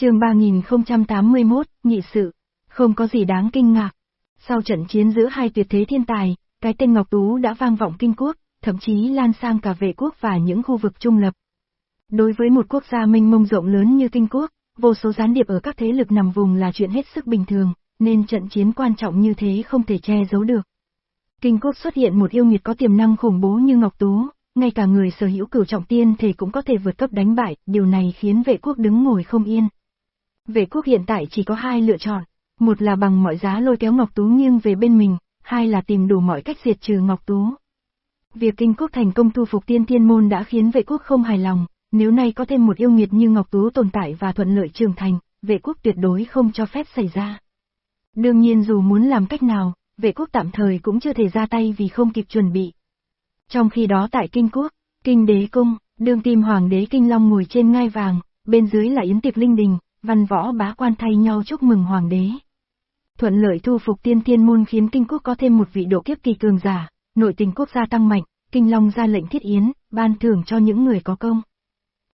chương 3081, nhị sự. Không có gì đáng kinh ngạc. Sau trận chiến giữa hai tuyệt thế thiên tài, cái tên Ngọc Tú đã vang vọng kinh quốc, thậm chí lan sang cả vệ quốc và những khu vực trung lập. Đối với một quốc gia mênh mông rộng lớn như kinh quốc, vô số gián điệp ở các thế lực nằm vùng là chuyện hết sức bình thường, nên trận chiến quan trọng như thế không thể che giấu được. Kinh quốc xuất hiện một yêu nghiệt có tiềm năng khủng bố như Ngọc Tú, ngay cả người sở hữu cửu trọng tiên thể cũng có thể vượt cấp đánh bại, điều này khiến vệ quốc đứng ngồi không yên. Vệ quốc hiện tại chỉ có hai lựa chọn, một là bằng mọi giá lôi kéo Ngọc Tú nghiêng về bên mình, hai là tìm đủ mọi cách diệt trừ Ngọc Tú. Việc kinh quốc thành công thu phục tiên thiên môn đã khiến vệ quốc không hài lòng, nếu nay có thêm một yêu nghiệt như Ngọc Tú tồn tại và thuận lợi trưởng thành, vệ quốc tuyệt đối không cho phép xảy ra. Đương nhiên dù muốn làm cách nào, vệ quốc tạm thời cũng chưa thể ra tay vì không kịp chuẩn bị. Trong khi đó tại kinh quốc, kinh đế cung, đương tim hoàng đế kinh long ngồi trên ngai vàng, bên dưới là yến tiệp linh đình, văn võ bá quan thay nhau chúc mừng hoàng đế. Thuận lợi thu phục tiên thiên môn khiến kinh quốc có thêm một vị độ kiếp kỳ cường giả, nội tình quốc gia tăng mạnh, kinh long ra lệnh thiết yến, ban thưởng cho những người có công.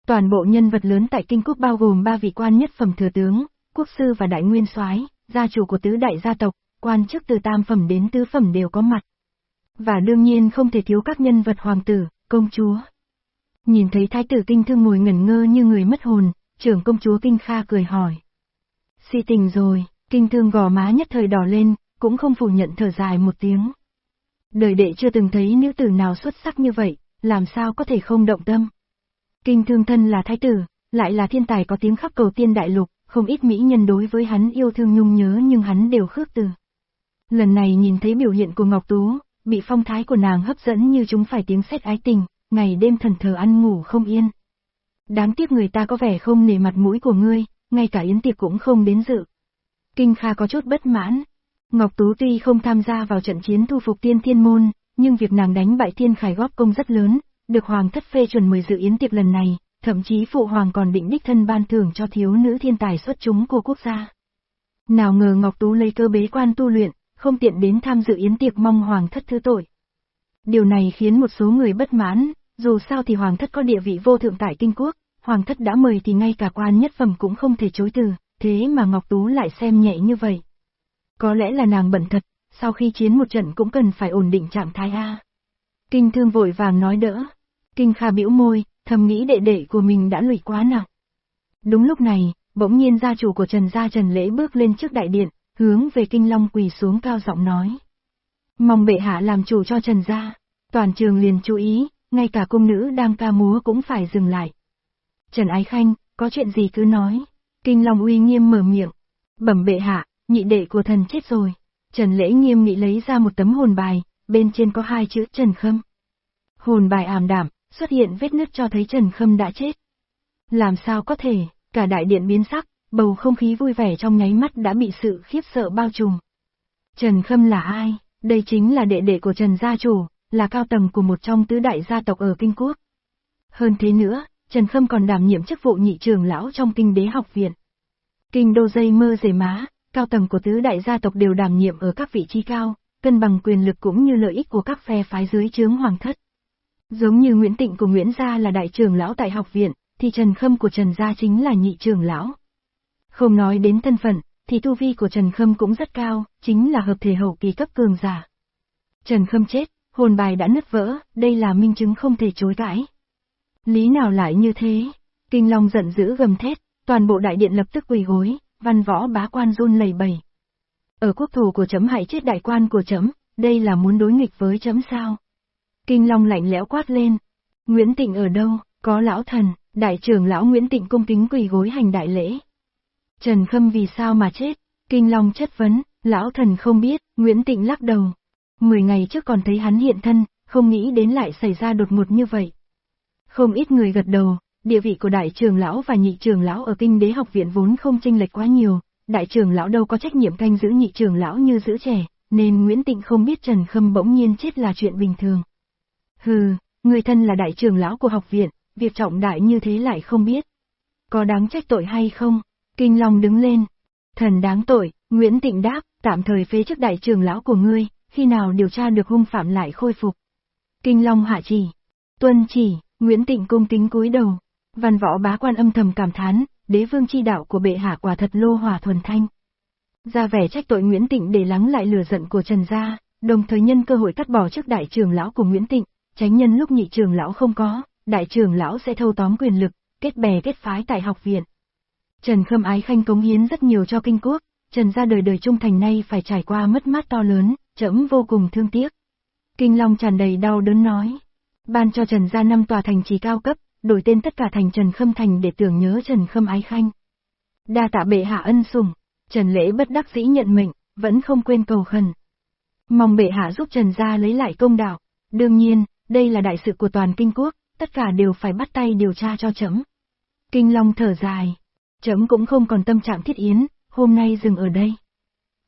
Toàn bộ nhân vật lớn tại kinh quốc bao gồm ba vị quan nhất phẩm thừa tướng, quốc sư và đại nguyên soái, gia chủ của tứ đại gia tộc, quan chức từ tam phẩm đến tứ phẩm đều có mặt. Và đương nhiên không thể thiếu các nhân vật hoàng tử, công chúa. Nhìn thấy thái tử kinh thương ngồi ngẩn ngơ như người mất hồn, trưởng công chúa kinh kha cười hỏi. Si tình rồi, kinh thương gò má nhất thời đỏ lên, cũng không phủ nhận thở dài một tiếng. Đời đệ chưa từng thấy nữ tử nào xuất sắc như vậy, làm sao có thể không động tâm. Kinh thương thân là thái tử, lại là thiên tài có tiếng khắp cầu tiên đại lục, không ít mỹ nhân đối với hắn yêu thương nhung nhớ nhưng hắn đều khước từ. Lần này nhìn thấy biểu hiện của Ngọc Tú, bị phong thái của nàng hấp dẫn như chúng phải tiếng xét ái tình, ngày đêm thần thờ ăn ngủ không yên. Đáng tiếc người ta có vẻ không nể mặt mũi của ngươi, ngay cả yến tiệc cũng không đến dự. Kinh Kha có chút bất mãn. Ngọc Tú tuy không tham gia vào trận chiến thu phục tiên thiên môn, nhưng việc nàng đánh bại thiên khải góp công rất lớn, được hoàng thất phê chuẩn mời dự yến tiệc lần này, thậm chí phụ hoàng còn định đích thân ban thưởng cho thiếu nữ thiên tài xuất chúng của quốc gia. Nào ngờ Ngọc Tú lấy cơ bế quan tu luyện, không tiện đến tham dự yến tiệc mong hoàng thất thứ tội. Điều này khiến một số người bất mãn, dù sao thì hoàng thất có địa vị vô thượng tại kinh quốc, hoàng thất đã mời thì ngay cả quan nhất phẩm cũng không thể chối từ, thế mà Ngọc Tú lại xem nhẹ như vậy. Có lẽ là nàng bận thật, sau khi chiến một trận cũng cần phải ổn định trạng thái A. Kinh thương vội vàng nói đỡ. Kinh Kha bĩu môi, thầm nghĩ đệ đệ của mình đã lụy quá nặng. Đúng lúc này, bỗng nhiên gia chủ của Trần Gia Trần Lễ bước lên trước đại điện, hướng về Kinh Long quỳ xuống cao giọng nói. Mong bệ hạ làm chủ cho Trần Gia. Toàn trường liền chú ý, ngay cả cung nữ đang ca múa cũng phải dừng lại. Trần Ái Khanh, có chuyện gì cứ nói. Kinh Long uy nghiêm mở miệng. Bẩm bệ hạ, nhị đệ của thần chết rồi. Trần Lễ nghiêm nghị lấy ra một tấm hồn bài, bên trên có hai chữ Trần Khâm. Hồn bài ảm đảm, xuất hiện vết nứt cho thấy Trần Khâm đã chết. Làm sao có thể, cả đại điện biến sắc, bầu không khí vui vẻ trong nháy mắt đã bị sự khiếp sợ bao trùm. Trần Khâm là ai? Đây chính là đệ đệ của Trần gia chủ, là cao tầng của một trong tứ đại gia tộc ở Kinh Quốc. Hơn thế nữa, Trần Khâm còn đảm nhiệm chức vụ nhị trường lão trong kinh đế học viện. Kinh đô dây mơ rể má, cao tầng của tứ đại gia tộc đều đảm nhiệm ở các vị trí cao, cân bằng quyền lực cũng như lợi ích của các phe phái dưới chướng hoàng thất. Giống như Nguyễn Tịnh của Nguyễn Gia là đại trưởng lão tại học viện, thì Trần Khâm của Trần Gia chính là nhị trưởng lão. Không nói đến thân phận, thì tu vi của Trần Khâm cũng rất cao, chính là hợp thể hậu kỳ cấp cường giả. Trần Khâm chết, hồn bài đã nứt vỡ, đây là minh chứng không thể chối cãi. Lý nào lại như thế? Kinh Long giận dữ gầm thét, toàn bộ đại điện lập tức quỳ gối, văn võ bá quan run lầy bầy. Ở quốc thủ của chấm hại chết đại quan của chấm, đây là muốn đối nghịch với chấm sao? Kinh Long lạnh lẽo quát lên. Nguyễn Tịnh ở đâu, có lão thần, đại trưởng lão Nguyễn Tịnh cung kính quỳ gối hành đại lễ. Trần Khâm vì sao mà chết? Kinh Long chất vấn, lão thần không biết, Nguyễn Tịnh lắc đầu. Mười ngày trước còn thấy hắn hiện thân, không nghĩ đến lại xảy ra đột ngột như vậy. Không ít người gật đầu, địa vị của đại trưởng lão và nhị trưởng lão ở kinh đế học viện vốn không chênh lệch quá nhiều, đại trưởng lão đâu có trách nhiệm canh giữ nhị trưởng lão như giữ trẻ, nên Nguyễn Tịnh không biết Trần Khâm bỗng nhiên chết là chuyện bình thường. Hừ, người thân là đại trưởng lão của học viện, việc trọng đại như thế lại không biết. Có đáng trách tội hay không? Kinh Long đứng lên. Thần đáng tội, Nguyễn Tịnh đáp, tạm thời phế chức đại trưởng lão của ngươi, khi nào điều tra được hung phạm lại khôi phục. Kinh Long hạ chỉ. Tuân chỉ, Nguyễn Tịnh cung kính cúi đầu. Văn võ bá quan âm thầm cảm thán, đế vương chi đạo của bệ hạ quả thật lô hỏa thuần thanh. Ra vẻ trách tội Nguyễn Tịnh để lắng lại lửa giận của Trần Gia, đồng thời nhân cơ hội cắt bỏ chức đại trưởng lão của Nguyễn Tịnh, tránh nhân lúc nhị trưởng lão không có, đại trưởng lão sẽ thâu tóm quyền lực, kết bè kết phái tại học viện. Trần Khâm Ái Khanh cống hiến rất nhiều cho kinh quốc, Trần gia đời đời trung thành nay phải trải qua mất mát to lớn, trẫm vô cùng thương tiếc. Kinh Long tràn đầy đau đớn nói, ban cho Trần gia năm tòa thành trì cao cấp, đổi tên tất cả thành Trần Khâm Thành để tưởng nhớ Trần Khâm Ái Khanh. Đa tạ bệ hạ ân sủng, Trần Lễ bất đắc dĩ nhận mệnh, vẫn không quên cầu khẩn. Mong bệ hạ giúp Trần gia lấy lại công đạo. Đương nhiên, đây là đại sự của toàn kinh quốc, tất cả đều phải bắt tay điều tra cho chấm. Kinh Long thở dài. Chấm cũng không còn tâm trạng thiết yến, hôm nay dừng ở đây.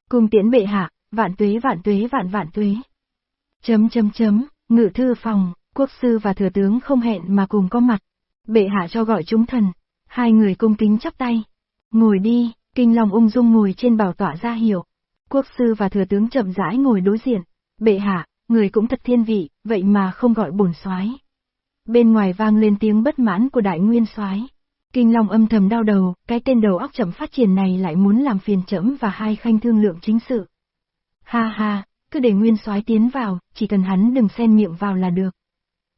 Cùng tiễn bệ hạ, vạn tuế vạn tuế vạn vạn tuế. Chấm chấm chấm, ngự thư phòng, quốc sư và thừa tướng không hẹn mà cùng có mặt. Bệ hạ cho gọi chúng thần, hai người cung kính chắp tay. Ngồi đi, kinh long ung dung ngồi trên bảo tọa ra hiểu Quốc sư và thừa tướng chậm rãi ngồi đối diện. Bệ hạ, người cũng thật thiên vị, vậy mà không gọi bổn soái. Bên ngoài vang lên tiếng bất mãn của đại nguyên soái. Kinh Long âm thầm đau đầu, cái tên đầu óc chậm phát triển này lại muốn làm phiền chậm và hai khanh thương lượng chính sự. Ha ha, cứ để nguyên soái tiến vào, chỉ cần hắn đừng xen miệng vào là được.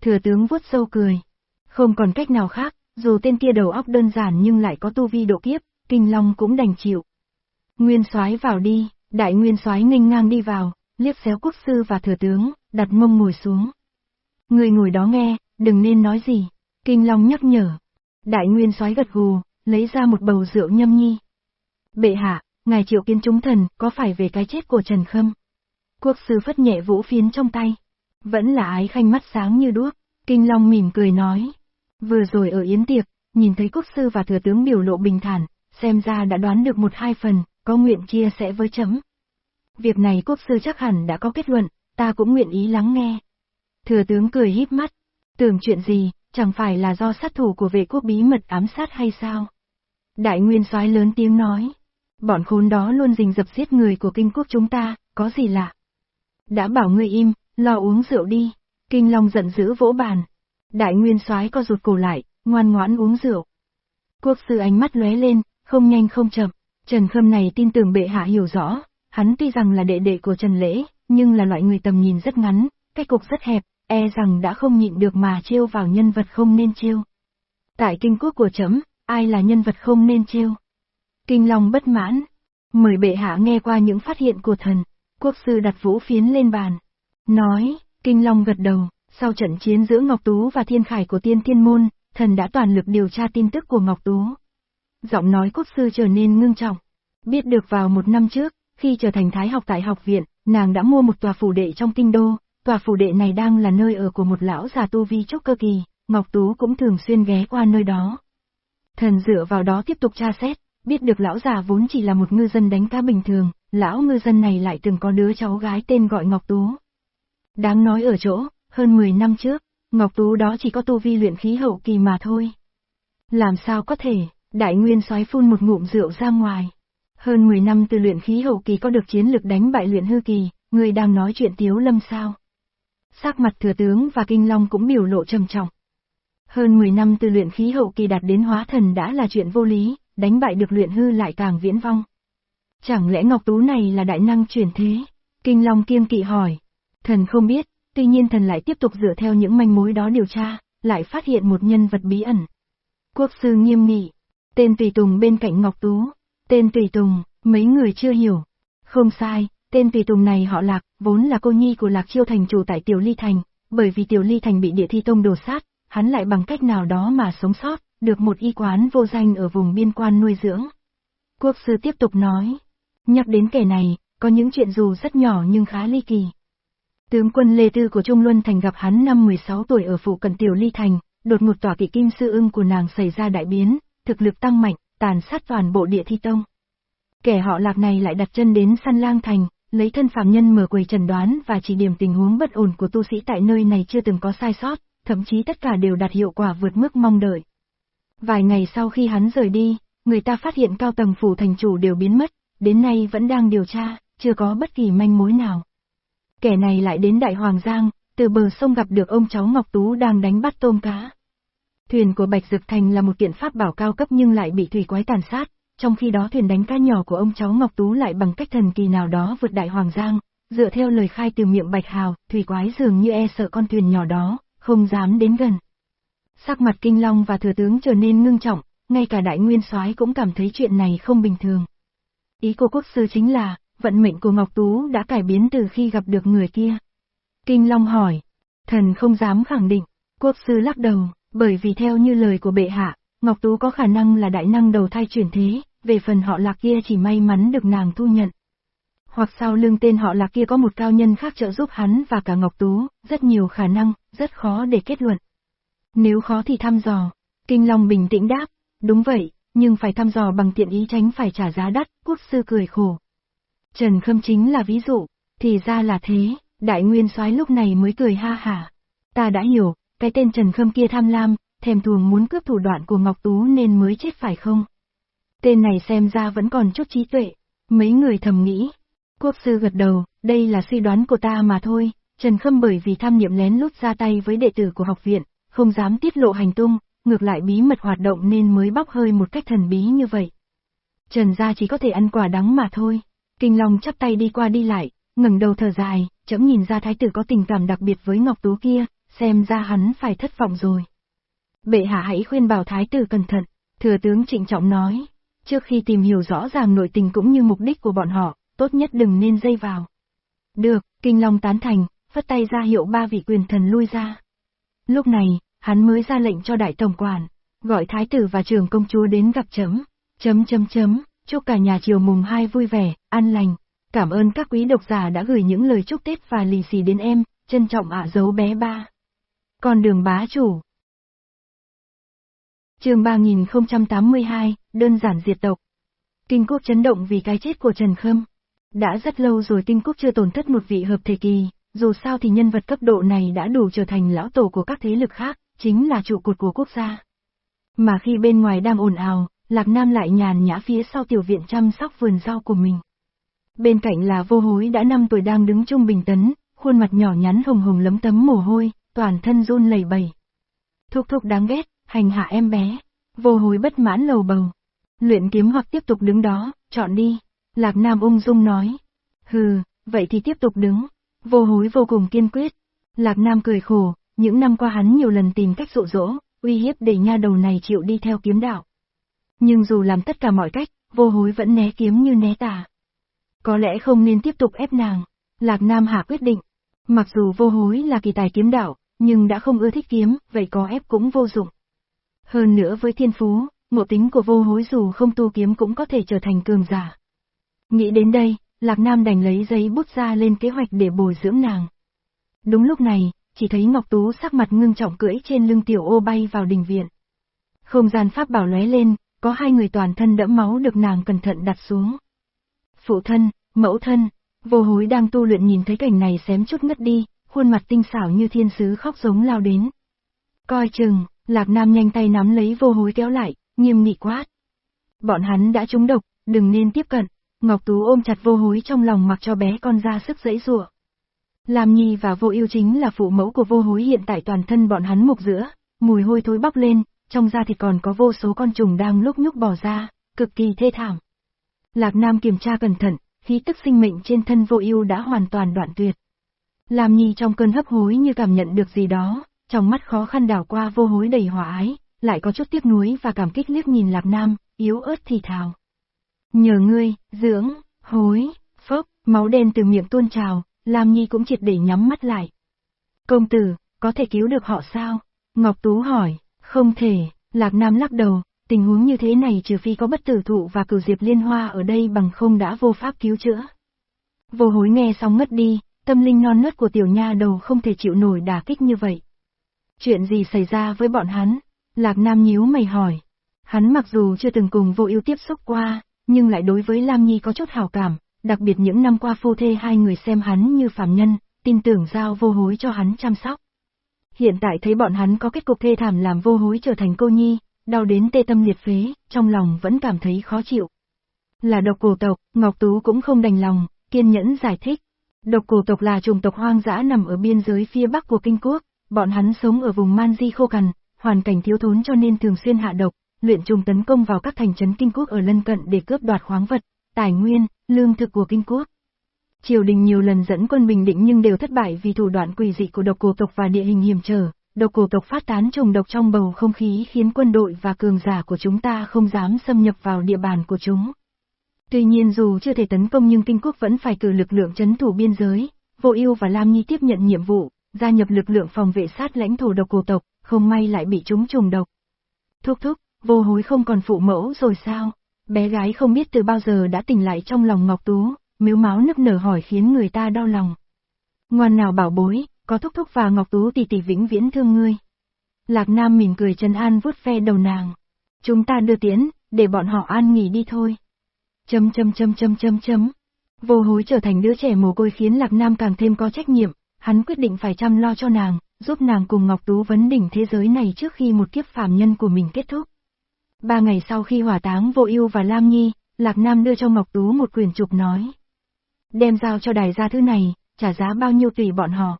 Thừa tướng vuốt sâu cười. Không còn cách nào khác, dù tên kia đầu óc đơn giản nhưng lại có tu vi độ kiếp, Kinh Long cũng đành chịu. Nguyên soái vào đi, đại nguyên soái nghênh ngang đi vào, liếc xéo quốc sư và thừa tướng, đặt mông ngồi xuống. Người ngồi đó nghe, đừng nên nói gì. Kinh Long nhắc nhở. Đại nguyên soái gật gù, lấy ra một bầu rượu nhâm nhi. Bệ hạ, ngài triệu kiến chúng thần, có phải về cái chết của Trần Khâm? Quốc sư phất nhẹ vũ phiến trong tay. Vẫn là ái khanh mắt sáng như đuốc, Kinh Long mỉm cười nói. Vừa rồi ở yến tiệc, nhìn thấy quốc sư và thừa tướng biểu lộ bình thản, xem ra đã đoán được một hai phần, có nguyện chia sẻ với chấm. Việc này quốc sư chắc hẳn đã có kết luận, ta cũng nguyện ý lắng nghe. Thừa tướng cười híp mắt, tưởng chuyện gì, chẳng phải là do sát thủ của vệ quốc bí mật ám sát hay sao? Đại nguyên soái lớn tiếng nói, bọn khốn đó luôn rình dập giết người của kinh quốc chúng ta, có gì lạ? Đã bảo ngươi im, lo uống rượu đi. Kinh Long giận dữ vỗ bàn. Đại nguyên soái co rụt cổ lại, ngoan ngoãn uống rượu. Quốc sư ánh mắt lóe lên, không nhanh không chậm. Trần Khâm này tin tưởng bệ hạ hiểu rõ, hắn tuy rằng là đệ đệ của Trần Lễ, nhưng là loại người tầm nhìn rất ngắn, cách cục rất hẹp, e rằng đã không nhịn được mà trêu vào nhân vật không nên trêu. Tại kinh quốc của chấm, ai là nhân vật không nên trêu? Kinh Long bất mãn. Mời bệ hạ nghe qua những phát hiện của thần. Quốc sư đặt vũ phiến lên bàn. Nói, Kinh Long gật đầu, sau trận chiến giữa Ngọc Tú và Thiên Khải của Tiên Thiên Môn, thần đã toàn lực điều tra tin tức của Ngọc Tú. Giọng nói quốc sư trở nên ngưng trọng. Biết được vào một năm trước, khi trở thành thái học tại học viện, nàng đã mua một tòa phủ đệ trong kinh đô, tòa phủ đệ này đang là nơi ở của một lão già tu vi chốc cơ kỳ, Ngọc Tú cũng thường xuyên ghé qua nơi đó. Thần dựa vào đó tiếp tục tra xét, biết được lão già vốn chỉ là một ngư dân đánh cá bình thường, lão ngư dân này lại từng có đứa cháu gái tên gọi Ngọc Tú. Đáng nói ở chỗ, hơn 10 năm trước, Ngọc Tú đó chỉ có tu vi luyện khí hậu kỳ mà thôi. Làm sao có thể, đại nguyên soái phun một ngụm rượu ra ngoài. Hơn 10 năm từ luyện khí hậu kỳ có được chiến lực đánh bại luyện hư kỳ, người đang nói chuyện tiếu lâm sao. Sắc mặt thừa tướng và kinh long cũng biểu lộ trầm trọng. Hơn 10 năm từ luyện khí hậu kỳ đạt đến hóa thần đã là chuyện vô lý, đánh bại được luyện hư lại càng viễn vong. Chẳng lẽ Ngọc Tú này là đại năng chuyển thế? Kinh Long kiêng kỵ hỏi. Thần không biết, tuy nhiên thần lại tiếp tục dựa theo những manh mối đó điều tra, lại phát hiện một nhân vật bí ẩn. Quốc sư nghiêm nghị, tên Tùy Tùng bên cạnh Ngọc Tú, tên Tùy Tùng, mấy người chưa hiểu. Không sai, tên Tùy Tùng này họ Lạc, vốn là cô nhi của Lạc Chiêu Thành chủ tại Tiểu Ly Thành, bởi vì Tiểu Ly Thành bị địa thi tông đổ sát, hắn lại bằng cách nào đó mà sống sót, được một y quán vô danh ở vùng biên quan nuôi dưỡng. Quốc sư tiếp tục nói, nhắc đến kẻ này, có những chuyện dù rất nhỏ nhưng khá ly kỳ. Tướng quân Lê Tư của Trung Luân Thành gặp hắn năm 16 tuổi ở phủ cận Tiểu Ly Thành, đột ngột tỏa kỵ kim sư ưng của nàng xảy ra đại biến, thực lực tăng mạnh, tàn sát toàn bộ địa thi tông. Kẻ họ lạc này lại đặt chân đến săn lang thành, lấy thân phạm nhân mở quầy trần đoán và chỉ điểm tình huống bất ổn của tu sĩ tại nơi này chưa từng có sai sót, thậm chí tất cả đều đạt hiệu quả vượt mức mong đợi. Vài ngày sau khi hắn rời đi, người ta phát hiện cao tầng phủ thành chủ đều biến mất, đến nay vẫn đang điều tra, chưa có bất kỳ manh mối nào. Kẻ này lại đến Đại Hoàng Giang, từ bờ sông gặp được ông cháu Ngọc Tú đang đánh bắt tôm cá. Thuyền của Bạch Dực Thành là một kiện pháp bảo cao cấp nhưng lại bị thủy quái tàn sát, trong khi đó thuyền đánh cá nhỏ của ông cháu Ngọc Tú lại bằng cách thần kỳ nào đó vượt đại hoàng giang, dựa theo lời khai từ miệng Bạch Hào, thủy quái dường như e sợ con thuyền nhỏ đó, không dám đến gần. Sắc mặt Kinh Long và thừa tướng trở nên ngưng trọng, ngay cả đại nguyên soái cũng cảm thấy chuyện này không bình thường. Ý của quốc sư chính là, vận mệnh của Ngọc Tú đã cải biến từ khi gặp được người kia. Kinh Long hỏi, thần không dám khẳng định, quốc sư lắc đầu, bởi vì theo như lời của bệ hạ, Ngọc Tú có khả năng là đại năng đầu thai chuyển thế, về phần họ lạc kia chỉ may mắn được nàng thu nhận. Hoặc sau lưng tên họ lạc kia có một cao nhân khác trợ giúp hắn và cả Ngọc Tú, rất nhiều khả năng, rất khó để kết luận. Nếu khó thì thăm dò. Kinh Long bình tĩnh đáp, đúng vậy, nhưng phải thăm dò bằng tiện ý tránh phải trả giá đắt, quốc sư cười khổ. Trần Khâm chính là ví dụ, thì ra là thế, đại nguyên soái lúc này mới cười ha hả. Ta đã hiểu, cái tên Trần Khâm kia tham lam, thèm thuồng muốn cướp thủ đoạn của Ngọc Tú nên mới chết phải không? Tên này xem ra vẫn còn chút trí tuệ, mấy người thầm nghĩ. Quốc sư gật đầu, đây là suy đoán của ta mà thôi, Trần Khâm bởi vì tham niệm lén lút ra tay với đệ tử của học viện, không dám tiết lộ hành tung, ngược lại bí mật hoạt động nên mới bóc hơi một cách thần bí như vậy. Trần gia chỉ có thể ăn quả đắng mà thôi. Kinh Long chắp tay đi qua đi lại, ngẩng đầu thở dài, chấm nhìn ra thái tử có tình cảm đặc biệt với Ngọc Tú kia, xem ra hắn phải thất vọng rồi. Bệ hạ hãy khuyên bảo thái tử cẩn thận, thừa tướng trịnh trọng nói, trước khi tìm hiểu rõ ràng nội tình cũng như mục đích của bọn họ, tốt nhất đừng nên dây vào. Được, Kinh Long tán thành, phất tay ra hiệu ba vị quyền thần lui ra. Lúc này, hắn mới ra lệnh cho đại tổng quản, gọi thái tử và trường công chúa đến gặp chấm, chấm chấm chấm, chúc cả nhà chiều mùng hai vui vẻ, an lành. Cảm ơn các quý độc giả đã gửi những lời chúc Tết và lì xì đến em, trân trọng ạ dấu bé ba. Con đường bá chủ. chương 3082, đơn giản diệt tộc. Kinh quốc chấn động vì cái chết của Trần Khâm. Đã rất lâu rồi Kinh quốc chưa tổn thất một vị hợp thể kỳ, dù sao thì nhân vật cấp độ này đã đủ trở thành lão tổ của các thế lực khác, chính là trụ cột của quốc gia. Mà khi bên ngoài đang ồn ào, Lạc Nam lại nhàn nhã phía sau tiểu viện chăm sóc vườn rau của mình. Bên cạnh là vô hối đã năm tuổi đang đứng trung bình tấn, khuôn mặt nhỏ nhắn hồng hồng lấm tấm mồ hôi, toàn thân run lẩy bẩy. Thúc thúc đáng ghét, hành hạ em bé. Vô hối bất mãn lầu bầu. Luyện kiếm hoặc tiếp tục đứng đó, chọn đi. Lạc Nam ung dung nói. Hừ, vậy thì tiếp tục đứng. Vô hối vô cùng kiên quyết. Lạc Nam cười khổ, những năm qua hắn nhiều lần tìm cách dụ dỗ, uy hiếp để nha đầu này chịu đi theo kiếm đạo. Nhưng dù làm tất cả mọi cách, vô hối vẫn né kiếm như né tà. Có lẽ không nên tiếp tục ép nàng. Lạc Nam Hà quyết định. Mặc dù vô hối là kỳ tài kiếm đạo, nhưng đã không ưa thích kiếm, vậy có ép cũng vô dụng. Hơn nữa với thiên phú, ngộ tính của vô hối dù không tu kiếm cũng có thể trở thành cường giả. Nghĩ đến đây, Lạc Nam đành lấy giấy bút ra lên kế hoạch để bồi dưỡng nàng. Đúng lúc này, chỉ thấy Ngọc Tú sắc mặt ngưng trọng cưỡi trên lưng tiểu ô bay vào đình viện. Không gian pháp bảo lóe lên, có hai người toàn thân đẫm máu được nàng cẩn thận đặt xuống. Phụ thân, mẫu thân, vô hối đang tu luyện nhìn thấy cảnh này xém chút ngất đi, khuôn mặt tinh xảo như thiên sứ khóc giống lao đến. Coi chừng, Lạc Nam nhanh tay nắm lấy vô hối kéo lại, nghiêm nghị quát. Bọn hắn đã trúng độc, đừng nên tiếp cận. Ngọc Tú ôm chặt vô hối trong lòng mặc cho bé con ra sức dẫy rủa. Làm Nhi và vô yêu chính là phụ mẫu của vô hối hiện tại toàn thân bọn hắn mục giữa, mùi hôi thối bốc lên, trong da thịt còn có vô số con trùng đang lúc nhúc bò ra, cực kỳ thê thảm. Lạc Nam kiểm tra cẩn thận, khí tức sinh mệnh trên thân vô yêu đã hoàn toàn đoạn tuyệt. Làm Nhi trong cơn hấp hối như cảm nhận được gì đó, trong mắt khó khăn đảo qua vô hối đầy hỏa ái, lại có chút tiếc nuối và cảm kích liếc nhìn Lạc Nam, yếu ớt thì thào. Nhờ ngươi, dưỡng, hối, phốc, máu đen từ miệng tuôn trào, Lam Nhi cũng triệt để nhắm mắt lại. Công tử, có thể cứu được họ sao? Ngọc Tú hỏi, không thể, Lạc Nam lắc đầu, tình huống như thế này trừ phi có bất tử thụ và cửu diệp liên hoa ở đây bằng không đã vô pháp cứu chữa. Vô hối nghe xong ngất đi, tâm linh non nớt của tiểu nha đầu không thể chịu nổi đả kích như vậy. Chuyện gì xảy ra với bọn hắn? Lạc Nam nhíu mày hỏi. Hắn mặc dù chưa từng cùng vô ưu tiếp xúc qua, nhưng lại đối với Lam Nhi có chút hào cảm, đặc biệt những năm qua phu thê hai người xem hắn như phàm nhân, tin tưởng giao vô hối cho hắn chăm sóc. Hiện tại thấy bọn hắn có kết cục thê thảm làm vô hối trở thành cô nhi, đau đến tê tâm liệt phế, trong lòng vẫn cảm thấy khó chịu. Là độc cổ tộc, Ngọc Tú cũng không đành lòng, kiên nhẫn giải thích. Độc cổ tộc là chủng tộc hoang dã nằm ở biên giới phía bắc của kinh quốc, bọn hắn sống ở vùng Man Di khô cằn, hoàn cảnh thiếu thốn cho nên thường xuyên hạ độc, luyện trùng tấn công vào các thành trấn kinh quốc ở lân cận để cướp đoạt khoáng vật, tài nguyên, lương thực của kinh quốc. Triều đình nhiều lần dẫn quân bình định nhưng đều thất bại vì thủ đoạn quỷ dị của độc cổ tộc và địa hình hiểm trở. Độc cổ tộc phát tán trùng độc trong bầu không khí khiến quân đội và cường giả của chúng ta không dám xâm nhập vào địa bàn của chúng. Tuy nhiên dù chưa thể tấn công nhưng kinh quốc vẫn phải cử lực lượng chấn thủ biên giới, Vô Ưu và Lam Nhi tiếp nhận nhiệm vụ, gia nhập lực lượng phòng vệ sát lãnh thổ độc cổ tộc, không may lại bị chúng trùng độc. Thúc thúc, vô hối không còn phụ mẫu rồi sao? Bé gái không biết từ bao giờ đã tỉnh lại trong lòng Ngọc Tú, miếu máu nức nở hỏi khiến người ta đau lòng. Ngoan nào bảo bối, có thúc thúc và Ngọc Tú tỷ tỷ vĩnh viễn thương ngươi. Lạc Nam mỉm cười chân an vuốt ve đầu nàng. Chúng ta đưa tiễn, để bọn họ an nghỉ đi thôi. Chấm chấm chấm chấm chấm chấm. Vô hối trở thành đứa trẻ mồ côi khiến Lạc Nam càng thêm có trách nhiệm, hắn quyết định phải chăm lo cho nàng, giúp nàng cùng Ngọc Tú vấn đỉnh thế giới này trước khi một kiếp phàm nhân của mình kết thúc. Ba ngày sau khi hỏa táng Vô Ưu và Lam Nhi, Lạc Nam đưa cho Ngọc Tú một quyển trục nói. Đem giao cho đài gia thứ này, trả giá bao nhiêu tùy bọn họ.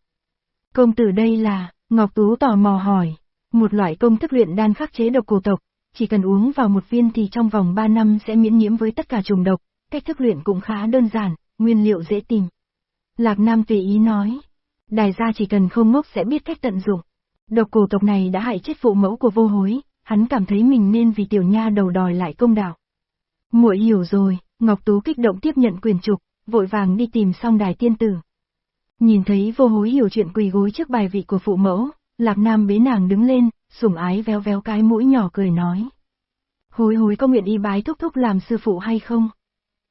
Công tử đây là, Ngọc Tú tò mò hỏi, một loại công thức luyện đan khắc chế độc cổ tộc, chỉ cần uống vào một viên thì trong vòng 3 năm sẽ miễn nhiễm với tất cả trùng độc, cách thức luyện cũng khá đơn giản, nguyên liệu dễ tìm. Lạc Nam tùy ý nói, đài gia chỉ cần không ngốc sẽ biết cách tận dụng. Độc cổ tộc này đã hại chết phụ mẫu của vô hối, hắn cảm thấy mình nên vì tiểu nha đầu đòi lại công đạo. Muội hiểu rồi, Ngọc Tú kích động tiếp nhận quyền trục, vội vàng đi tìm song đài tiên tử. Nhìn thấy vô hối hiểu chuyện quỳ gối trước bài vị của phụ mẫu, Lạc Nam bế nàng đứng lên, sủng ái véo véo cái mũi nhỏ cười nói. Hối hối có nguyện y bái thúc thúc làm sư phụ hay không?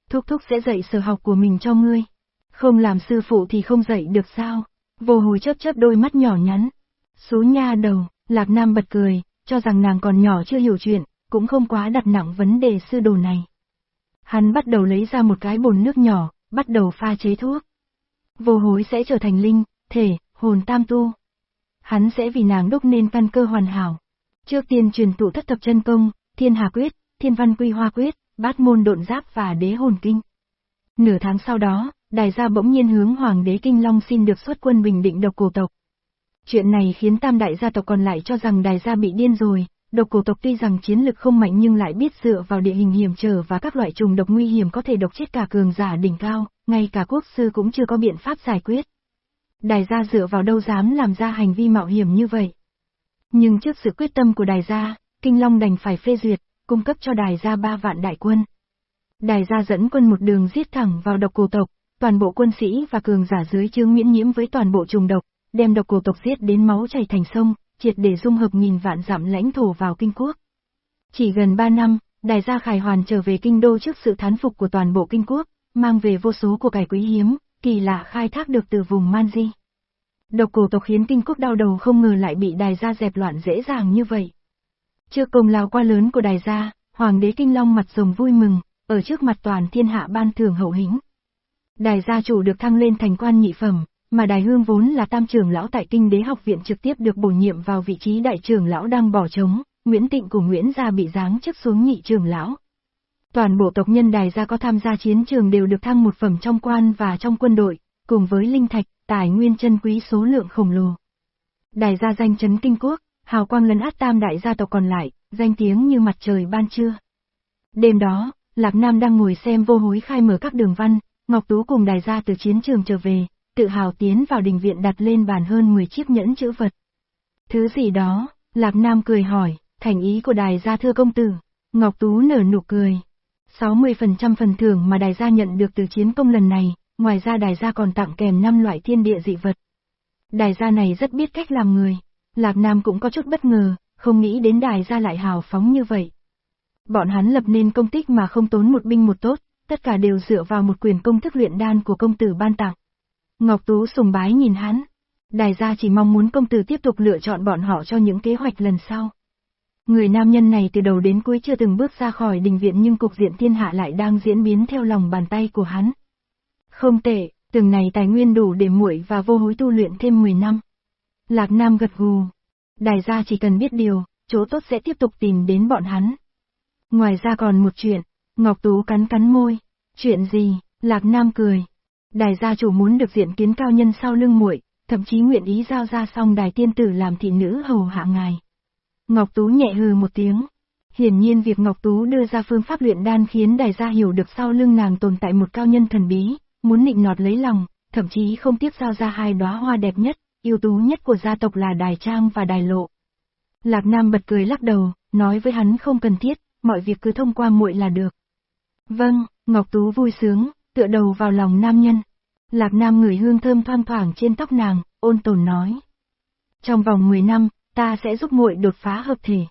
Thúc thúc sẽ dạy sở học của mình cho ngươi. Không làm sư phụ thì không dạy được sao? Vô hối chớp chớp đôi mắt nhỏ nhắn. Số nha đầu, Lạc Nam bật cười, cho rằng nàng còn nhỏ chưa hiểu chuyện, cũng không quá đặt nặng vấn đề sư đồ này. Hắn bắt đầu lấy ra một cái bồn nước nhỏ, bắt đầu pha chế thuốc. Vô hối sẽ trở thành linh, thể, hồn tam tu. Hắn sẽ vì nàng đúc nên căn cơ hoàn hảo. Trước tiên truyền tụ thất thập chân công, thiên hà quyết, thiên văn quy hoa quyết, bát môn độn giáp và đế hồn kinh. Nửa tháng sau đó, đài gia bỗng nhiên hướng hoàng đế kinh long xin được xuất quân bình định độc cổ tộc. Chuyện này khiến tam đại gia tộc còn lại cho rằng đài gia bị điên rồi, độc cổ tộc tuy rằng chiến lực không mạnh nhưng lại biết dựa vào địa hình hiểm trở và các loại trùng độc nguy hiểm có thể độc chết cả cường giả đỉnh cao, ngay cả quốc sư cũng chưa có biện pháp giải quyết. Đài gia dựa vào đâu dám làm ra hành vi mạo hiểm như vậy. Nhưng trước sự quyết tâm của đài gia, Kinh Long đành phải phê duyệt, cung cấp cho đài gia ba vạn đại quân. Đài gia dẫn quân một đường giết thẳng vào độc cổ tộc, toàn bộ quân sĩ và cường giả dưới chương miễn nhiễm với toàn bộ trùng độc, đem độc cổ tộc giết đến máu chảy thành sông, triệt để dung hợp nghìn vạn dặm lãnh thổ vào kinh quốc. Chỉ gần ba năm, Đài gia Khải Hoàn trở về kinh đô trước sự thán phục của toàn bộ kinh quốc, mang về vô số của cải quý hiếm, kỳ lạ khai thác được từ vùng man di. Độc cổ tộc khiến kinh quốc đau đầu không ngờ lại bị đài gia dẹp loạn dễ dàng như vậy. Trước công lao qua lớn của đài gia, hoàng đế kinh long mặt rồng vui mừng, ở trước mặt toàn thiên hạ ban thưởng hậu hĩnh. Đài gia chủ được thăng lên thành quan nhị phẩm, mà Đài Hương vốn là tam trưởng lão tại Kinh Đế học viện trực tiếp được bổ nhiệm vào vị trí đại trưởng lão đang bỏ trống, Nguyễn Tịnh cùng Nguyễn Gia bị giáng chức xuống nhị trưởng lão. Toàn bộ tộc nhân Đài gia có tham gia chiến trường đều được thăng một phẩm trong quan và trong quân đội, cùng với linh thạch, tài nguyên chân quý số lượng khổng lồ. Đài gia danh chấn kinh quốc, hào quang lấn át tam đại gia tộc còn lại, danh tiếng như mặt trời ban trưa. Đêm đó, Lạc Nam đang ngồi xem vô hối khai mở các đường văn, Ngọc Tú cùng đài gia từ chiến trường trở về, tự hào tiến vào đình viện đặt lên bàn hơn 10 chiếc nhẫn chữ vật. Thứ gì đó, Lạc Nam cười hỏi, thành ý của đài gia thưa công tử. Ngọc Tú nở nụ cười. 60% phần thưởng mà đài gia nhận được từ chiến công lần này, ngoài ra đài gia còn tặng kèm 5 loại thiên địa dị vật. Đài gia này rất biết cách làm người. Lạc Nam cũng có chút bất ngờ, không nghĩ đến đài gia lại hào phóng như vậy. Bọn hắn lập nên công tích mà không tốn một binh một tốt, tất cả đều dựa vào một quyền công thức luyện đan của công tử ban tặng. Ngọc Tú sùng bái nhìn hắn. Đài gia chỉ mong muốn công tử tiếp tục lựa chọn bọn họ cho những kế hoạch lần sau. Người nam nhân này từ đầu đến cuối chưa từng bước ra khỏi đình viện nhưng cục diện thiên hạ lại đang diễn biến theo lòng bàn tay của hắn. Không tệ, từng này tài nguyên đủ để muội và vô hối tu luyện thêm 10 năm. Lạc Nam gật gù. Đài gia chỉ cần biết điều, chỗ tốt sẽ tiếp tục tìm đến bọn hắn. Ngoài ra còn một chuyện, Ngọc Tú cắn cắn môi. Chuyện gì? Lạc Nam cười. Đài gia chủ muốn được diện kiến cao nhân sau lưng muội, thậm chí nguyện ý giao ra xong đài tiên tử làm thị nữ hầu hạ ngài. Ngọc Tú nhẹ hừ một tiếng. Hiển nhiên việc Ngọc Tú đưa ra phương pháp luyện đan khiến đài gia hiểu được sau lưng nàng tồn tại một cao nhân thần bí, muốn nịnh nọt lấy lòng, thậm chí không tiếc giao ra hai đóa hoa đẹp nhất, ưu tú nhất của gia tộc là đài trang và đài lộ. Lạc Nam bật cười lắc đầu, nói với hắn không cần thiết, mọi việc cứ thông qua muội là được. Vâng, Ngọc Tú vui sướng, tựa đầu vào lòng nam nhân. Lạc Nam ngửi hương thơm thoang thoảng trên tóc nàng, ôn tồn nói. Trong vòng 10 năm, ta sẽ giúp muội đột phá hợp thể.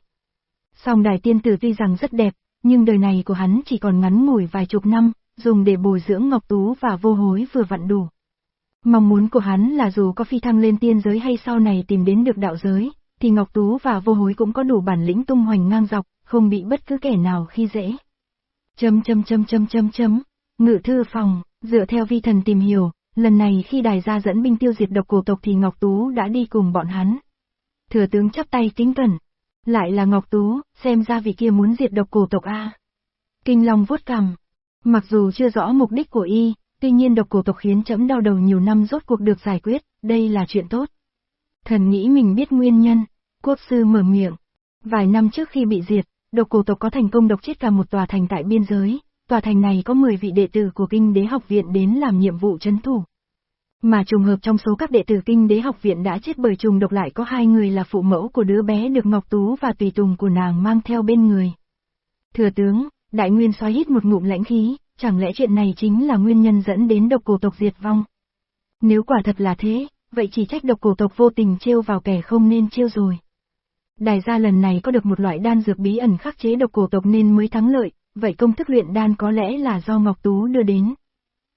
Song đài tiên tử tuy rằng rất đẹp, nhưng đời này của hắn chỉ còn ngắn ngủi vài chục năm, dùng để bồi dưỡng Ngọc Tú và vô hối vừa vặn đủ. Mong muốn của hắn là dù có phi thăng lên tiên giới hay sau này tìm đến được đạo giới, thì Ngọc Tú và vô hối cũng có đủ bản lĩnh tung hoành ngang dọc, không bị bất cứ kẻ nào khi dễ. Chấm chấm chấm chấm chấm chấm, ngự thư phòng, dựa theo vi thần tìm hiểu, lần này khi đài gia dẫn binh tiêu diệt độc cổ tộc thì Ngọc Tú đã đi cùng bọn hắn. Thừa tướng chắp tay kính cẩn. Lại là Ngọc Tú, xem ra vị kia muốn diệt độc cổ tộc A. Kinh Long vuốt cằm. Mặc dù chưa rõ mục đích của y, tuy nhiên độc cổ tộc khiến chấm đau đầu nhiều năm rốt cuộc được giải quyết, đây là chuyện tốt. Thần nghĩ mình biết nguyên nhân, quốc sư mở miệng. Vài năm trước khi bị diệt, độc cổ tộc có thành công độc chết cả một tòa thành tại biên giới, tòa thành này có 10 vị đệ tử của kinh đế học viện đến làm nhiệm vụ chấn thủ. Mà trùng hợp trong số các đệ tử kinh đế học viện đã chết bởi trùng độc lại có hai người là phụ mẫu của đứa bé được Ngọc Tú và tùy tùng của nàng mang theo bên người. Thừa tướng, đại nguyên xoáy hít một ngụm lãnh khí, chẳng lẽ chuyện này chính là nguyên nhân dẫn đến độc cổ tộc diệt vong? Nếu quả thật là thế, vậy chỉ trách độc cổ tộc vô tình trêu vào kẻ không nên trêu rồi. Đại gia lần này có được một loại đan dược bí ẩn khắc chế độc cổ tộc nên mới thắng lợi, vậy công thức luyện đan có lẽ là do Ngọc Tú đưa đến.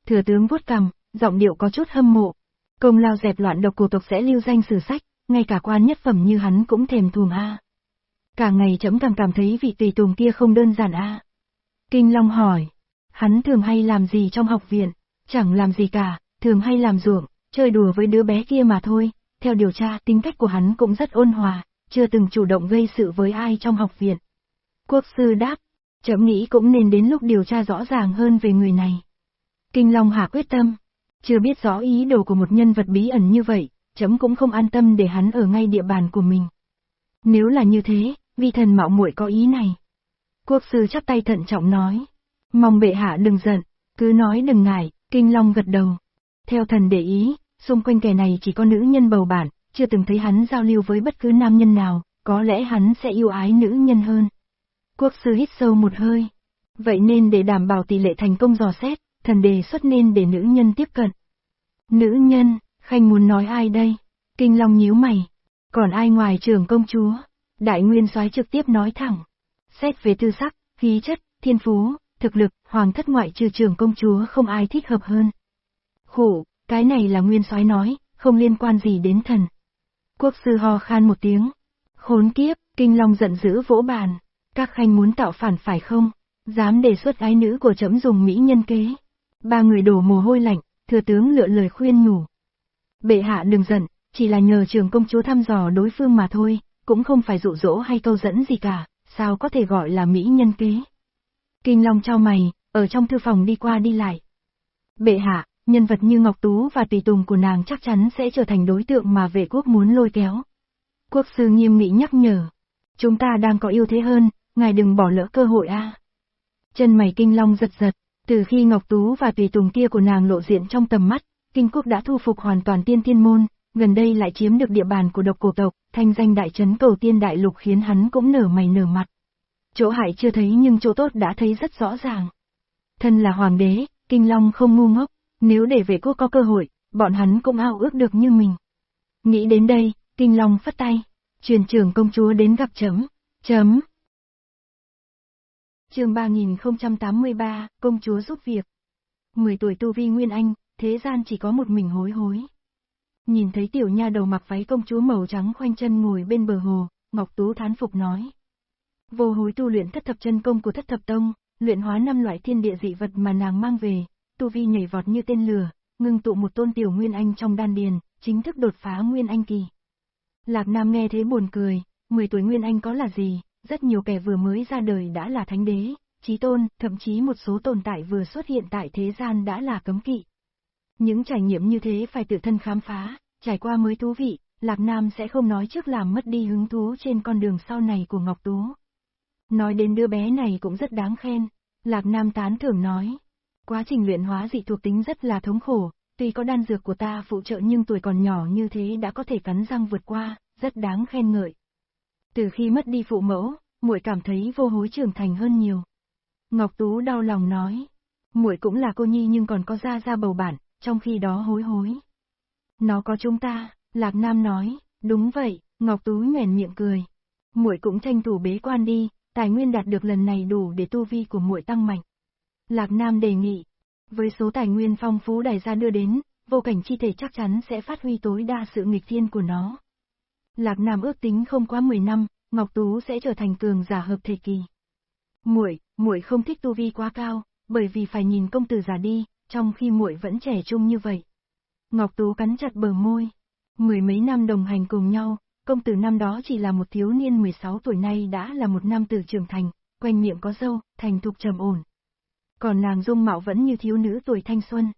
Thừa tướng vuốt cằm, giọng điệu có chút hâm mộ. Công lao dẹp loạn độc cổ tộc sẽ lưu danh sử sách, ngay cả quan nhất phẩm như hắn cũng thèm thuồng a. Cả ngày chấm càng cảm thấy vị tùy tùng kia không đơn giản a. Kinh Long hỏi, hắn thường hay làm gì trong học viện, chẳng làm gì cả, thường hay làm ruộng, chơi đùa với đứa bé kia mà thôi, theo điều tra tính cách của hắn cũng rất ôn hòa, chưa từng chủ động gây sự với ai trong học viện. Quốc sư đáp, chấm nghĩ cũng nên đến lúc điều tra rõ ràng hơn về người này. Kinh Long Hà quyết tâm, chưa biết rõ ý đồ của một nhân vật bí ẩn như vậy, chấm cũng không an tâm để hắn ở ngay địa bàn của mình. Nếu là như thế, vi thần mạo muội có ý này. Quốc sư chắp tay thận trọng nói. Mong bệ hạ đừng giận, cứ nói đừng ngại, kinh long gật đầu. Theo thần để ý, xung quanh kẻ này chỉ có nữ nhân bầu bản, chưa từng thấy hắn giao lưu với bất cứ nam nhân nào, có lẽ hắn sẽ yêu ái nữ nhân hơn. Quốc sư hít sâu một hơi. Vậy nên để đảm bảo tỷ lệ thành công dò xét, thần đề xuất nên để nữ nhân tiếp cận. Nữ nhân, Khanh muốn nói ai đây? Kinh Long nhíu mày. Còn ai ngoài trưởng công chúa? Đại Nguyên soái trực tiếp nói thẳng. Xét về tư sắc, khí chất, thiên phú, thực lực, hoàng thất ngoại trừ trưởng công chúa không ai thích hợp hơn. Khổ, cái này là Nguyên soái nói, không liên quan gì đến thần. Quốc sư ho khan một tiếng. Khốn kiếp, Kinh Long giận dữ vỗ bàn. Các khanh muốn tạo phản phải không? Dám đề xuất ái nữ của chấm dùng mỹ nhân kế. Ba người đổ mồ hôi lạnh, thừa tướng lựa lời khuyên nhủ. Bệ hạ đừng giận, chỉ là nhờ trường công chúa thăm dò đối phương mà thôi, cũng không phải dụ dỗ hay câu dẫn gì cả, sao có thể gọi là mỹ nhân kế. Kinh Long trao mày, ở trong thư phòng đi qua đi lại. Bệ hạ, nhân vật như Ngọc Tú và tùy tùng của nàng chắc chắn sẽ trở thành đối tượng mà vệ quốc muốn lôi kéo. Quốc sư nghiêm nghị nhắc nhở. Chúng ta đang có ưu thế hơn, ngài đừng bỏ lỡ cơ hội a. Chân mày kinh long giật giật, từ khi Ngọc Tú và tùy tùng kia của nàng lộ diện trong tầm mắt, kinh quốc đã thu phục hoàn toàn tiên thiên môn, gần đây lại chiếm được địa bàn của độc cổ tộc, thanh danh đại trấn cầu tiên đại lục khiến hắn cũng nở mày nở mặt. Chỗ hại chưa thấy nhưng chỗ tốt đã thấy rất rõ ràng. Thân là hoàng đế, kinh long không ngu ngốc, nếu để vệ quốc có cơ hội, bọn hắn cũng ao ước được như mình. Nghĩ đến đây, kinh long phất tay, truyền trưởng công chúa đến gặp chấm, chấm chương 3083, công chúa giúp việc. 10 tuổi tu vi Nguyên Anh, thế gian chỉ có một mình hối hối. Nhìn thấy tiểu nha đầu mặc váy công chúa màu trắng khoanh chân ngồi bên bờ hồ, Ngọc Tú thán phục nói. Vô hối tu luyện thất thập chân công của thất thập tông, luyện hóa năm loại thiên địa dị vật mà nàng mang về, tu vi nhảy vọt như tên lửa, ngưng tụ một tôn tiểu Nguyên Anh trong đan điền, chính thức đột phá Nguyên Anh kỳ. Lạc Nam nghe thế buồn cười, 10 tuổi Nguyên Anh có là gì, rất nhiều kẻ vừa mới ra đời đã là thánh đế, trí tôn, thậm chí một số tồn tại vừa xuất hiện tại thế gian đã là cấm kỵ. Những trải nghiệm như thế phải tự thân khám phá, trải qua mới thú vị, Lạc Nam sẽ không nói trước làm mất đi hứng thú trên con đường sau này của Ngọc Tú. Nói đến đứa bé này cũng rất đáng khen, Lạc Nam tán thưởng nói. Quá trình luyện hóa dị thuộc tính rất là thống khổ, tuy có đan dược của ta phụ trợ nhưng tuổi còn nhỏ như thế đã có thể cắn răng vượt qua, rất đáng khen ngợi. Từ khi mất đi phụ mẫu, muội cảm thấy vô hối trưởng thành hơn nhiều. Ngọc Tú đau lòng nói, muội cũng là cô nhi nhưng còn có ra ra bầu bản, trong khi đó hối hối. Nó có chúng ta, Lạc Nam nói, đúng vậy, Ngọc Tú nhoẻn miệng cười. Muội cũng tranh thủ bế quan đi, tài nguyên đạt được lần này đủ để tu vi của muội tăng mạnh. Lạc Nam đề nghị, với số tài nguyên phong phú đài gia đưa đến, vô cảnh chi thể chắc chắn sẽ phát huy tối đa sự nghịch thiên của nó. Lạc Nam ước tính không quá 10 năm, Ngọc Tú sẽ trở thành cường giả hợp thể kỳ. Muội, muội không thích tu vi quá cao, bởi vì phải nhìn công tử già đi, trong khi muội vẫn trẻ trung như vậy. Ngọc Tú cắn chặt bờ môi. Mười mấy năm đồng hành cùng nhau, công tử năm đó chỉ là một thiếu niên 16 tuổi nay đã là một nam tử trưởng thành, quanh miệng có dâu, thành thục trầm ổn. Còn nàng dung mạo vẫn như thiếu nữ tuổi thanh xuân.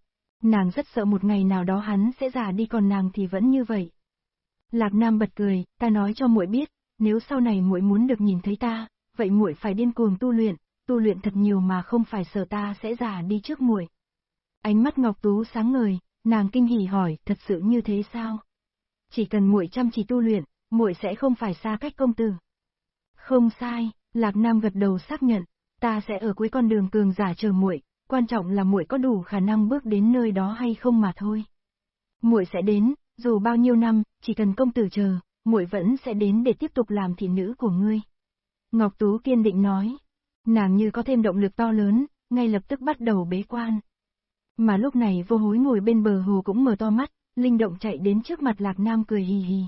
Nàng rất sợ một ngày nào đó hắn sẽ già đi còn nàng thì vẫn như vậy. Lạc Nam bật cười, ta nói cho muội biết, nếu sau này muội muốn được nhìn thấy ta, vậy muội phải điên cuồng tu luyện, tu luyện thật nhiều mà không phải sợ ta sẽ già đi trước muội. Ánh mắt Ngọc Tú sáng ngời, nàng kinh hỉ hỏi, thật sự như thế sao? Chỉ cần muội chăm chỉ tu luyện, muội sẽ không phải xa cách công tử. Không sai, Lạc Nam gật đầu xác nhận, ta sẽ ở cuối con đường cường giả chờ muội, quan trọng là muội có đủ khả năng bước đến nơi đó hay không mà thôi. Muội sẽ đến, dù bao nhiêu năm, chỉ cần công tử chờ, muội vẫn sẽ đến để tiếp tục làm thị nữ của ngươi. Ngọc Tú kiên định nói, nàng như có thêm động lực to lớn, ngay lập tức bắt đầu bế quan. Mà lúc này vô hối ngồi bên bờ hồ cũng mở to mắt, linh động chạy đến trước mặt Lạc Nam cười hì hì.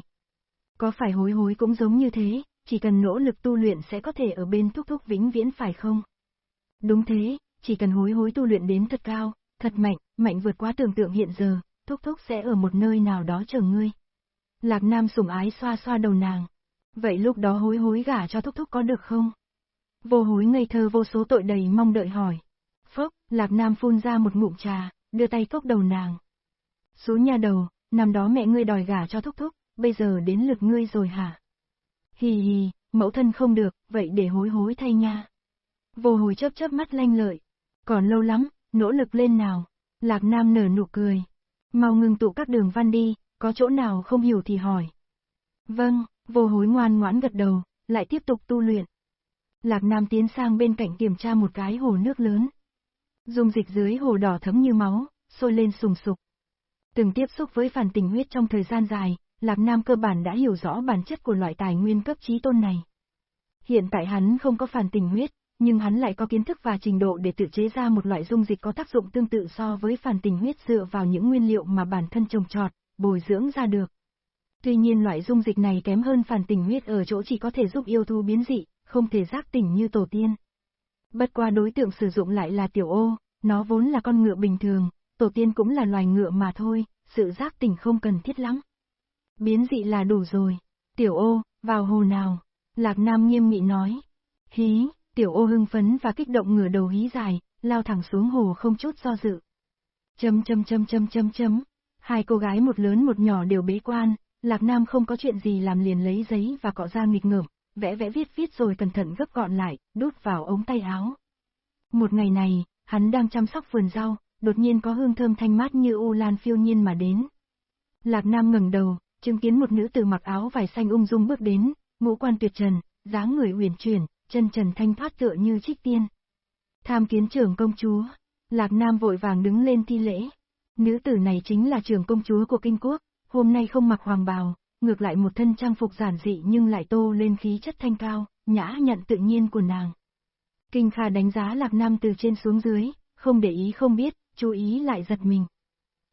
Có phải hối hối cũng giống như thế, chỉ cần nỗ lực tu luyện sẽ có thể ở bên thúc thúc vĩnh viễn phải không? Đúng thế, chỉ cần hối hối tu luyện đến thật cao, thật mạnh, mạnh vượt quá tưởng tượng hiện giờ, thúc thúc sẽ ở một nơi nào đó chờ ngươi. Lạc Nam sủng ái xoa xoa đầu nàng. Vậy lúc đó hối hối gả cho thúc thúc có được không? Vô hối ngây thơ vô số tội đầy mong đợi hỏi. Phốc, Lạc Nam phun ra một ngụm trà, đưa tay cốc đầu nàng. Số nhà đầu, năm đó mẹ ngươi đòi gả cho thúc thúc, bây giờ đến lượt ngươi rồi hả? Hì hì, mẫu thân không được, vậy để hối hối thay nha. Vô hồi chớp chớp mắt lanh lợi. Còn lâu lắm, nỗ lực lên nào. Lạc Nam nở nụ cười. Mau ngừng tụ các đường văn đi, có chỗ nào không hiểu thì hỏi. Vâng, vô hối ngoan ngoãn gật đầu, lại tiếp tục tu luyện. Lạc Nam tiến sang bên cạnh kiểm tra một cái hồ nước lớn. Dung dịch dưới hồ đỏ thấm như máu, sôi lên sùng sục. Từng tiếp xúc với phản tình huyết trong thời gian dài, Lạc Nam cơ bản đã hiểu rõ bản chất của loại tài nguyên cấp trí tôn này. Hiện tại hắn không có phản tình huyết, nhưng hắn lại có kiến thức và trình độ để tự chế ra một loại dung dịch có tác dụng tương tự so với phản tình huyết dựa vào những nguyên liệu mà bản thân trồng trọt, bồi dưỡng ra được. Tuy nhiên loại dung dịch này kém hơn phản tình huyết ở chỗ chỉ có thể giúp yêu thú biến dị, không thể giác tỉnh như tổ tiên. Bất qua đối tượng sử dụng lại là tiểu ô, nó vốn là con ngựa bình thường, tổ tiên cũng là loài ngựa mà thôi, sự giác tỉnh không cần thiết lắm. Biến dị là đủ rồi. Tiểu ô, vào hồ nào. Lạc Nam nghiêm nghị nói. Hí, tiểu ô hưng phấn và kích động ngửa đầu hí dài, lao thẳng xuống hồ không chút do dự. Chấm chấm chấm chấm chấm chấm. Hai cô gái một lớn một nhỏ đều bế quan, Lạc Nam không có chuyện gì làm liền lấy giấy và cọ ra nghịch ngợm, vẽ vẽ viết viết rồi cẩn thận gấp gọn lại, đút vào ống tay áo. Một ngày này, hắn đang chăm sóc vườn rau, đột nhiên có hương thơm thanh mát như u lan phiêu nhiên mà đến. Lạc Nam ngẩng đầu, chứng kiến một nữ tử mặc áo vải xanh ung dung bước đến, ngũ quan tuyệt trần, dáng người uyển chuyển, chân trần thanh thoát tựa như trích tiên. Tham kiến trưởng công chúa, Lạc Nam vội vàng đứng lên thi lễ. Nữ tử này chính là trưởng công chúa của kinh quốc, hôm nay không mặc hoàng bào, ngược lại một thân trang phục giản dị nhưng lại tô lên khí chất thanh cao, nhã nhận tự nhiên của nàng. Kinh Kha đánh giá Lạc Nam từ trên xuống dưới, không để ý không biết, chú ý lại giật mình.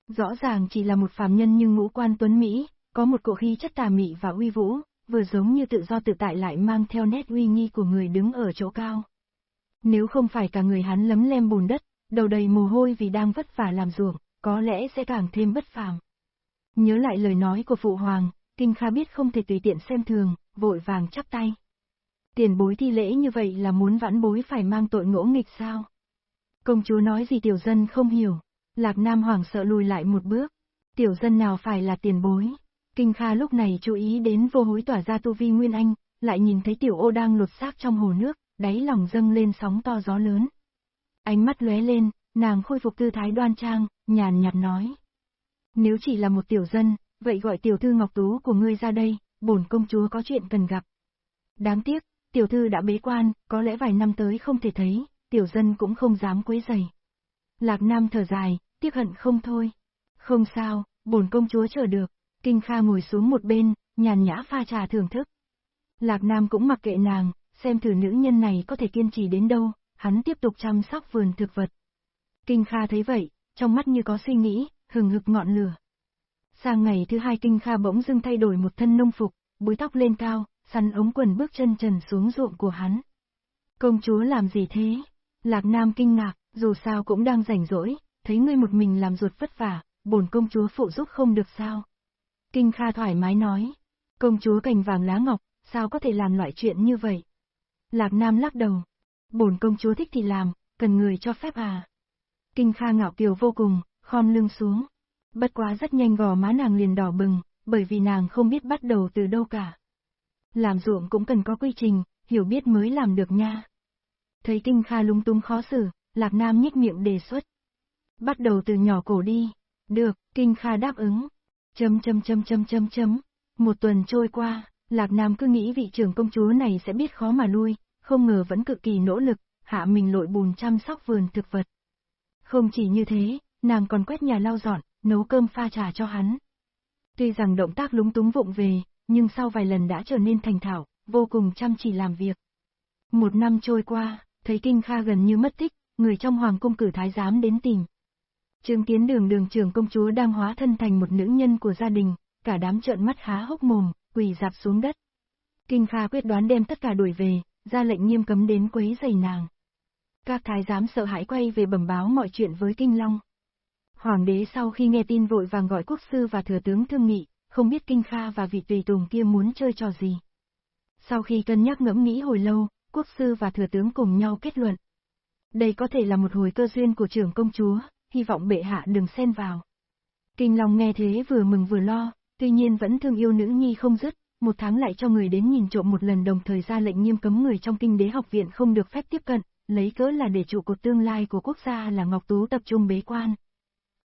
Rõ ràng chỉ là một phàm nhân nhưng ngũ quan tuấn Mỹ, có một cỗ khí chất tà mị và uy vũ, vừa giống như tự do tự tại lại mang theo nét uy nghi của người đứng ở chỗ cao. Nếu không phải cả người hắn lấm lem bùn đất, đầu đầy mồ hôi vì đang vất vả làm ruộng, có lẽ sẽ càng thêm bất phàm. Nhớ lại lời nói của phụ hoàng, Kinh Kha biết không thể tùy tiện xem thường, vội vàng chắp tay. Tiền bối thi lễ như vậy là muốn vãn bối phải mang tội ngỗ nghịch sao? Công chúa nói gì tiểu dân không hiểu, Lạc Nam Hoàng sợ lùi lại một bước. Tiểu dân nào phải là tiền bối? Kinh Kha lúc này chú ý đến vô hối tỏa ra tu vi Nguyên Anh, lại nhìn thấy tiểu ô đang lột xác trong hồ nước, đáy lòng dâng lên sóng to gió lớn. Ánh mắt lóe lên, nàng khôi phục tư thái đoan trang, nhàn nhạt nói. Nếu chỉ là một tiểu dân, vậy gọi tiểu thư Ngọc Tú của ngươi ra đây, bổn công chúa có chuyện cần gặp. Đáng tiếc, tiểu thư đã bế quan, có lẽ vài năm tới không thể thấy, tiểu dân cũng không dám quấy giày. Lạc Nam thở dài, tiếc hận không thôi. Không sao, bổn công chúa chờ được. Kinh Kha ngồi xuống một bên, nhàn nhã pha trà thưởng thức. Lạc Nam cũng mặc kệ nàng, xem thử nữ nhân này có thể kiên trì đến đâu, hắn tiếp tục chăm sóc vườn thực vật. Kinh Kha thấy vậy, trong mắt như có suy nghĩ, hừng hực ngọn lửa. Sang ngày thứ hai Kinh Kha bỗng dưng thay đổi một thân nông phục, búi tóc lên cao, săn ống quần bước chân trần xuống ruộng của hắn. Công chúa làm gì thế? Lạc Nam kinh ngạc, dù sao cũng đang rảnh rỗi, thấy ngươi một mình làm ruột vất vả, bổn công chúa phụ giúp không được sao. Kinh Kha thoải mái nói, công chúa cành vàng lá ngọc, sao có thể làm loại chuyện như vậy? Lạc Nam lắc đầu, bổn công chúa thích thì làm, cần người cho phép à. Kinh Kha ngạo kiều vô cùng, khom lưng xuống. Bất quá rất nhanh gò má nàng liền đỏ bừng, bởi vì nàng không biết bắt đầu từ đâu cả. Làm ruộng cũng cần có quy trình, hiểu biết mới làm được nha. Thấy Kinh Kha lung tung khó xử, Lạc Nam nhếch miệng đề xuất. Bắt đầu từ nhỏ cổ đi. Được, Kinh Kha đáp ứng. Chấm chấm chấm chấm chấm chấm. Một tuần trôi qua, Lạc Nam cứ nghĩ vị trưởng công chúa này sẽ biết khó mà lui, không ngờ vẫn cực kỳ nỗ lực, hạ mình lội bùn chăm sóc vườn thực vật. Không chỉ như thế, nàng còn quét nhà lau dọn, nấu cơm pha trà cho hắn. Tuy rằng động tác lúng túng vụng về, nhưng sau vài lần đã trở nên thành thạo, vô cùng chăm chỉ làm việc. Một năm trôi qua, thấy Kinh Kha gần như mất tích, người trong hoàng cung cử thái giám đến tìm. Trương Kiến Đường đường trưởng công chúa đang hóa thân thành một nữ nhân của gia đình, cả đám trợn mắt há hốc mồm, quỳ dạp xuống đất. Kinh Kha quyết đoán đem tất cả đuổi về, ra lệnh nghiêm cấm đến quấy giày nàng. Các thái giám sợ hãi quay về bẩm báo mọi chuyện với Kinh Long. Hoàng đế sau khi nghe tin vội vàng gọi quốc sư và thừa tướng thương nghị, không biết Kinh Kha và vị tùy tùng kia muốn chơi trò gì. Sau khi cân nhắc ngẫm nghĩ hồi lâu, quốc sư và thừa tướng cùng nhau kết luận. Đây có thể là một hồi cơ duyên của trưởng công chúa, hy vọng bệ hạ đừng xen vào. Kinh Long nghe thế vừa mừng vừa lo, tuy nhiên vẫn thương yêu nữ nhi không dứt, một tháng lại cho người đến nhìn trộm một lần đồng thời ra lệnh nghiêm cấm người trong kinh đế học viện không được phép tiếp cận, lấy cớ là để trụ cột tương lai của quốc gia là Ngọc Tú tập trung bế quan.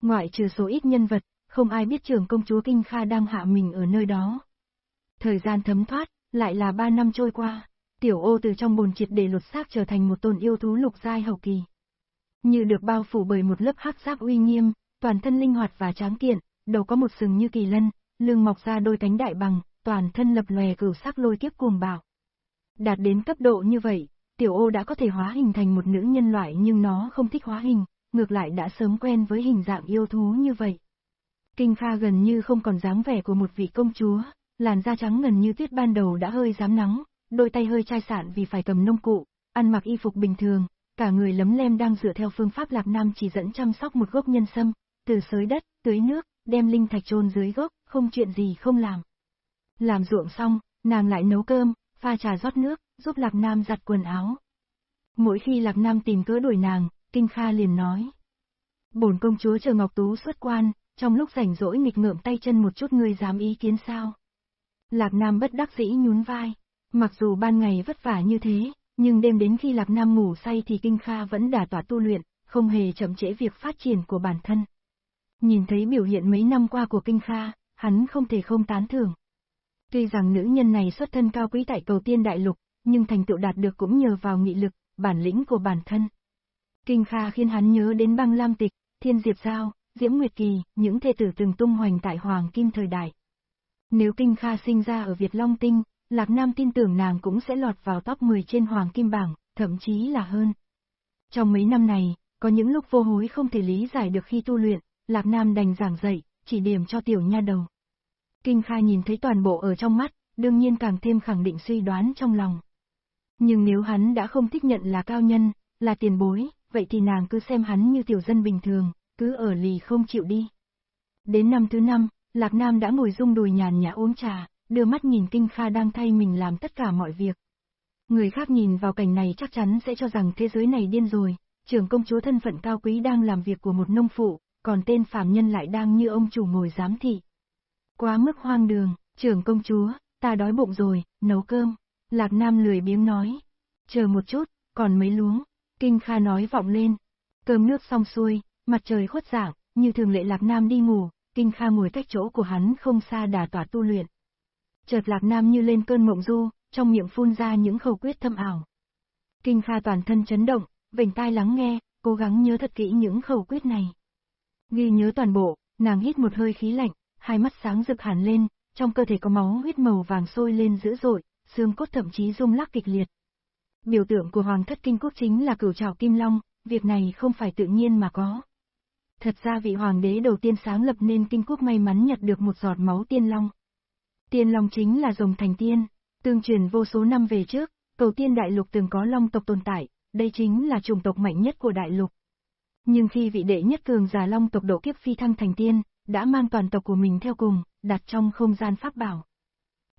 Ngoại trừ số ít nhân vật, không ai biết trưởng công chúa Kinh Kha đang hạ mình ở nơi đó. Thời gian thấm thoát, lại là ba năm trôi qua, tiểu ô từ trong bồn triệt để lột xác trở thành một tôn yêu thú lục giai hậu kỳ. Như được bao phủ bởi một lớp hắc giáp uy nghiêm, toàn thân linh hoạt và tráng kiện, đầu có một sừng như kỳ lân, lưng mọc ra đôi cánh đại bằng, toàn thân lập lòe cửu sắc lôi kiếp cuồng bạo. Đạt đến cấp độ như vậy, tiểu ô đã có thể hóa hình thành một nữ nhân loại nhưng nó không thích hóa hình, ngược lại đã sớm quen với hình dạng yêu thú như vậy. Kinh Kha gần như không còn dáng vẻ của một vị công chúa, làn da trắng ngần như tuyết ban đầu đã hơi dám nắng, đôi tay hơi chai sạn vì phải cầm nông cụ, ăn mặc y phục bình thường, cả người lấm lem đang dựa theo phương pháp Lạc Nam chỉ dẫn chăm sóc một gốc nhân sâm, từ sới đất, tưới nước, đem linh thạch chôn dưới gốc, không chuyện gì không làm. Làm ruộng xong, nàng lại nấu cơm, pha trà rót nước, giúp Lạc Nam giặt quần áo. Mỗi khi Lạc Nam tìm cớ đuổi nàng, Kinh Kha liền nói. Bổn công chúa chờ Ngọc Tú xuất quan, trong lúc rảnh rỗi nghịch ngợm tay chân một chút ngươi dám ý kiến sao? Lạc Nam bất đắc dĩ nhún vai, mặc dù ban ngày vất vả như thế, nhưng đêm đến khi Lạc Nam ngủ say thì Kinh Kha vẫn đả tỏa tu luyện, không hề chậm trễ việc phát triển của bản thân. Nhìn thấy biểu hiện mấy năm qua của Kinh Kha, hắn không thể không tán thưởng. Tuy rằng nữ nhân này xuất thân cao quý tại cầu tiên đại lục, nhưng thành tựu đạt được cũng nhờ vào nghị lực, bản lĩnh của bản thân. Kinh Kha khiến hắn nhớ đến băng lam tịch, thiên diệp giao, diễm nguyệt kỳ, những thê tử từng tung hoành tại Hoàng Kim thời đại. Nếu Kinh Kha sinh ra ở Việt Long Tinh, Lạc Nam tin tưởng nàng cũng sẽ lọt vào top 10 trên Hoàng Kim bảng, thậm chí là hơn. Trong mấy năm này, có những lúc vô hối không thể lý giải được khi tu luyện, Lạc Nam đành giảng dạy, chỉ điểm cho tiểu nha đầu. Kinh Kha nhìn thấy toàn bộ ở trong mắt, đương nhiên càng thêm khẳng định suy đoán trong lòng. Nhưng nếu hắn đã không thích nhận là cao nhân, là tiền bối, vậy thì nàng cứ xem hắn như tiểu dân bình thường, cứ ở lì không chịu đi. Đến năm thứ năm, Lạc Nam đã ngồi rung đùi nhàn nhã uống trà, đưa mắt nhìn Kinh Kha đang thay mình làm tất cả mọi việc. Người khác nhìn vào cảnh này chắc chắn sẽ cho rằng thế giới này điên rồi, trưởng công chúa thân phận cao quý đang làm việc của một nông phụ, còn tên phàm nhân lại đang như ông chủ ngồi giám thị. Quá mức hoang đường, trưởng công chúa, ta đói bụng rồi, nấu cơm. Lạc Nam lười biếng nói. Chờ một chút, còn mấy luống. Kinh Kha nói vọng lên. Cơm nước xong xuôi, mặt trời khuất dạng, như thường lệ Lạc Nam đi ngủ, Kinh Kha ngồi cách chỗ của hắn không xa đà tỏa tu luyện. Chợt Lạc Nam như lên cơn mộng du, trong miệng phun ra những khẩu quyết thâm ảo. Kinh Kha toàn thân chấn động, vểnh tai lắng nghe, cố gắng nhớ thật kỹ những khẩu quyết này. Ghi nhớ toàn bộ, nàng hít một hơi khí lạnh, hai mắt sáng rực hẳn lên, trong cơ thể có máu huyết màu vàng sôi lên dữ dội, xương cốt thậm chí rung lắc kịch liệt. Biểu tượng của Hoàng thất kinh quốc chính là cửu trảo kim long, việc này không phải tự nhiên mà có. Thật ra vị hoàng đế đầu tiên sáng lập nên kinh quốc may mắn nhặt được một giọt máu tiên long. Tiên long chính là rồng thành tiên, tương truyền vô số năm về trước, cầu tiên đại lục từng có long tộc tồn tại, đây chính là chủng tộc mạnh nhất của đại lục. Nhưng khi vị đệ nhất cường giả long tộc độ kiếp phi thăng thành tiên, đã mang toàn tộc của mình theo cùng, đặt trong không gian pháp bảo.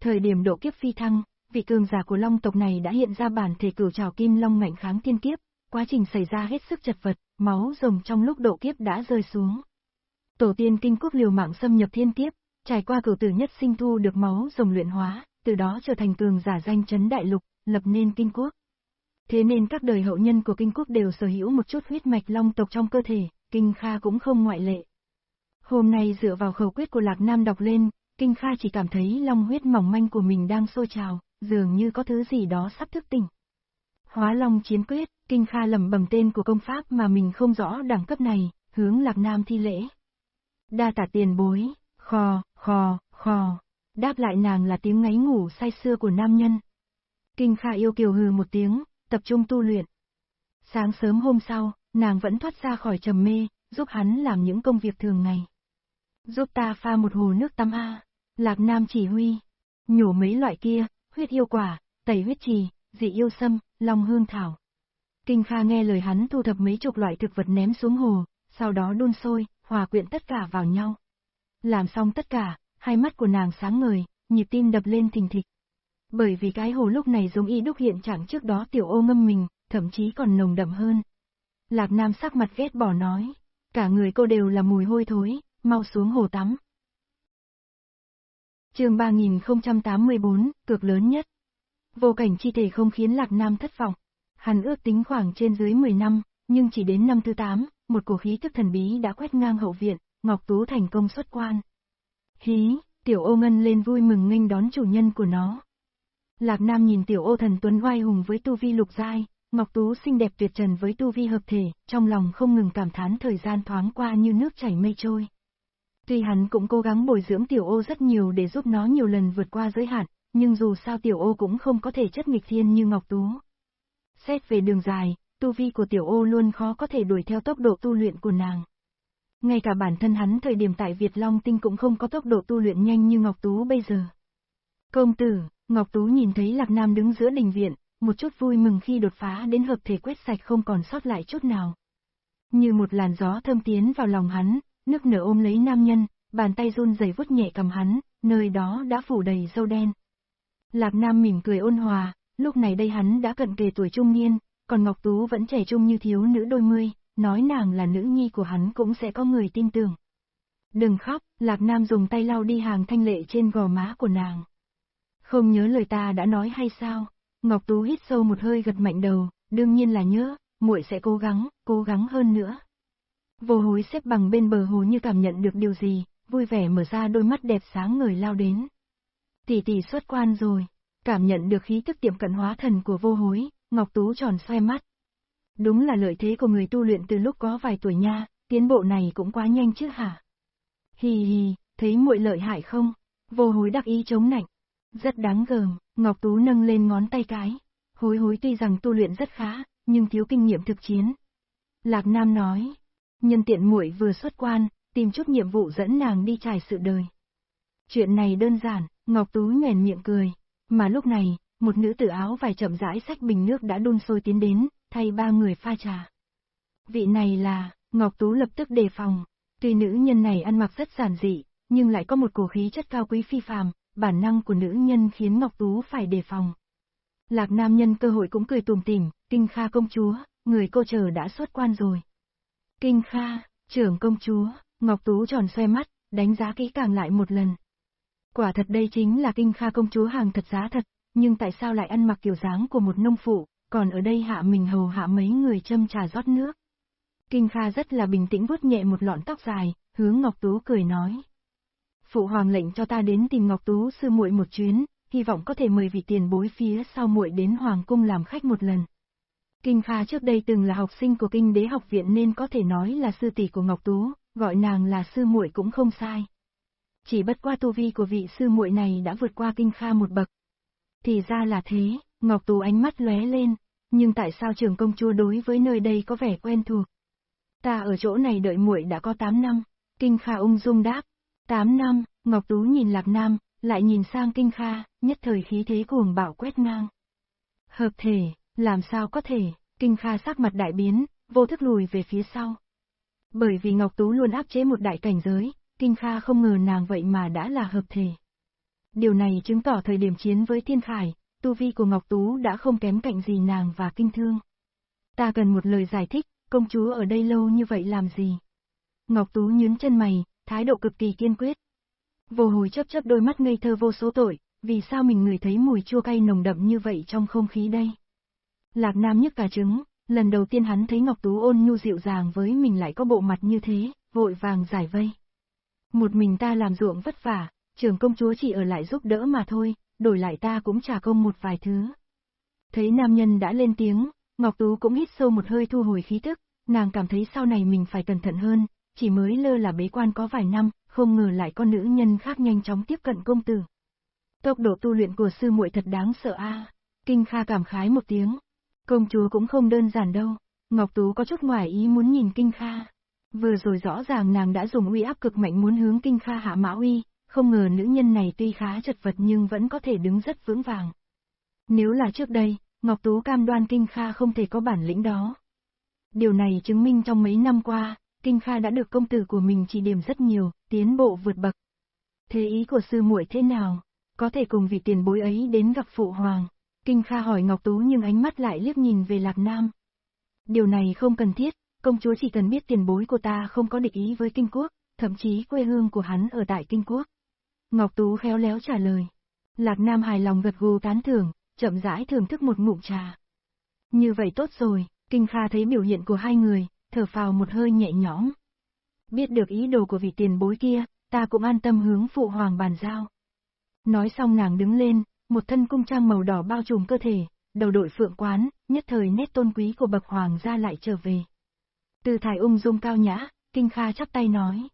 Thời điểm độ kiếp phi thăng, vị cường giả của long tộc này đã hiện ra bản thể cửu trào kim long ngạnh kháng tiên kiếp, quá trình xảy ra hết sức chật vật, máu rồng trong lúc độ kiếp đã rơi xuống. Tổ tiên kinh quốc liều mạng xâm nhập thiên kiếp, trải qua cửu tử nhất sinh thu được máu rồng luyện hóa, từ đó trở thành cường giả danh chấn đại lục, lập nên kinh quốc. Thế nên các đời hậu nhân của kinh quốc đều sở hữu một chút huyết mạch long tộc trong cơ thể, kinh kha cũng không ngoại lệ. Hôm nay dựa vào khẩu quyết của Lạc Nam đọc lên, kinh kha chỉ cảm thấy long huyết mỏng manh của mình đang sôi trào, dường như có thứ gì đó sắp thức tỉnh. Hóa long chiến quyết, kinh kha lầm bầm tên của công pháp mà mình không rõ đẳng cấp này, hướng Lạc Nam thi lễ. Đa tả tiền bối, khò, khò, khò, đáp lại nàng là tiếng ngáy ngủ say xưa của nam nhân. Kinh Kha yêu kiều hừ một tiếng, tập trung tu luyện. Sáng sớm hôm sau, nàng vẫn thoát ra khỏi trầm mê, giúp hắn làm những công việc thường ngày. Giúp ta pha một hồ nước tắm A, Lạc Nam chỉ huy, nhổ mấy loại kia, huyết yêu quả, tẩy huyết trì, dị yêu sâm, long hương thảo. Kinh Kha nghe lời hắn thu thập mấy chục loại thực vật ném xuống hồ, sau đó đun sôi, hòa quyện tất cả vào nhau. Làm xong tất cả, hai mắt của nàng sáng ngời, nhịp tim đập lên thình thịch. Bởi vì cái hồ lúc này giống y đúc hiện trạng trước đó tiểu ô ngâm mình, thậm chí còn nồng đậm hơn. Lạc Nam sắc mặt ghét bỏ nói, cả người cô đều là mùi hôi thối, mau xuống hồ tắm. chương 3084, cược lớn nhất. Vô cảnh chi thể không khiến Lạc Nam thất vọng. Hắn ước tính khoảng trên dưới 10 năm, nhưng chỉ đến năm thứ 8, một cổ khí thức thần bí đã quét ngang hậu viện, Ngọc Tú thành công xuất quan. Hí, tiểu ô ngân lên vui mừng nghênh đón chủ nhân của nó. Lạc Nam nhìn tiểu ô thần tuấn oai hùng với tu vi lục giai, Ngọc Tú xinh đẹp tuyệt trần với tu vi hợp thể, trong lòng không ngừng cảm thán thời gian thoáng qua như nước chảy mây trôi. Tuy hắn cũng cố gắng bồi dưỡng tiểu ô rất nhiều để giúp nó nhiều lần vượt qua giới hạn, nhưng dù sao tiểu ô cũng không có thể chất nghịch thiên như Ngọc Tú. Xét về đường dài, tu vi của tiểu ô luôn khó có thể đuổi theo tốc độ tu luyện của nàng. Ngay cả bản thân hắn thời điểm tại Việt Long Tinh cũng không có tốc độ tu luyện nhanh như Ngọc Tú bây giờ. Công tử, Ngọc Tú nhìn thấy Lạc Nam đứng giữa đình viện, một chút vui mừng khi đột phá đến hợp thể quét sạch không còn sót lại chút nào. Như một làn gió thơm tiến vào lòng hắn, nước nở ôm lấy nam nhân, bàn tay run rẩy vuốt nhẹ cầm hắn, nơi đó đã phủ đầy dâu đen. Lạc Nam mỉm cười ôn hòa, lúc này đây hắn đã cận kề tuổi trung niên, còn Ngọc Tú vẫn trẻ trung như thiếu nữ đôi mươi, nói nàng là nữ nhi của hắn cũng sẽ có người tin tưởng. Đừng khóc, Lạc Nam dùng tay lau đi hàng thanh lệ trên gò má của nàng. Không nhớ lời ta đã nói hay sao? Ngọc Tú hít sâu một hơi gật mạnh đầu, đương nhiên là nhớ, muội sẽ cố gắng, cố gắng hơn nữa. Vô hối xếp bằng bên bờ hồ như cảm nhận được điều gì, vui vẻ mở ra đôi mắt đẹp sáng ngời lao đến. Tỷ tỷ xuất quan rồi, cảm nhận được khí tức tiệm cận hóa thần của vô hối, Ngọc Tú tròn xoay mắt. Đúng là lợi thế của người tu luyện từ lúc có vài tuổi nha, tiến bộ này cũng quá nhanh chứ hả? Hì hì, thấy muội lợi hại không? Vô hối đắc ý chống nạnh. Rất đáng gờm, Ngọc Tú nâng lên ngón tay cái. Hối hối tuy rằng tu luyện rất khá, nhưng thiếu kinh nghiệm thực chiến. Lạc Nam nói, nhân tiện muội vừa xuất quan, tìm chút nhiệm vụ dẫn nàng đi trải sự đời. Chuyện này đơn giản, Ngọc Tú nhoèn miệng cười, mà lúc này, một nữ tử áo vải chậm rãi sách bình nước đã đun sôi tiến đến, thay ba người pha trà. Vị này là, Ngọc Tú lập tức đề phòng, tuy nữ nhân này ăn mặc rất giản dị, nhưng lại có một cổ khí chất cao quý phi phàm, bản năng của nữ nhân khiến Ngọc Tú phải đề phòng. Lạc nam nhân cơ hội cũng cười tùm tìm, Kinh Kha công chúa, người cô chờ đã xuất quan rồi. Kinh Kha, trưởng công chúa, Ngọc Tú tròn xoe mắt, đánh giá kỹ càng lại một lần. Quả thật đây chính là kinh kha công chúa hàng thật giá thật, nhưng tại sao lại ăn mặc kiểu dáng của một nông phụ, còn ở đây hạ mình hầu hạ mấy người châm trà rót nước. Kinh Kha rất là bình tĩnh vuốt nhẹ một lọn tóc dài, hướng Ngọc Tú cười nói. Phụ hoàng lệnh cho ta đến tìm Ngọc Tú sư muội một chuyến, hy vọng có thể mời vị tiền bối phía sau muội đến hoàng cung làm khách một lần. Kinh Kha trước đây từng là học sinh của kinh đế học viện nên có thể nói là sư tỷ của Ngọc Tú, gọi nàng là sư muội cũng không sai. Chỉ bất qua tu vi của vị sư muội này đã vượt qua Kinh Kha một bậc. Thì ra là thế, Ngọc Tú ánh mắt lóe lên, nhưng tại sao trường công chúa đối với nơi đây có vẻ quen thuộc? Ta ở chỗ này đợi muội đã có 8 năm, Kinh Kha ung dung đáp. 8 năm, Ngọc Tú nhìn Lạc Nam, lại nhìn sang Kinh Kha, nhất thời khí thế cuồng bạo quét ngang. Hợp thể, làm sao có thể, Kinh Kha sắc mặt đại biến, vô thức lùi về phía sau. Bởi vì Ngọc Tú luôn áp chế một đại cảnh giới, Kinh Kha không ngờ nàng vậy mà đã là hợp thể. Điều này chứng tỏ thời điểm chiến với Thiên Khải, tu vi của Ngọc Tú đã không kém cạnh gì nàng và Kinh Thương. Ta cần một lời giải thích, công chúa ở đây lâu như vậy làm gì? Ngọc Tú nhướng chân mày, thái độ cực kỳ kiên quyết. Vô hồi chấp chấp đôi mắt ngây thơ vô số tội, vì sao mình người thấy mùi chua cay nồng đậm như vậy trong không khí đây? Lạc Nam nhức cả trứng, lần đầu tiên hắn thấy Ngọc Tú ôn nhu dịu dàng với mình lại có bộ mặt như thế, vội vàng giải vây. Một mình ta làm ruộng vất vả, trưởng công chúa chỉ ở lại giúp đỡ mà thôi, đổi lại ta cũng trả công một vài thứ. Thấy nam nhân đã lên tiếng, Ngọc Tú cũng hít sâu một hơi thu hồi khí tức, nàng cảm thấy sau này mình phải cẩn thận hơn, chỉ mới lơ là bế quan có vài năm, không ngờ lại có nữ nhân khác nhanh chóng tiếp cận công tử. Tốc độ tu luyện của sư muội thật đáng sợ a. Kinh Kha cảm khái một tiếng. Công chúa cũng không đơn giản đâu. Ngọc Tú có chút ngoài ý muốn nhìn Kinh Kha. Vừa rồi rõ ràng nàng đã dùng uy áp cực mạnh muốn hướng Kinh Kha hạ mã uy, không ngờ nữ nhân này tuy khá chật vật nhưng vẫn có thể đứng rất vững vàng. Nếu là trước đây, Ngọc Tú cam đoan Kinh Kha không thể có bản lĩnh đó. Điều này chứng minh trong mấy năm qua, Kinh Kha đã được công tử của mình chỉ điểm rất nhiều, tiến bộ vượt bậc. Thế ý của sư muội thế nào? Có thể cùng vị tiền bối ấy đến gặp phụ hoàng. Kinh Kha hỏi Ngọc Tú nhưng ánh mắt lại liếc nhìn về Lạc Nam. Điều này không cần thiết, công chúa chỉ cần biết tiền bối của ta không có địch ý với Kinh Quốc, thậm chí quê hương của hắn ở tại Kinh Quốc. Ngọc Tú khéo léo trả lời. Lạc Nam hài lòng gật gù tán thưởng, chậm rãi thưởng thức một ngụm trà. Như vậy tốt rồi, Kinh Kha thấy biểu hiện của hai người, thở phào một hơi nhẹ nhõm. Biết được ý đồ của vị tiền bối kia, ta cũng an tâm hướng phụ hoàng bàn giao. Nói xong nàng đứng lên, một thân cung trang màu đỏ bao trùm cơ thể, đầu đội phượng quán, nhất thời nét tôn quý của bậc hoàng gia lại trở về. Từ thải ung dung cao nhã, Kinh Kha chắp tay nói.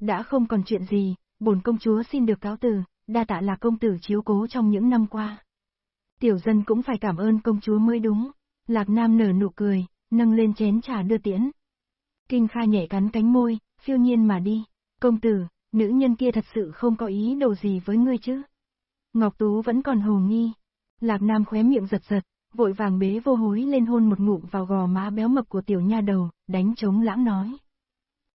Đã không còn chuyện gì, bổn công chúa xin được cáo từ, đa tạ là công tử chiếu cố trong những năm qua. Tiểu dân cũng phải cảm ơn công chúa mới đúng. Lạc Nam nở nụ cười, nâng lên chén trà đưa tiễn. Kinh Kha nhẹ cắn cánh môi, phiêu nhiên mà đi. Công tử, nữ nhân kia thật sự không có ý đồ gì với ngươi chứ. Ngọc Tú vẫn còn hồ nghi. Lạc Nam khóe miệng giật giật, vội vàng bế vô hối lên hôn một ngụm vào gò má béo mập của tiểu nha đầu, đánh trống lãng nói.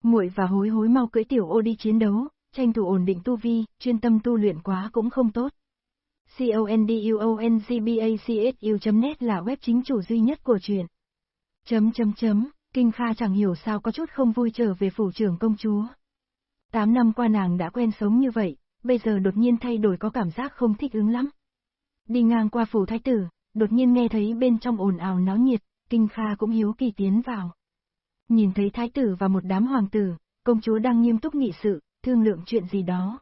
Muội và hối hối mau cưỡi tiểu ô đi chiến đấu, tranh thủ ổn định tu vi, chuyên tâm tu luyện quá cũng không tốt. CONDUONGBACSU.net là web chính chủ duy nhất của truyện. Chấm chấm chấm, Kinh Kha chẳng hiểu sao có chút không vui trở về phủ trưởng công chúa. Tám năm qua nàng đã quen sống như vậy, bây giờ đột nhiên thay đổi có cảm giác không thích ứng lắm. Đi ngang qua phủ thái tử, đột nhiên nghe thấy bên trong ồn ào náo nhiệt, Kinh Kha cũng hiếu kỳ tiến vào. Nhìn thấy thái tử và một đám hoàng tử, công chúa đang nghiêm túc nghị sự, thương lượng chuyện gì đó.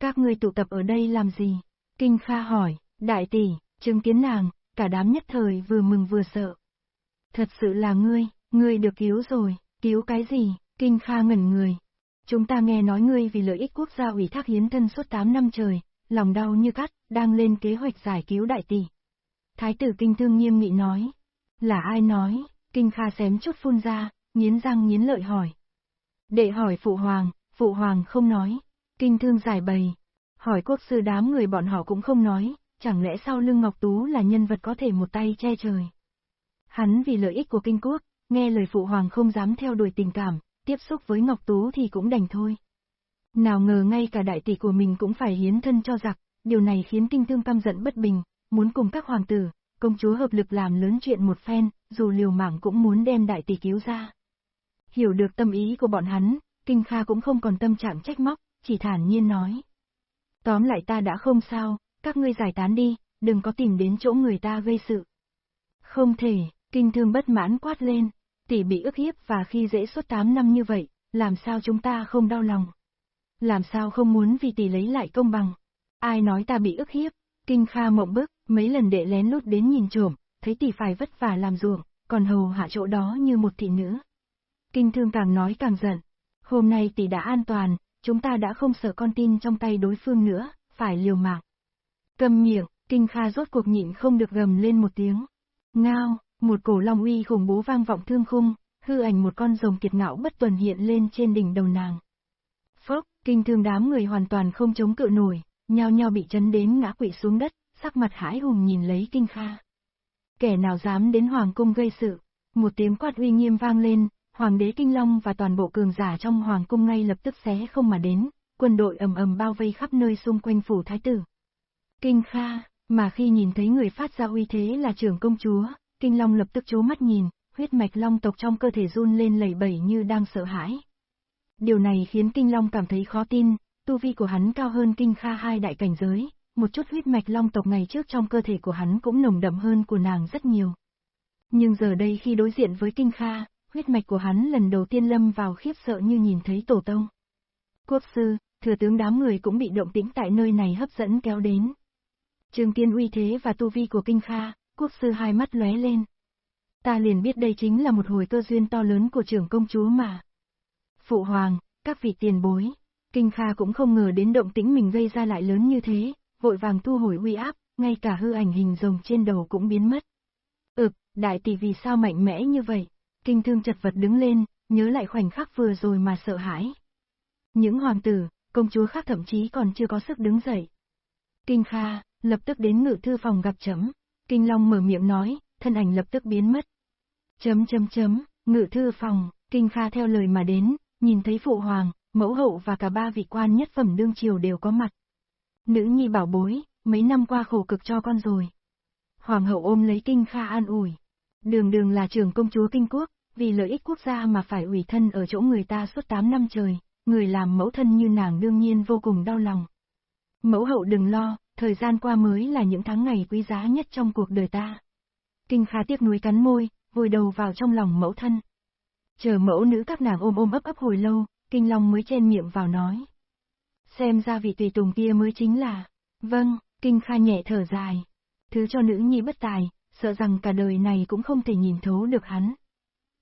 Các ngươi tụ tập ở đây làm gì? Kinh Kha hỏi, đại tỷ, chứng kiến nàng, cả đám nhất thời vừa mừng vừa sợ. Thật sự là ngươi, ngươi được cứu rồi, cứu cái gì? Kinh Kha ngẩn người. Chúng ta nghe nói ngươi vì lợi ích quốc gia ủy thác hiến thân suốt 8 năm trời, lòng đau như cắt, đang lên kế hoạch giải cứu đại tỷ. Thái tử Kinh Thương nghiêm nghị nói. Là ai nói? Kinh Kha xém chút phun ra, nghiến răng nghiến lợi hỏi. Đệ hỏi Phụ Hoàng, Phụ Hoàng không nói. Kinh Thương giải bày. Hỏi quốc sư đám người bọn họ cũng không nói, chẳng lẽ sau lưng Ngọc Tú là nhân vật có thể một tay che trời. Hắn vì lợi ích của kinh quốc, nghe lời phụ hoàng không dám theo đuổi tình cảm, tiếp xúc với Ngọc Tú thì cũng đành thôi. Nào ngờ ngay cả đại tỷ của mình cũng phải hiến thân cho giặc, điều này khiến kinh thương căm giận bất bình, muốn cùng các hoàng tử, công chúa hợp lực làm lớn chuyện một phen, dù liều mạng cũng muốn đem đại tỷ cứu ra. Hiểu được tâm ý của bọn hắn, kinh kha cũng không còn tâm trạng trách móc, chỉ thản nhiên nói. Tóm lại ta đã không sao, các ngươi giải tán đi, đừng có tìm đến chỗ người ta gây sự. Không thể, kinh thương bất mãn quát lên, tỷ bị ức hiếp và khi dễ suốt 8 năm như vậy, làm sao chúng ta không đau lòng. Làm sao không muốn vì tỷ lấy lại công bằng. Ai nói ta bị ức hiếp, kinh kha mộng bức, mấy lần đệ lén lút đến nhìn trộm, thấy tỷ phải vất vả làm ruộng, còn hầu hạ chỗ đó như một thị nữ. Kinh thương càng nói càng giận. Hôm nay tỷ đã an toàn, chúng ta đã không sợ con tin trong tay đối phương nữa, phải liều mạng. Cầm miệng, kinh kha rốt cuộc nhịn không được gầm lên một tiếng. Ngao, một cổ long uy khủng bố vang vọng thương khung, hư ảnh một con rồng kiệt ngạo bất tuần hiện lên trên đỉnh đầu nàng. Phốc, kinh thương đám người hoàn toàn không chống cự nổi, nhao nhao bị chấn đến ngã quỵ xuống đất, sắc mặt hãi hùng nhìn lấy kinh kha. Kẻ nào dám đến hoàng cung gây sự, một tiếng quát uy nghiêm vang lên, hoàng đế kinh long và toàn bộ cường giả trong hoàng cung ngay lập tức xé không mà đến, quân đội ầm ầm bao vây khắp nơi xung quanh phủ thái tử. Kinh kha, mà khi nhìn thấy người phát ra uy thế là trưởng công chúa, kinh long lập tức chố mắt nhìn, huyết mạch long tộc trong cơ thể run lên lẩy bẩy như đang sợ hãi. Điều này khiến kinh long cảm thấy khó tin, tu vi của hắn cao hơn kinh kha hai đại cảnh giới, một chút huyết mạch long tộc ngày trước trong cơ thể của hắn cũng nồng đậm hơn của nàng rất nhiều. Nhưng giờ đây khi đối diện với kinh kha, huyết mạch của hắn lần đầu tiên lâm vào khiếp sợ như nhìn thấy tổ tông. Quốc sư, thừa tướng đám người cũng bị động tĩnh tại nơi này hấp dẫn kéo đến. Trường tiên uy thế và tu vi của kinh kha, quốc sư hai mắt lóe lên. Ta liền biết đây chính là một hồi cơ duyên to lớn của trưởng công chúa mà. Phụ hoàng, các vị tiền bối, kinh kha cũng không ngờ đến động tĩnh mình gây ra lại lớn như thế, vội vàng thu hồi uy áp, ngay cả hư ảnh hình rồng trên đầu cũng biến mất. Ực, đại tỷ vì sao mạnh mẽ như vậy? Kinh thương chật vật đứng lên, nhớ lại khoảnh khắc vừa rồi mà sợ hãi. Những hoàng tử, công chúa khác thậm chí còn chưa có sức đứng dậy. Kinh Kha, lập tức đến ngự thư phòng gặp chấm. Kinh Long mở miệng nói, thân ảnh lập tức biến mất. Chấm chấm chấm, ngự thư phòng, Kinh Kha theo lời mà đến, nhìn thấy phụ hoàng, mẫu hậu và cả ba vị quan nhất phẩm đương triều đều có mặt. Nữ nhi bảo bối, mấy năm qua khổ cực cho con rồi. Hoàng hậu ôm lấy Kinh Kha an ủi. Đường đường là trưởng công chúa Kinh Quốc, vì lợi ích quốc gia mà phải ủy thân ở chỗ người ta suốt 8 năm trời, người làm mẫu thân như nàng đương nhiên vô cùng đau lòng. Mẫu hậu đừng lo, thời gian qua mới là những tháng ngày quý giá nhất trong cuộc đời ta. Kinh Kha tiếc nuối cắn môi, vùi đầu vào trong lòng mẫu thân. Chờ mẫu nữ các nàng ôm ôm ấp ấp hồi lâu, Kinh Long mới chen miệng vào nói. Xem ra vị tùy tùng kia mới chính là, vâng, Kinh Kha nhẹ thở dài. Thứ cho nữ nhi bất tài, sợ rằng cả đời này cũng không thể nhìn thấu được hắn.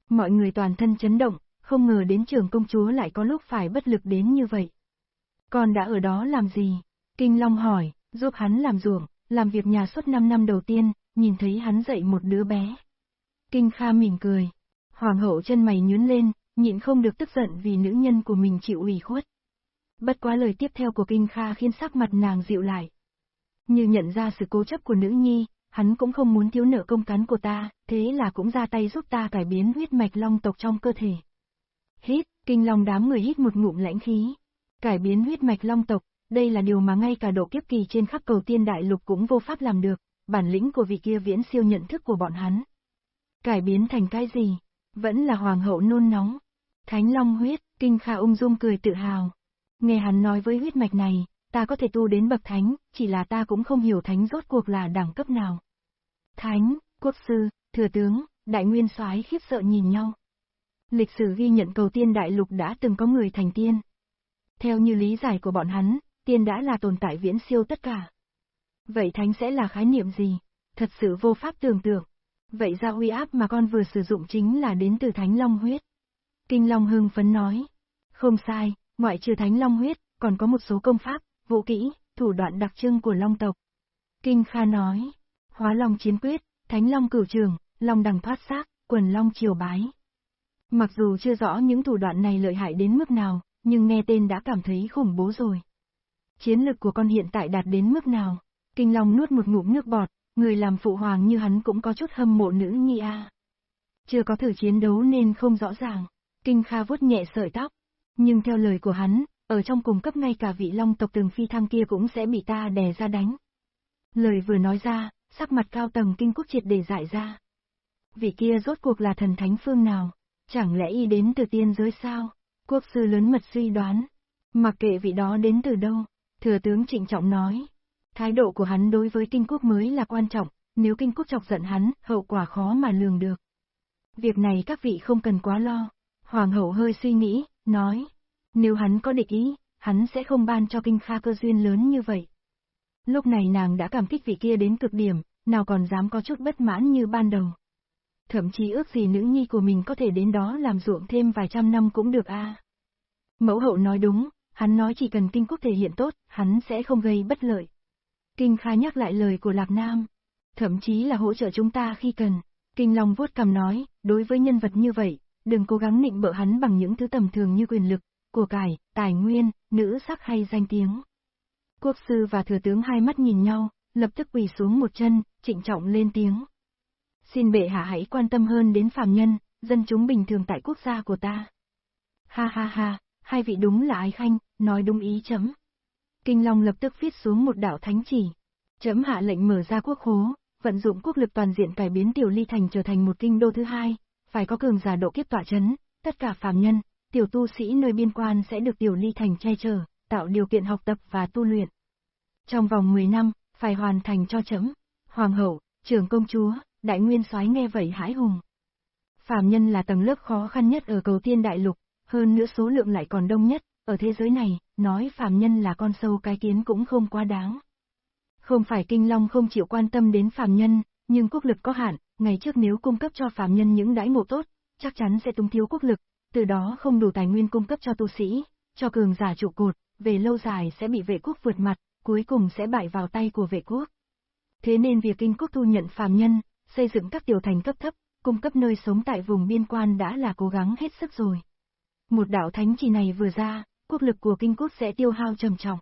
Mọi người toàn thân chấn động, không ngờ đến trường công chúa lại có lúc phải bất lực đến như vậy. Con đã ở đó làm gì? Kinh Long hỏi, giúp hắn làm ruộng, làm việc nhà suốt 5 năm đầu tiên, nhìn thấy hắn dạy một đứa bé. Kinh Kha mỉm cười. Hoàng hậu chân mày nhướn lên, nhịn không được tức giận vì nữ nhân của mình chịu ủy khuất. Bất quá lời tiếp theo của Kinh Kha khiến sắc mặt nàng dịu lại. Như nhận ra sự cố chấp của nữ nhi, hắn cũng không muốn thiếu nợ công cán của ta, thế là cũng ra tay giúp ta cải biến huyết mạch long tộc trong cơ thể. Hít, kinh long đám người hít một ngụm lãnh khí. Cải biến huyết mạch long tộc, đây là điều mà ngay cả độ kiếp kỳ trên khắp cầu tiên đại lục cũng vô pháp làm được, bản lĩnh của vị kia viễn siêu nhận thức của bọn hắn. Cải biến thành cái gì? Vẫn là hoàng hậu nôn nóng. Thánh long huyết, kinh kha ung dung cười tự hào. Nghe hắn nói với huyết mạch này, ta có thể tu đến bậc thánh, chỉ là ta cũng không hiểu thánh rốt cuộc là đẳng cấp nào. Thánh, quốc sư, thừa tướng, đại nguyên soái khiếp sợ nhìn nhau. Lịch sử ghi nhận cầu tiên đại lục đã từng có người thành tiên. Theo như lý giải của bọn hắn, tiên đã là tồn tại viễn siêu tất cả. Vậy thánh sẽ là khái niệm gì? Thật sự vô pháp tưởng tượng. Vậy ra uy áp mà con vừa sử dụng chính là đến từ thánh long huyết. Kinh Long hưng phấn nói. Không sai, ngoại trừ thánh long huyết, còn có một số công pháp, vũ kỹ, thủ đoạn đặc trưng của long tộc. Kinh Kha nói. Hóa long chiến quyết, thánh long cửu trường, long đằng thoát xác, quần long triều bái. Mặc dù chưa rõ những thủ đoạn này lợi hại đến mức nào, nhưng nghe tên đã cảm thấy khủng bố rồi. Chiến lực của con hiện tại đạt đến mức nào? Kinh Long nuốt một ngụm nước bọt, người làm phụ hoàng như hắn cũng có chút hâm mộ nữ nhi a. Chưa có thử chiến đấu nên không rõ ràng. Kinh Kha vuốt nhẹ sợi tóc. Nhưng theo lời của hắn, ở trong cùng cấp ngay cả vị long tộc từng phi thăng kia cũng sẽ bị ta đè ra đánh. Lời vừa nói ra, sắc mặt cao tầng kinh quốc triệt để dại ra. Vị kia rốt cuộc là thần thánh phương nào? Chẳng lẽ y đến từ tiên giới sao? Quốc sư lớn mật suy đoán. Mặc kệ vị đó đến từ đâu, Thừa tướng trịnh trọng nói. Thái độ của hắn đối với kinh quốc mới là quan trọng, nếu kinh quốc chọc giận hắn, hậu quả khó mà lường được. Việc này các vị không cần quá lo. Hoàng hậu hơi suy nghĩ, nói. Nếu hắn có địch ý, hắn sẽ không ban cho kinh kha cơ duyên lớn như vậy. Lúc này nàng đã cảm kích vị kia đến cực điểm, nào còn dám có chút bất mãn như ban đầu. Thậm chí ước gì nữ nhi của mình có thể đến đó làm ruộng thêm vài trăm năm cũng được a. Mẫu hậu nói đúng, hắn nói chỉ cần kinh quốc thể hiện tốt, hắn sẽ không gây bất lợi. Kinh Kha nhắc lại lời của Lạc Nam, thậm chí là hỗ trợ chúng ta khi cần. Kinh Long vuốt cầm nói, đối với nhân vật như vậy, đừng cố gắng nịnh bợ hắn bằng những thứ tầm thường như quyền lực, của cải, tài nguyên, nữ sắc hay danh tiếng. Quốc sư và thừa tướng hai mắt nhìn nhau, lập tức quỳ xuống một chân, trịnh trọng lên tiếng. Xin bệ hạ hãy quan tâm hơn đến phàm nhân, dân chúng bình thường tại quốc gia của ta. Ha ha ha, hai vị đúng là ái khanh, nói đúng ý chấm. Kinh Long lập tức viết xuống một đạo thánh chỉ. Chấm hạ lệnh mở ra quốc hố, vận dụng quốc lực toàn diện cải biến Tiểu Ly Thành trở thành một kinh đô thứ hai, phải có cường giả độ kiếp tỏa chấn, tất cả phàm nhân, tiểu tu sĩ nơi biên quan sẽ được Tiểu Ly Thành che chở, tạo điều kiện học tập và tu luyện. Trong vòng 10 năm, phải hoàn thành cho chấm. Hoàng hậu, trưởng công chúa, đại nguyên soái nghe vậy hãi hùng. Phạm nhân là tầng lớp khó khăn nhất ở cầu tiên đại lục, hơn nữa số lượng lại còn đông nhất, ở thế giới này, nói Phạm nhân là con sâu cái kiến cũng không quá đáng. Không phải kinh long không chịu quan tâm đến Phạm nhân, nhưng quốc lực có hạn, ngày trước nếu cung cấp cho Phạm nhân những đãi ngộ tốt, chắc chắn sẽ tung thiếu quốc lực, từ đó không đủ tài nguyên cung cấp cho tu sĩ, cho cường giả trụ cột, về lâu dài sẽ bị vệ quốc vượt mặt, cuối cùng sẽ bại vào tay của vệ quốc. Thế nên việc kinh quốc thu nhận phàm nhân, xây dựng các tiểu thành cấp thấp, cung cấp nơi sống tại vùng biên quan đã là cố gắng hết sức rồi. Một đạo thánh chỉ này vừa ra, quốc lực của kinh quốc sẽ tiêu hao trầm trọng.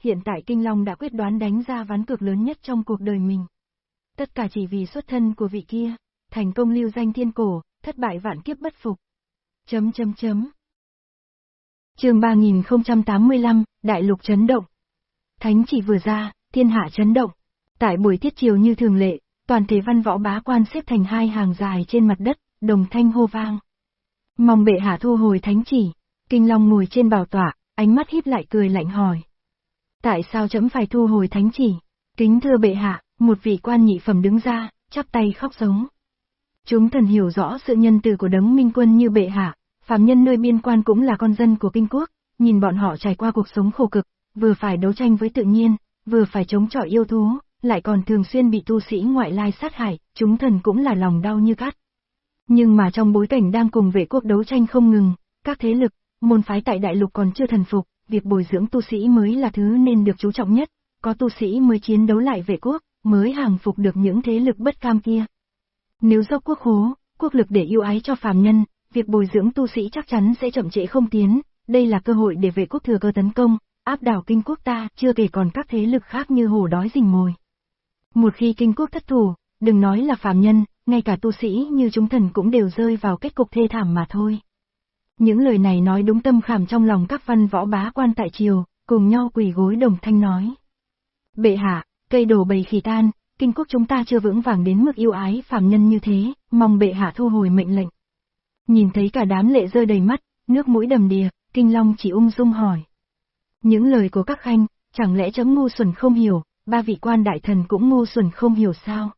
Hiện tại Kinh Long đã quyết đoán đánh ra ván cược lớn nhất trong cuộc đời mình. Tất cả chỉ vì xuất thân của vị kia, thành công lưu danh thiên cổ, thất bại vạn kiếp bất phục. Chấm chấm chấm. Chương 3085, Đại lục chấn động. Thánh chỉ vừa ra, thiên hạ chấn động. Tại buổi tiết chiều như thường lệ, toàn thể văn võ bá quan xếp thành hai hàng dài trên mặt đất, đồng thanh hô vang. Mong bệ hạ thu hồi thánh chỉ, Kinh Long ngồi trên bảo tọa, ánh mắt híp lại cười lạnh hỏi. Tại sao chấm phải thu hồi thánh chỉ? Kính thưa bệ hạ, một vị quan nhị phẩm đứng ra, chắp tay khóc giống. Chúng thần hiểu rõ sự nhân từ của đấng minh quân như bệ hạ, phàm nhân nơi biên quan cũng là con dân của kinh quốc, nhìn bọn họ trải qua cuộc sống khổ cực, vừa phải đấu tranh với tự nhiên, vừa phải chống chọi yêu thú, lại còn thường xuyên bị tu sĩ ngoại lai sát hại, chúng thần cũng là lòng đau như cắt. Nhưng mà trong bối cảnh đang cùng vệ quốc đấu tranh không ngừng, các thế lực, môn phái tại đại lục còn chưa thần phục, việc bồi dưỡng tu sĩ mới là thứ nên được chú trọng nhất, có tu sĩ mới chiến đấu lại vệ quốc, mới hàng phục được những thế lực bất cam kia. Nếu dốc quốc hố, quốc lực để yêu ái cho phàm nhân, việc bồi dưỡng tu sĩ chắc chắn sẽ chậm trễ không tiến, đây là cơ hội để vệ quốc thừa cơ tấn công, áp đảo kinh quốc ta, chưa kể còn các thế lực khác như hổ đói rình mồi. Một khi kinh quốc thất thủ, đừng nói là phàm nhân, ngay cả tu sĩ như chúng thần cũng đều rơi vào kết cục thê thảm mà thôi. Những lời này nói đúng tâm khảm trong lòng các văn võ bá quan tại triều, cùng nhau quỳ gối đồng thanh nói. Bệ hạ, cây đổ bầy khỉ tan, kinh quốc chúng ta chưa vững vàng đến mức yêu ái phàm nhân như thế, mong bệ hạ thu hồi mệnh lệnh. Nhìn thấy cả đám lệ rơi đầy mắt, nước mũi đầm đìa, kinh long chỉ ung dung hỏi. Những lời của các khanh, chẳng lẽ chấm ngu xuẩn không hiểu, ba vị quan đại thần cũng ngu xuẩn không hiểu sao?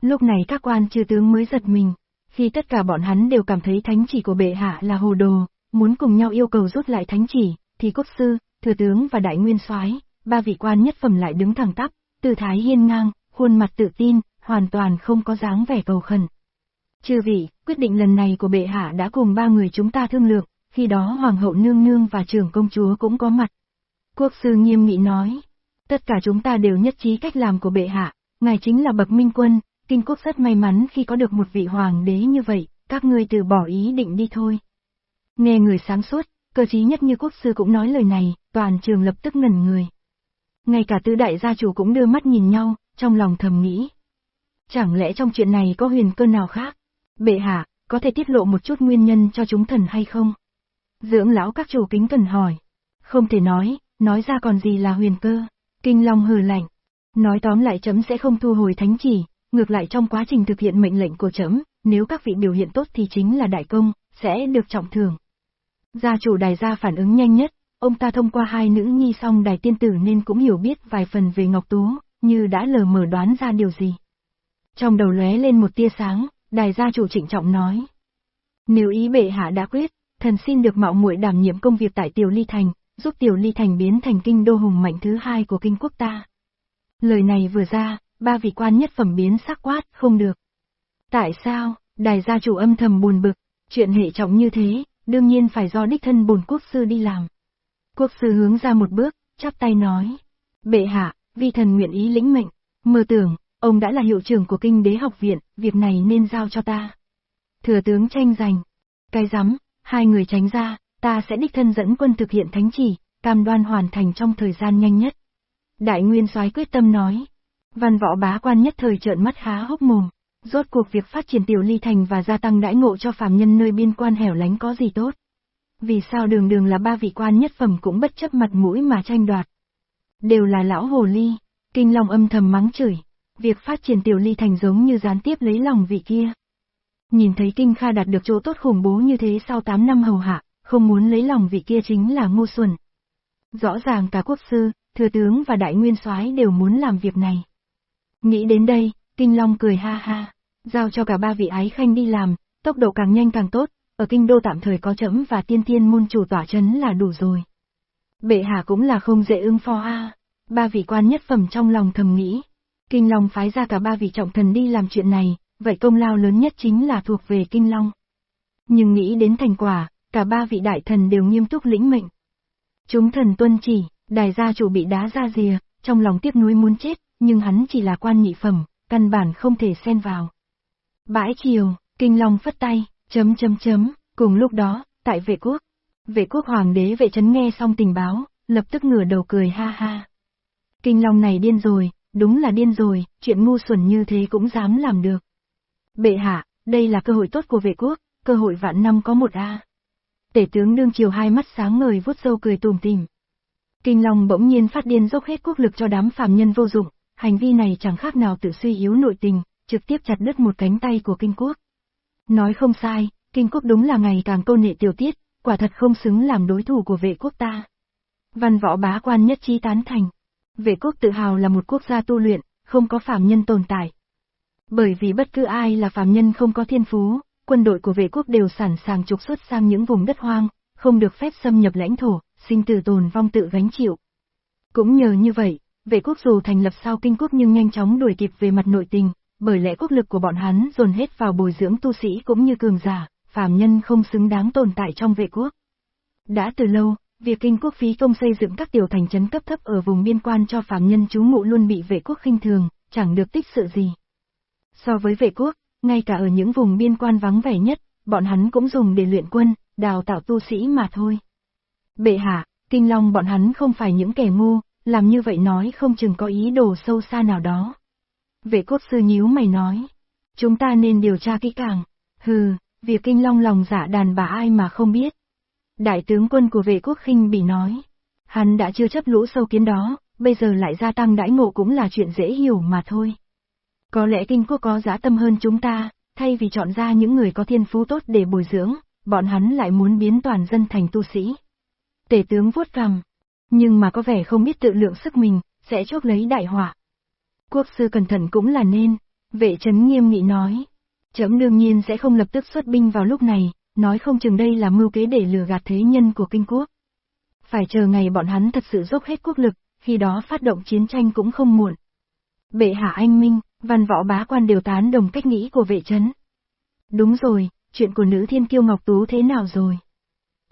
Lúc này các quan chư tướng mới giật mình, khi tất cả bọn hắn đều cảm thấy thánh chỉ của bệ hạ là hồ đồ, muốn cùng nhau yêu cầu rút lại thánh chỉ, thì quốc sư, thừa tướng và đại nguyên soái, ba vị quan nhất phẩm lại đứng thẳng tắp, tư thái hiên ngang, khuôn mặt tự tin, hoàn toàn không có dáng vẻ cầu khẩn. Chư vị, quyết định lần này của bệ hạ đã cùng ba người chúng ta thương lượng, khi đó hoàng hậu nương nương và trưởng công chúa cũng có mặt. Quốc sư nghiêm nghị nói, tất cả chúng ta đều nhất trí cách làm của bệ hạ, ngài chính là bậc minh quân, kinh quốc rất may mắn khi có được một vị hoàng đế như vậy, các ngươi từ bỏ ý định đi thôi. Nghe người sáng suốt, cơ trí nhất như quốc sư cũng nói lời này, toàn trường lập tức ngẩn người. Ngay cả tư đại gia chủ cũng đưa mắt nhìn nhau, trong lòng thầm nghĩ. Chẳng lẽ trong chuyện này có huyền cơ nào khác? Bệ hạ, có thể tiết lộ một chút nguyên nhân cho chúng thần hay không? Dưỡng lão các chủ kính cần hỏi. Không thể nói, nói ra còn gì là huyền cơ. Kinh Long hừ lạnh. Nói tóm lại chấm sẽ không thu hồi thánh chỉ, ngược lại trong quá trình thực hiện mệnh lệnh của chấm, nếu các vị biểu hiện tốt thì chính là đại công, sẽ được trọng thưởng. Gia chủ đài gia phản ứng nhanh nhất, ông ta thông qua hai nữ nhi song đài tiên tử nên cũng hiểu biết vài phần về Ngọc Tú, như đã lờ mờ đoán ra điều gì. Trong đầu lóe lên một tia sáng, đài gia chủ trịnh trọng nói. Nếu ý bệ hạ đã quyết, thần xin được mạo muội đảm nhiệm công việc tại Tiểu Ly Thành, giúp Tiểu Ly Thành biến thành kinh đô hùng mạnh thứ hai của kinh quốc ta. Lời này vừa ra, ba vị quan nhất phẩm biến sắc quát, không được. Tại sao, đài gia chủ âm thầm buồn bực, chuyện hệ trọng như thế, đương nhiên phải do đích thân bồn quốc sư đi làm. Quốc sư hướng ra một bước, chắp tay nói. Bệ hạ, vi thần nguyện ý lĩnh mệnh, mơ tưởng, ông đã là hiệu trưởng của kinh đế học viện, việc này nên giao cho ta. Thừa tướng tranh giành. Cái rắm, hai người tránh ra, ta sẽ đích thân dẫn quân thực hiện thánh chỉ, cam đoan hoàn thành trong thời gian nhanh nhất. Đại Nguyên soái quyết tâm nói. Văn võ bá quan nhất thời trợn mắt há hốc mồm. Rốt cuộc việc phát triển tiểu ly thành và gia tăng đãi ngộ cho phàm nhân nơi biên quan hẻo lánh có gì tốt. Vì sao đường đường là ba vị quan nhất phẩm cũng bất chấp mặt mũi mà tranh đoạt. Đều là lão hồ ly, kinh long âm thầm mắng chửi. Việc phát triển tiểu ly thành giống như gián tiếp lấy lòng vị kia. Nhìn thấy kinh kha đạt được chỗ tốt khủng bố như thế sau 8 năm hầu hạ, không muốn lấy lòng vị kia chính là ngu xuẩn. Rõ ràng cả quốc sư, thừa tướng và đại nguyên soái đều muốn làm việc này. Nghĩ đến đây, Kinh Long cười ha ha, giao cho cả ba vị ái khanh đi làm, tốc độ càng nhanh càng tốt, ở kinh đô tạm thời có chấm và tiên tiên môn chủ tỏa chấn là đủ rồi. Bệ hạ cũng là không dễ ưng phó a. Ba vị quan nhất phẩm trong lòng thầm nghĩ. Kinh Long phái ra cả ba vị trọng thần đi làm chuyện này, vậy công lao lớn nhất chính là thuộc về Kinh Long. Nhưng nghĩ đến thành quả, cả ba vị đại thần đều nghiêm túc lĩnh mệnh. Chúng thần tuân chỉ, đài gia chủ bị đá ra rìa, trong lòng tiếc nuối muốn chết, nhưng hắn chỉ là quan nhị phẩm, căn bản không thể xen vào. Bãi chiều, kinh long phất tay, chấm chấm chấm, cùng lúc đó, tại vệ quốc, vệ quốc hoàng đế vệ chấn nghe xong tình báo, lập tức ngửa đầu cười ha ha. Kinh long này điên rồi, đúng là điên rồi, chuyện ngu xuẩn như thế cũng dám làm được. Bệ hạ, đây là cơ hội tốt của vệ quốc, cơ hội vạn năm có một A. Tể tướng đương chiều hai mắt sáng ngời vuốt sâu cười tùm tìm. Kinh Long bỗng nhiên phát điên dốc hết quốc lực cho đám phàm nhân vô dụng, hành vi này chẳng khác nào tự suy yếu nội tình, trực tiếp chặt đứt một cánh tay của kinh quốc. Nói không sai, kinh quốc đúng là ngày càng tôn nệ tiểu tiết, quả thật không xứng làm đối thủ của vệ quốc ta. Văn võ bá quan nhất trí tán thành. Vệ quốc tự hào là một quốc gia tu luyện, không có phàm nhân tồn tại. Bởi vì bất cứ ai là phàm nhân không có thiên phú, quân đội của vệ quốc đều sẵn sàng trục xuất sang những vùng đất hoang, không được phép xâm nhập lãnh thổ, sinh tử tồn vong tự gánh chịu. Cũng nhờ như vậy, vệ quốc dù thành lập sau kinh quốc nhưng nhanh chóng đuổi kịp về mặt nội tình, bởi lẽ quốc lực của bọn hắn dồn hết vào bồi dưỡng tu sĩ cũng như cường giả, phàm nhân không xứng đáng tồn tại trong vệ quốc. Đã từ lâu, việc kinh quốc phí công xây dựng các tiểu thành trấn cấp thấp ở vùng biên quan cho phàm nhân trú ngụ luôn bị vệ quốc khinh thường, chẳng được tích sự gì. So với vệ quốc, ngay cả ở những vùng biên quan vắng vẻ nhất, bọn hắn cũng dùng để luyện quân, đào tạo tu sĩ mà thôi. Bệ hạ, kinh long bọn hắn không phải những kẻ ngu, làm như vậy nói không chừng có ý đồ sâu xa nào đó. Vệ cốt sư nhíu mày nói, chúng ta nên điều tra kỹ càng, hừ, việc kinh long lòng dạ đàn bà ai mà không biết. Đại tướng quân của vệ quốc khinh bị nói, hắn đã chưa chấp lũ sâu kiến đó, bây giờ lại gia tăng đãi ngộ cũng là chuyện dễ hiểu mà thôi. Có lẽ kinh quốc có giá tâm hơn chúng ta, thay vì chọn ra những người có thiên phú tốt để bồi dưỡng, bọn hắn lại muốn biến toàn dân thành tu sĩ. Tể tướng vuốt cằm, nhưng mà có vẻ không biết tự lượng sức mình, sẽ chốt lấy đại họa. Quốc sư cẩn thận cũng là nên, vệ chấn nghiêm nghị nói. Chấm đương nhiên sẽ không lập tức xuất binh vào lúc này, nói không chừng đây là mưu kế để lừa gạt thế nhân của kinh quốc. Phải chờ ngày bọn hắn thật sự dốc hết quốc lực, khi đó phát động chiến tranh cũng không muộn. Bệ hạ anh minh, văn võ bá quan đều tán đồng cách nghĩ của vệ chấn. Đúng rồi, chuyện của nữ thiên kiêu Ngọc Tú thế nào rồi?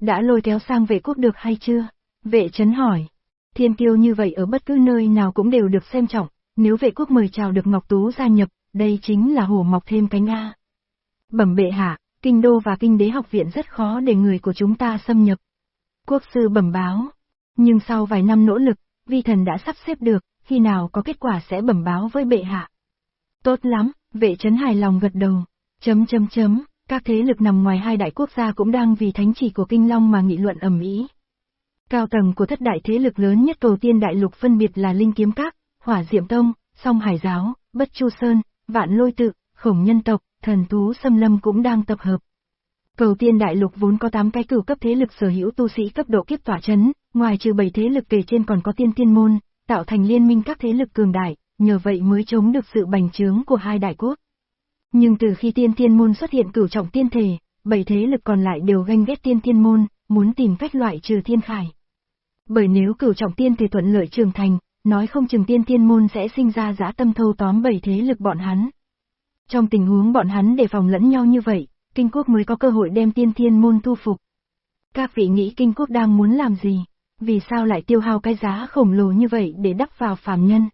Đã lôi kéo sang vệ quốc được hay chưa? Vệ chấn hỏi. Thiên kiêu như vậy ở bất cứ nơi nào cũng đều được xem trọng, nếu vệ quốc mời chào được Ngọc Tú gia nhập, đây chính là hổ mọc thêm cánh A. Bẩm bệ hạ, kinh đô và kinh đế học viện rất khó để người của chúng ta xâm nhập. Quốc sư bẩm báo. Nhưng sau vài năm nỗ lực, vi thần đã sắp xếp được, khi nào có kết quả sẽ bẩm báo với bệ hạ. Tốt lắm, vệ chấn hài lòng gật đầu. Chấm chấm chấm, các thế lực nằm ngoài hai đại quốc gia cũng đang vì thánh chỉ của Kinh Long mà nghị luận ầm ĩ. Cao tầng của thất đại thế lực lớn nhất cầu tiên đại lục phân biệt là Linh Kiếm Các, Hỏa Diệm Tông, Song Hải Giáo, Bất Chu Sơn, Vạn Lôi Tự, Khổng Nhân Tộc, Thần Thú Xâm Lâm cũng đang tập hợp. Cầu tiên đại lục vốn có 8 cái cửu cấp thế lực sở hữu tu sĩ cấp độ kiếp tỏa chấn, ngoài trừ 7 thế lực kể trên còn có tiên tiên môn, tạo thành liên minh các thế lực cường đại, nhờ vậy mới chống được sự bành trướng của hai đại quốc. Nhưng từ khi tiên tiên môn xuất hiện cửu trọng tiên thể, bảy thế lực còn lại đều ganh ghét tiên tiên môn, muốn tìm cách loại trừ thiên khải. Bởi nếu cửu trọng tiên thể thuận lợi trưởng thành, nói không chừng tiên tiên môn sẽ sinh ra giã tâm thâu tóm bảy thế lực bọn hắn. Trong tình huống bọn hắn đề phòng lẫn nhau như vậy, kinh quốc mới có cơ hội đem tiên thiên môn thu phục. Các vị nghĩ kinh quốc đang muốn làm gì? Vì sao lại tiêu hao cái giá khổng lồ như vậy để đắp vào phàm nhân?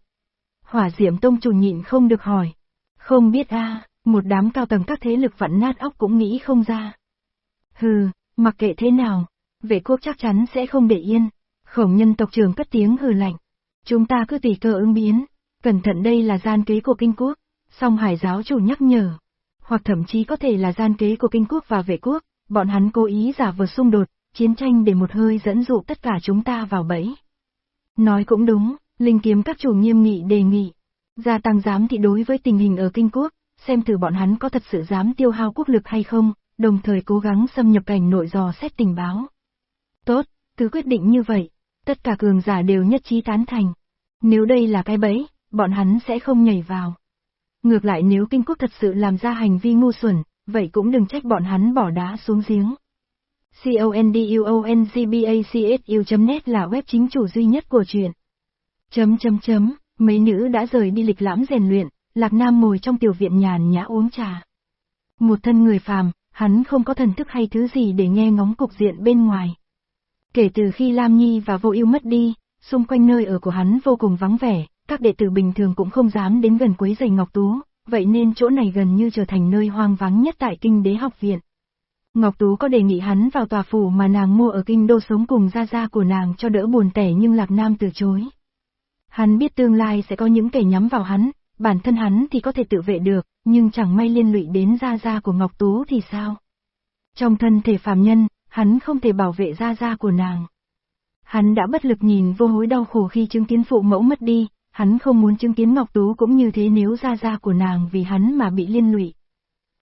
Hỏa diễm tông chủ nhịn không được hỏi. Không biết a một đám cao tầng các thế lực vặn nát óc cũng nghĩ không ra. Hừ, mặc kệ thế nào, vệ quốc chắc chắn sẽ không để yên. Khổng nhân tộc trưởng cất tiếng hừ lạnh. Chúng ta cứ tùy cơ ứng biến, cẩn thận đây là gian kế của kinh quốc. Song hải giáo chủ nhắc nhở. Hoặc thậm chí có thể là gian kế của kinh quốc và vệ quốc, bọn hắn cố ý giả vờ xung đột, chiến tranh để một hơi dẫn dụ tất cả chúng ta vào bẫy. Nói cũng đúng, linh kiếm các chủ nghiêm nghị đề nghị. Gia tăng giám thị đối với tình hình ở kinh quốc, xem thử bọn hắn có thật sự dám tiêu hao quốc lực hay không, đồng thời cố gắng xâm nhập cảnh nội dò xét tình báo. Tốt, cứ quyết định như vậy, tất cả cường giả đều nhất trí tán thành. Nếu đây là cái bẫy, bọn hắn sẽ không nhảy vào. Ngược lại nếu kinh quốc thật sự làm ra hành vi ngu xuẩn, vậy cũng đừng trách bọn hắn bỏ đá xuống giếng. CONDUONGBACSU.net là web chính chủ duy nhất của chuyện. Chấm chấm chấm, mấy nữ đã rời đi lịch lãm rèn luyện, Lạc Nam ngồi trong tiểu viện nhàn nhã uống trà. Một thân người phàm, hắn không có thần thức hay thứ gì để nghe ngóng cục diện bên ngoài. Kể từ khi Lam Nhi và Vô Ưu mất đi, xung quanh nơi ở của hắn vô cùng vắng vẻ, các đệ tử bình thường cũng không dám đến gần quấy giày Ngọc Tú, vậy nên chỗ này gần như trở thành nơi hoang vắng nhất tại kinh đế học viện. Ngọc Tú có đề nghị hắn vào tòa phủ mà nàng mua ở kinh đô sống cùng gia gia của nàng cho đỡ buồn tẻ nhưng Lạc Nam từ chối. Hắn biết tương lai sẽ có những kẻ nhắm vào hắn, bản thân hắn thì có thể tự vệ được, nhưng chẳng may liên lụy đến gia gia của Ngọc Tú thì sao? Trong thân thể phàm nhân, hắn không thể bảo vệ gia gia của nàng. Hắn đã bất lực nhìn vô hối đau khổ khi chứng kiến phụ mẫu mất đi, hắn không muốn chứng kiến Ngọc Tú cũng như thế nếu gia gia của nàng vì hắn mà bị liên lụy.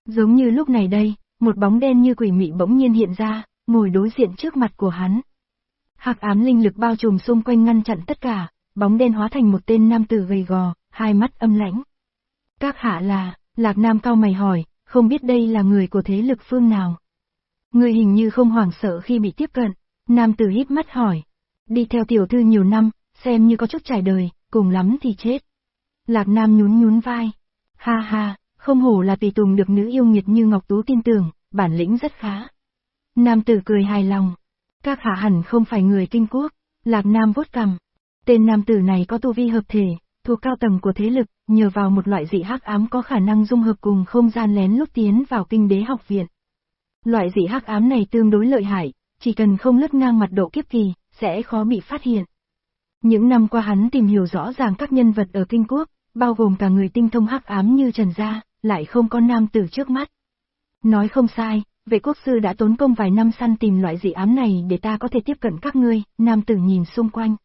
Giống như lúc này đây, một bóng đen như quỷ mị bỗng nhiên hiện ra, ngồi đối diện trước mặt của hắn. Hạc ám linh lực bao trùm xung quanh ngăn chặn tất cả, bóng đen hóa thành một tên nam tử gầy gò, hai mắt âm lãnh. Các hạ là, Lạc Nam cao mày hỏi, không biết đây là người của thế lực phương nào. Người hình như không hoảng sợ khi bị tiếp cận, nam tử híp mắt hỏi. Đi theo tiểu thư nhiều năm, xem như có chút trải đời, cùng lắm thì chết. Lạc Nam nhún nhún vai. Ha ha, không hổ là tùy tùng được nữ yêu nghiệt như Ngọc Tú tin tưởng, bản lĩnh rất khá. Nam tử cười hài lòng. Các hạ hẳn không phải người kinh quốc, Lạc Nam vốt cằm. Tên nam tử này có tu vi hợp thể, thuộc cao tầng của thế lực, nhờ vào một loại dị hắc ám có khả năng dung hợp cùng không gian lén lút tiến vào kinh đế học viện. Loại dị hắc ám này tương đối lợi hại, chỉ cần không lướt ngang mặt độ kiếp kỳ, sẽ khó bị phát hiện. Những năm qua hắn tìm hiểu rõ ràng các nhân vật ở kinh quốc, bao gồm cả người tinh thông hắc ám như Trần Gia, lại không có nam tử trước mắt. Nói không sai, vệ quốc sư đã tốn công vài năm săn tìm loại dị ám này để ta có thể tiếp cận các ngươi, nam tử nhìn xung quanh.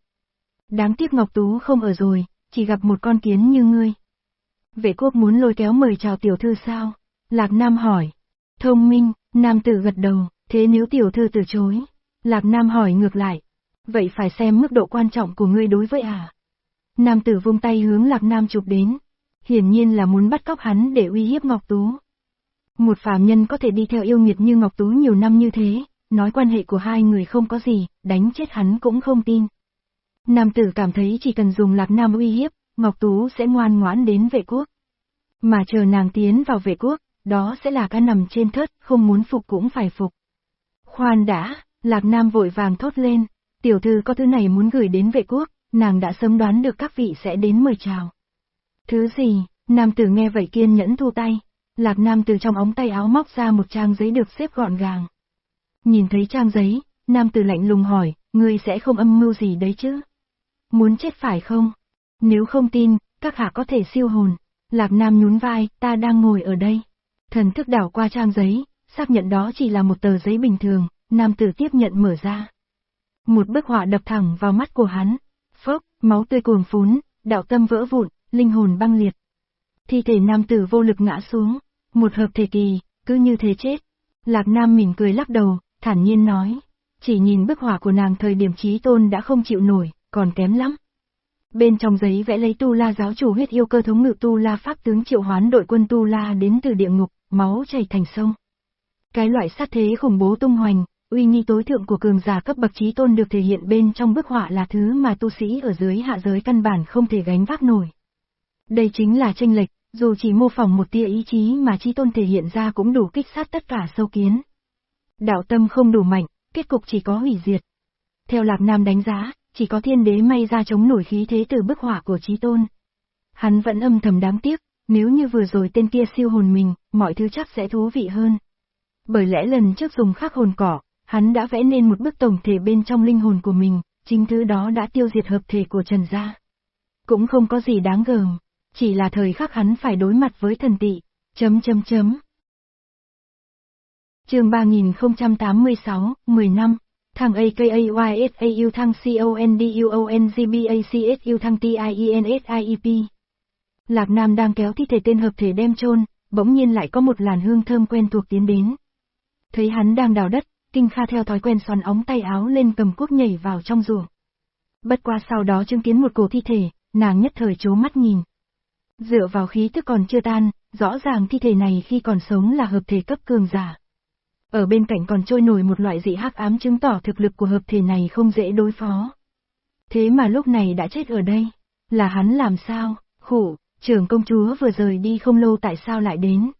Đáng tiếc Ngọc Tú không ở rồi, chỉ gặp một con kiến như ngươi. Vệ quốc muốn lôi kéo mời chào tiểu thư sao? Lạc Nam hỏi. Thông minh, nam tử gật đầu, thế nếu tiểu thư từ chối? Lạc Nam hỏi ngược lại. Vậy phải xem mức độ quan trọng của ngươi đối với à? Nam tử vung tay hướng Lạc Nam chụp đến. Hiển nhiên là muốn bắt cóc hắn để uy hiếp Ngọc Tú. Một phàm nhân có thể đi theo yêu nghiệt như Ngọc Tú nhiều năm như thế, nói quan hệ của hai người không có gì, đánh chết hắn cũng không tin. Nam tử cảm thấy chỉ cần dùng lạc nam uy hiếp, Ngọc Tú sẽ ngoan ngoãn đến vệ quốc. Mà chờ nàng tiến vào vệ quốc, đó sẽ là cá nằm trên thớt, không muốn phục cũng phải phục. Khoan đã, lạc nam vội vàng thốt lên, tiểu thư có thứ này muốn gửi đến vệ quốc, nàng đã sớm đoán được các vị sẽ đến mời chào. Thứ gì, nam tử nghe vậy kiên nhẫn thu tay, lạc nam từ trong ống tay áo móc ra một trang giấy được xếp gọn gàng. Nhìn thấy trang giấy, nam tử lạnh lùng hỏi, ngươi sẽ không âm mưu gì đấy chứ? Muốn chết phải không? Nếu không tin, các hạ có thể siêu hồn. Lạc Nam nhún vai, ta đang ngồi ở đây. Thần thức đảo qua trang giấy, xác nhận đó chỉ là một tờ giấy bình thường, nam tử tiếp nhận mở ra. Một bức họa đập thẳng vào mắt của hắn. Phốc, máu tươi cuồng phún, đạo tâm vỡ vụn, linh hồn băng liệt. Thi thể nam tử vô lực ngã xuống, một hợp thể kỳ, cứ như thế chết. Lạc Nam mỉm cười lắc đầu, thản nhiên nói. Chỉ nhìn bức họa của nàng thời điểm trí tôn đã không chịu nổi, còn kém lắm. Bên trong giấy vẽ lấy Tu La giáo chủ huyết yêu cơ thống ngự Tu La pháp tướng triệu hoán đội quân Tu La đến từ địa ngục, máu chảy thành sông. Cái loại sát thế khủng bố tung hoành, uy nghi tối thượng của cường giả cấp bậc trí tôn được thể hiện bên trong bức họa là thứ mà tu sĩ ở dưới hạ giới căn bản không thể gánh vác nổi. Đây chính là tranh lệch, dù chỉ mô phỏng một tia ý chí mà trí tôn thể hiện ra cũng đủ kích sát tất cả sâu kiến. Đạo tâm không đủ mạnh, kết cục chỉ có hủy diệt. Theo Lạc Nam đánh giá, chỉ có thiên đế may ra chống nổi khí thế từ bức họa của trí tôn. Hắn vẫn âm thầm đáng tiếc, nếu như vừa rồi tên kia siêu hồn mình, mọi thứ chắc sẽ thú vị hơn. Bởi lẽ lần trước dùng khắc hồn cỏ, hắn đã vẽ nên một bức tổng thể bên trong linh hồn của mình, chính thứ đó đã tiêu diệt hợp thể của Trần Gia. Cũng không có gì đáng gờm, chỉ là thời khắc hắn phải đối mặt với thần tị, chấm chấm chấm. Trường 3086, 10 năm, thằng AKAYSAU thằng CONDUONGBACSU thằng TIENSIEP. Lạc Nam đang kéo thi thể tên hợp thể đem chôn, bỗng nhiên lại có một làn hương thơm quen thuộc tiến đến. Thấy hắn đang đào đất, Kinh Kha theo thói quen xoắn ống tay áo lên cầm cuốc nhảy vào trong ruộng. Bất qua sau đó chứng kiến một cổ thi thể, nàng nhất thời chố mắt nhìn. Dựa vào khí thức còn chưa tan, rõ ràng thi thể này khi còn sống là hợp thể cấp cường giả. Ở bên cạnh còn trôi nổi một loại dị hắc ám chứng tỏ thực lực của hợp thể này không dễ đối phó. Thế mà lúc này đã chết ở đây, là hắn làm sao, khổ, trưởng công chúa vừa rời đi không lâu tại sao lại đến.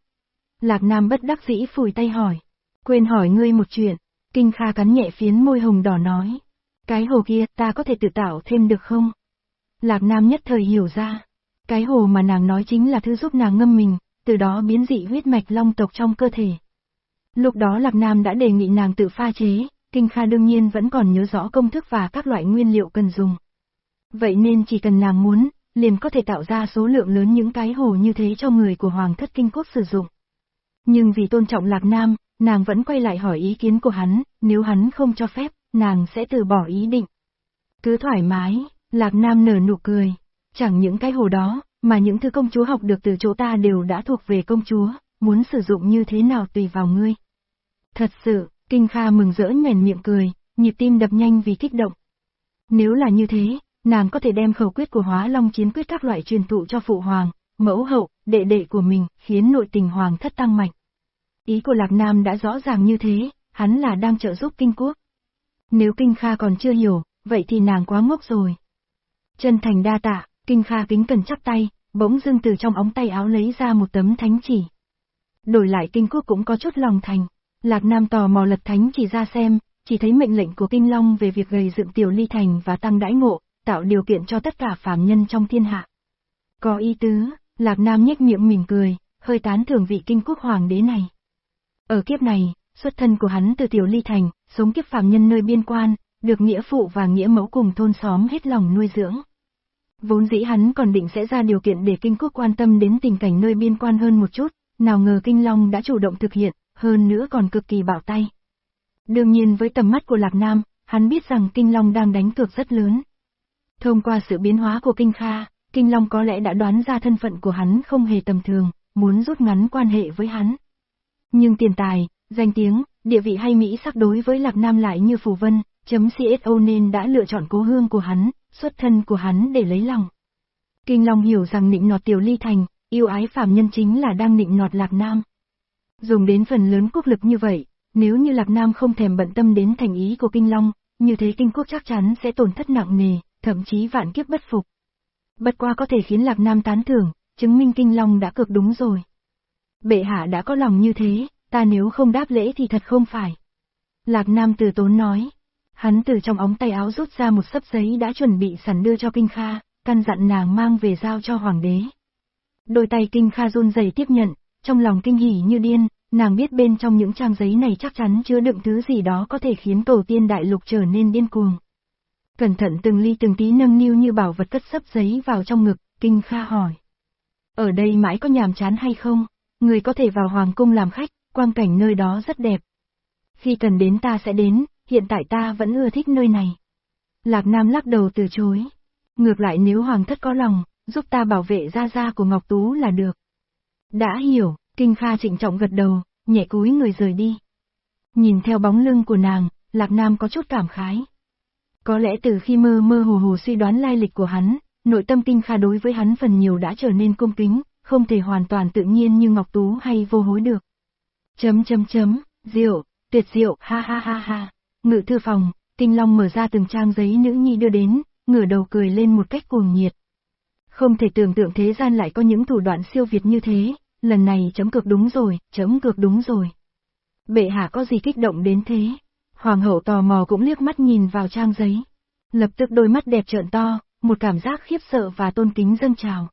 Lạc Nam bất đắc dĩ phủi tay hỏi, quên hỏi ngươi một chuyện, Kinh Kha cắn nhẹ phiến môi hồng đỏ nói. Cái hồ kia ta có thể tự tạo thêm được không? Lạc Nam nhất thời hiểu ra. Cái hồ mà nàng nói chính là thứ giúp nàng ngâm mình, từ đó biến dị huyết mạch long tộc trong cơ thể. Lúc đó Lạc Nam đã đề nghị nàng tự pha chế, Kinh Kha đương nhiên vẫn còn nhớ rõ công thức và các loại nguyên liệu cần dùng. Vậy nên chỉ cần nàng muốn, liền có thể tạo ra số lượng lớn những cái hồ như thế cho người của Hoàng thất Kinh Quốc sử dụng. Nhưng vì tôn trọng Lạc Nam, nàng vẫn quay lại hỏi ý kiến của hắn, nếu hắn không cho phép, nàng sẽ từ bỏ ý định. Cứ thoải mái, Lạc Nam nở nụ cười, chẳng những cái hồ đó, mà những thứ công chúa học được từ chỗ ta đều đã thuộc về công chúa, muốn sử dụng như thế nào tùy vào ngươi. Thật sự, Kinh Kha mừng rỡ nhoèn miệng cười, nhịp tim đập nhanh vì kích động. Nếu là như thế, nàng có thể đem khẩu quyết của hóa long chiến quyết các loại truyền thụ cho phụ hoàng, mẫu hậu, đệ đệ của mình, khiến nội tình hoàng thất tăng mạnh. Ý của Lạc Nam đã rõ ràng như thế, hắn là đang trợ giúp kinh quốc. Nếu Kinh Kha còn chưa hiểu, vậy thì nàng quá ngốc rồi. Chân thành đa tạ, Kinh Kha kính cần chắp tay, bỗng dưng từ trong ống tay áo lấy ra một tấm thánh chỉ. Đổi lại kinh quốc cũng có chút lòng thành, Lạc Nam tò mò lật thánh chỉ ra xem, chỉ thấy mệnh lệnh của Kinh Long về việc gầy dựng tiểu ly thành và tăng đãi ngộ, tạo điều kiện cho tất cả phàm nhân trong thiên hạ. Có ý tứ, Lạc Nam nhếch miệng mỉm cười, hơi tán thưởng vị kinh quốc hoàng đế này. Ở kiếp này, xuất thân của hắn từ tiểu ly thành, sống kiếp phàm nhân nơi biên quan, được nghĩa phụ và nghĩa mẫu cùng thôn xóm hết lòng nuôi dưỡng. Vốn dĩ hắn còn định sẽ ra điều kiện để kinh quốc quan tâm đến tình cảnh nơi biên quan hơn một chút, nào ngờ kinh long đã chủ động thực hiện, hơn nữa còn cực kỳ bảo tay. Đương nhiên với tầm mắt của Lạc Nam, hắn biết rằng kinh long đang đánh cược rất lớn. Thông qua sự biến hóa của kinh kha, kinh long có lẽ đã đoán ra thân phận của hắn không hề tầm thường, muốn rút ngắn quan hệ với hắn. Nhưng tiền tài, danh tiếng, địa vị hay Mỹ sắc đối với Lạc Nam lại như phù vân, chấm CSO nên đã lựa chọn cố hương của hắn, xuất thân của hắn để lấy lòng. Kinh Long hiểu rằng nịnh nọt tiểu ly thành, yêu ái phạm nhân chính là đang nịnh nọt Lạc Nam. Dùng đến phần lớn quốc lực như vậy, nếu như Lạc Nam không thèm bận tâm đến thành ý của Kinh Long, như thế Kinh Quốc chắc chắn sẽ tổn thất nặng nề, thậm chí vạn kiếp bất phục. Bất qua có thể khiến Lạc Nam tán thưởng, chứng minh Kinh Long đã cực đúng rồi. Bệ hạ đã có lòng như thế, ta nếu không đáp lễ thì thật không phải. Lạc Nam từ tốn nói. Hắn từ trong ống tay áo rút ra một sấp giấy đã chuẩn bị sẵn đưa cho Kinh Kha, căn dặn nàng mang về giao cho hoàng đế. Đôi tay Kinh Kha run rẩy tiếp nhận, trong lòng kinh hỉ như điên, nàng biết bên trong những trang giấy này chắc chắn chứa đựng thứ gì đó có thể khiến cầu tiên đại lục trở nên điên cuồng. Cẩn thận từng ly từng tí nâng niu như bảo vật cất sấp giấy vào trong ngực, Kinh Kha hỏi. Ở đây mãi có nhàm chán hay không? Người có thể vào hoàng cung làm khách, quang cảnh nơi đó rất đẹp. Khi cần đến ta sẽ đến, hiện tại ta vẫn ưa thích nơi này. Lạc Nam lắc đầu từ chối. Ngược lại nếu hoàng thất có lòng, giúp ta bảo vệ gia gia của Ngọc Tú là được. Đã hiểu, Kinh Kha trịnh trọng gật đầu, nhẹ cúi người rời đi. Nhìn theo bóng lưng của nàng, Lạc Nam có chút cảm khái. Có lẽ từ khi mơ mơ hồ hồ suy đoán lai lịch của hắn, nội tâm kinh kha đối với hắn phần nhiều đã trở nên cung kính, không thể hoàn toàn tự nhiên như Ngọc Tú hay vô hối được. Chấm chấm chấm, diệu, tuyệt diệu, ha ha ha ha. Ngự thư phòng, Kinh Long mở ra từng trang giấy nữ nhi đưa đến, ngửa đầu cười lên một cách cuồng nhiệt. Không thể tưởng tượng thế gian lại có những thủ đoạn siêu việt như thế, lần này chấm cực đúng rồi, chấm cực đúng rồi. Bệ hạ có gì kích động đến thế? Hoàng hậu tò mò cũng liếc mắt nhìn vào trang giấy. Lập tức đôi mắt đẹp trợn to, một cảm giác khiếp sợ và tôn kính dâng trào.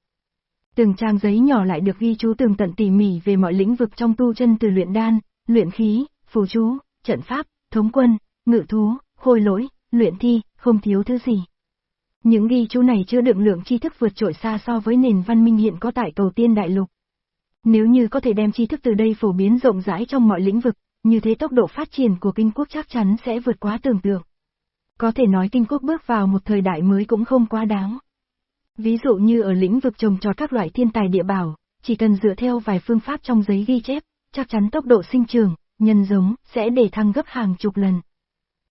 Từng trang giấy nhỏ lại được ghi chú tường tận tỉ mỉ về mọi lĩnh vực trong tu chân từ luyện đan, luyện khí, phù chú, trận pháp, thống quân, ngự thú, khôi lỗi, luyện thi, không thiếu thứ gì. Những ghi chú này chưa đựng lượng tri thức vượt trội xa so với nền văn minh hiện có tại cầu tiên đại lục. Nếu như có thể đem tri thức từ đây phổ biến rộng rãi trong mọi lĩnh vực, như thế tốc độ phát triển của kinh quốc chắc chắn sẽ vượt quá tưởng tượng. Có thể nói kinh quốc bước vào một thời đại mới cũng không quá đáng. Ví dụ như ở lĩnh vực trồng trọt các loại thiên tài địa bảo, chỉ cần dựa theo vài phương pháp trong giấy ghi chép, chắc chắn tốc độ sinh trưởng, nhân giống, sẽ để thăng gấp hàng chục lần.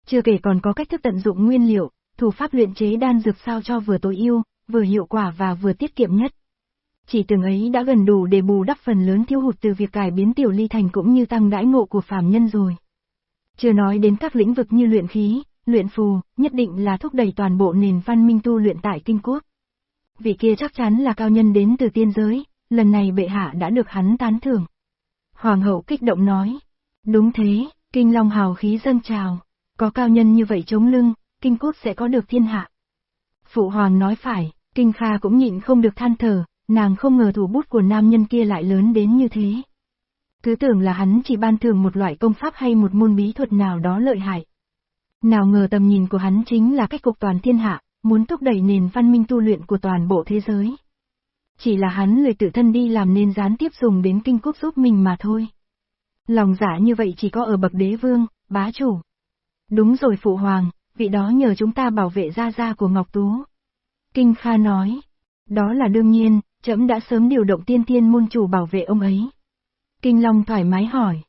Chưa kể còn có cách thức tận dụng nguyên liệu, thủ pháp luyện chế đan dược sao cho vừa tối ưu, vừa hiệu quả và vừa tiết kiệm nhất. Chỉ từng ấy đã gần đủ để bù đắp phần lớn thiếu hụt từ việc cải biến tiểu ly thành cũng như tăng đãi ngộ của phàm nhân rồi. Chưa nói đến các lĩnh vực như luyện khí, luyện phù, nhất định là thúc đẩy toàn bộ nền văn minh tu luyện tại kinh quốc. Vị kia chắc chắn là cao nhân đến từ tiên giới, lần này bệ hạ đã được hắn tán thưởng. Hoàng hậu kích động nói, đúng thế, kinh long hào khí dâng trào, có cao nhân như vậy chống lưng, kinh quốc sẽ có được thiên hạ. Phụ hoàng nói phải, kinh kha cũng nhịn không được than thở, nàng không ngờ thủ bút của nam nhân kia lại lớn đến như thế. Cứ tưởng là hắn chỉ ban thường một loại công pháp hay một môn bí thuật nào đó lợi hại. Nào ngờ tầm nhìn của hắn chính là cách cục toàn thiên hạ, muốn thúc đẩy nền văn minh tu luyện của toàn bộ thế giới. Chỉ là hắn lười tự thân đi làm nên gián tiếp dùng đến kinh quốc giúp mình mà thôi. Lòng giả như vậy chỉ có ở bậc đế vương, bá chủ. Đúng rồi phụ hoàng, vị đó nhờ chúng ta bảo vệ gia gia của Ngọc Tú. Kinh Kha nói, đó là đương nhiên, trẫm đã sớm điều động tiên tiên môn chủ bảo vệ ông ấy. Kinh Long thoải mái hỏi,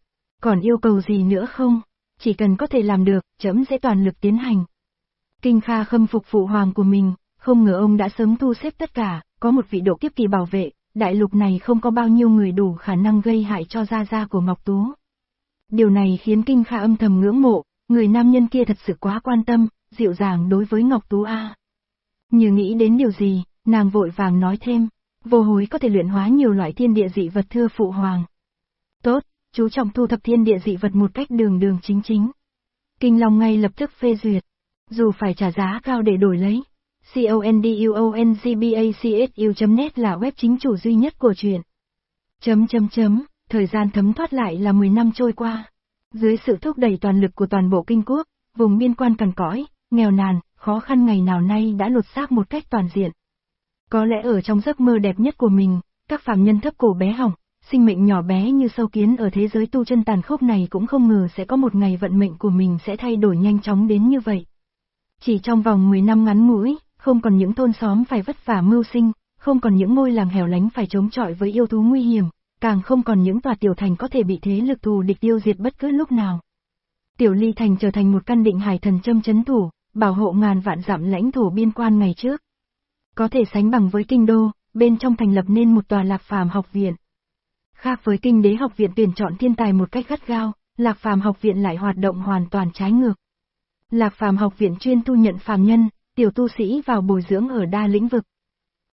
còn yêu cầu gì nữa không? Chỉ cần có thể làm được, trẫm sẽ toàn lực tiến hành. Kinh Kha khâm phục phụ hoàng của mình, không ngờ ông đã sớm thu xếp tất cả, có một vị độ kiếp kỳ bảo vệ, đại lục này không có bao nhiêu người đủ khả năng gây hại cho gia gia của Ngọc Tú. Điều này khiến Kinh Kha âm thầm ngưỡng mộ, người nam nhân kia thật sự quá quan tâm, dịu dàng đối với Ngọc Tú A. Như nghĩ đến điều gì, nàng vội vàng nói thêm, vô hối có thể luyện hóa nhiều loại thiên địa dị vật thưa phụ hoàng. Tốt, chú trọng thu thập thiên địa dị vật một cách đường đường chính chính. Kinh Long ngay lập tức phê duyệt, dù phải trả giá cao để đổi lấy. CONDUONGBACSU.net là web chính chủ duy nhất của chuyện. Chấm chấm chấm, thời gian thấm thoát lại là 10 năm trôi qua. Dưới sự thúc đẩy toàn lực của toàn bộ kinh quốc, vùng biên quan cằn cõi, nghèo nàn, khó khăn ngày nào nay đã lột xác một cách toàn diện. Có lẽ ở trong giấc mơ đẹp nhất của mình, các phàm nhân thấp cổ bé hỏng, sinh mệnh nhỏ bé như sâu kiến ở thế giới tu chân tàn khốc này cũng không ngờ sẽ có một ngày vận mệnh của mình sẽ thay đổi nhanh chóng đến như vậy. Chỉ trong vòng 10 năm ngắn ngủi, không còn những thôn xóm phải vất vả mưu sinh, không còn những ngôi làng hẻo lánh phải chống chọi với yêu thú nguy hiểm, càng không còn những tòa tiểu thành có thể bị thế lực thù địch tiêu diệt bất cứ lúc nào. Tiểu ly thành trở thành một căn định hải thần châm chấn thủ, bảo hộ ngàn vạn dặm lãnh thổ biên quan ngày trước. Có thể sánh bằng với kinh đô, bên trong thành lập nên một tòa lạc phàm học viện. Khác với kinh đế học viện tuyển chọn thiên tài một cách gắt gao, lạc phàm học viện lại hoạt động hoàn toàn trái ngược. Lạc phàm học viện chuyên thu nhận phàm nhân, tiểu tu sĩ vào bồi dưỡng ở đa lĩnh vực.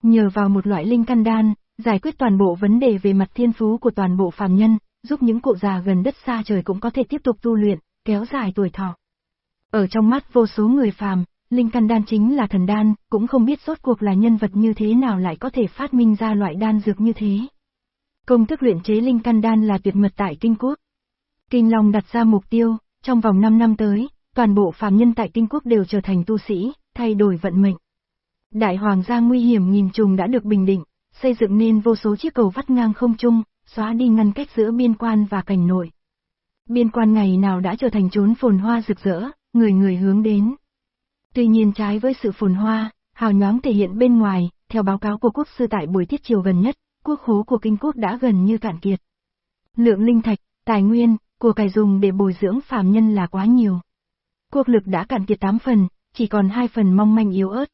Nhờ vào một loại linh căn đan, giải quyết toàn bộ vấn đề về mặt thiên phú của toàn bộ phàm nhân, giúp những cụ già gần đất xa trời cũng có thể tiếp tục tu luyện, kéo dài tuổi thọ. Ở trong mắt vô số người phàm, linh căn đan chính là thần đan, cũng không biết rốt cuộc là nhân vật như thế nào lại có thể phát minh ra loại đan dược như thế. Công thức luyện chế linh căn đan là tuyệt mật tại Kinh Quốc. Kinh Long đặt ra mục tiêu, trong vòng 5 năm tới, toàn bộ phàm nhân tại Kinh Quốc đều trở thành tu sĩ, thay đổi vận mệnh. Đại hoàng gia nguy hiểm nghìn trùng đã được bình định, xây dựng nên vô số chiếc cầu vắt ngang không trung, xóa đi ngăn cách giữa biên quan và cảnh nội. Biên quan ngày nào đã trở thành chốn phồn hoa rực rỡ, người người hướng đến. Tuy nhiên trái với sự phồn hoa, hào nhoáng thể hiện bên ngoài, theo báo cáo của quốc sư tại buổi tiết chiều gần nhất, quốc khố của kinh quốc đã gần như cạn kiệt. Lượng linh thạch, tài nguyên, của cải dùng để bồi dưỡng phàm nhân là quá nhiều. Quốc lực đã cạn kiệt 8 phần, chỉ còn hai phần mong manh yếu ớt.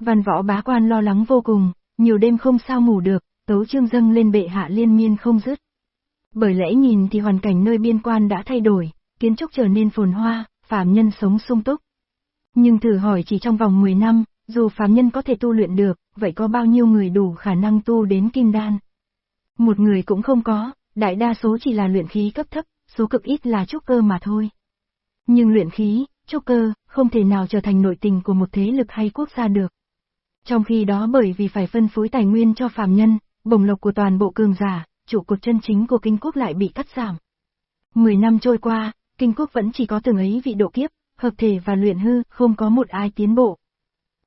Văn võ bá quan lo lắng vô cùng, nhiều đêm không sao ngủ được, tấu trương dâng lên bệ hạ liên miên không dứt. Bởi lẽ nhìn thì hoàn cảnh nơi biên quan đã thay đổi, kiến trúc trở nên phồn hoa, phàm nhân sống sung túc. Nhưng thử hỏi chỉ trong vòng 10 năm, dù phàm nhân có thể tu luyện được, vậy có bao nhiêu người đủ khả năng tu đến kim đan? Một người cũng không có, đại đa số chỉ là luyện khí cấp thấp, số cực ít là trúc cơ mà thôi. Nhưng luyện khí, trúc cơ, không thể nào trở thành nội tình của một thế lực hay quốc gia được. Trong khi đó bởi vì phải phân phối tài nguyên cho phàm nhân, bổng lộc của toàn bộ cường giả, trụ cột chân chính của kinh quốc lại bị cắt giảm. Mười năm trôi qua, kinh quốc vẫn chỉ có từng ấy vị độ kiếp, hợp thể và luyện hư, không có một ai tiến bộ.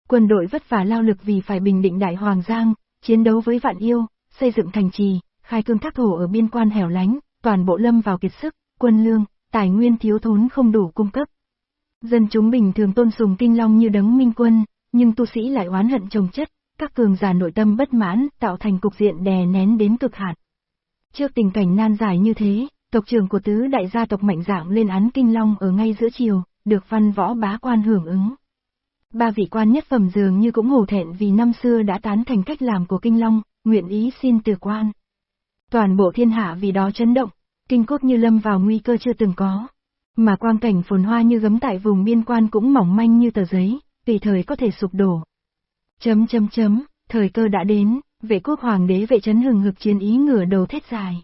Quân đội vất vả lao lực vì phải bình định đại hoàng giang, chiến đấu với vạn yêu, xây dựng thành trì, khai cương thác thổ ở biên quan hẻo lánh, toàn bộ lâm vào kiệt sức, quân lương, tài nguyên thiếu thốn không đủ cung cấp. Dân chúng bình thường tôn sùng kinh long như đấng minh quân, nhưng tu sĩ lại oán hận trồng chất, các cường giả nội tâm bất mãn tạo thành cục diện đè nén đến cực hạn. Trước tình cảnh nan giải như thế, tộc trưởng của tứ đại gia tộc mạnh dạng lên án kinh long ở ngay giữa chiều, được văn võ bá quan hưởng ứng. Ba vị quan nhất phẩm dường như cũng hổ thẹn vì năm xưa đã tán thành cách làm của kinh long, nguyện ý xin từ quan. Toàn bộ thiên hạ vì đó chấn động, kinh cốt như lâm vào nguy cơ chưa từng có. Mà quang cảnh phồn hoa như gấm tại vùng biên quan cũng mỏng manh như tờ giấy, tùy thời có thể sụp đổ. Chấm chấm chấm, thời cơ đã đến, vệ quốc hoàng đế vệ chấn hừng hực chiến ý ngửa đầu thét dài.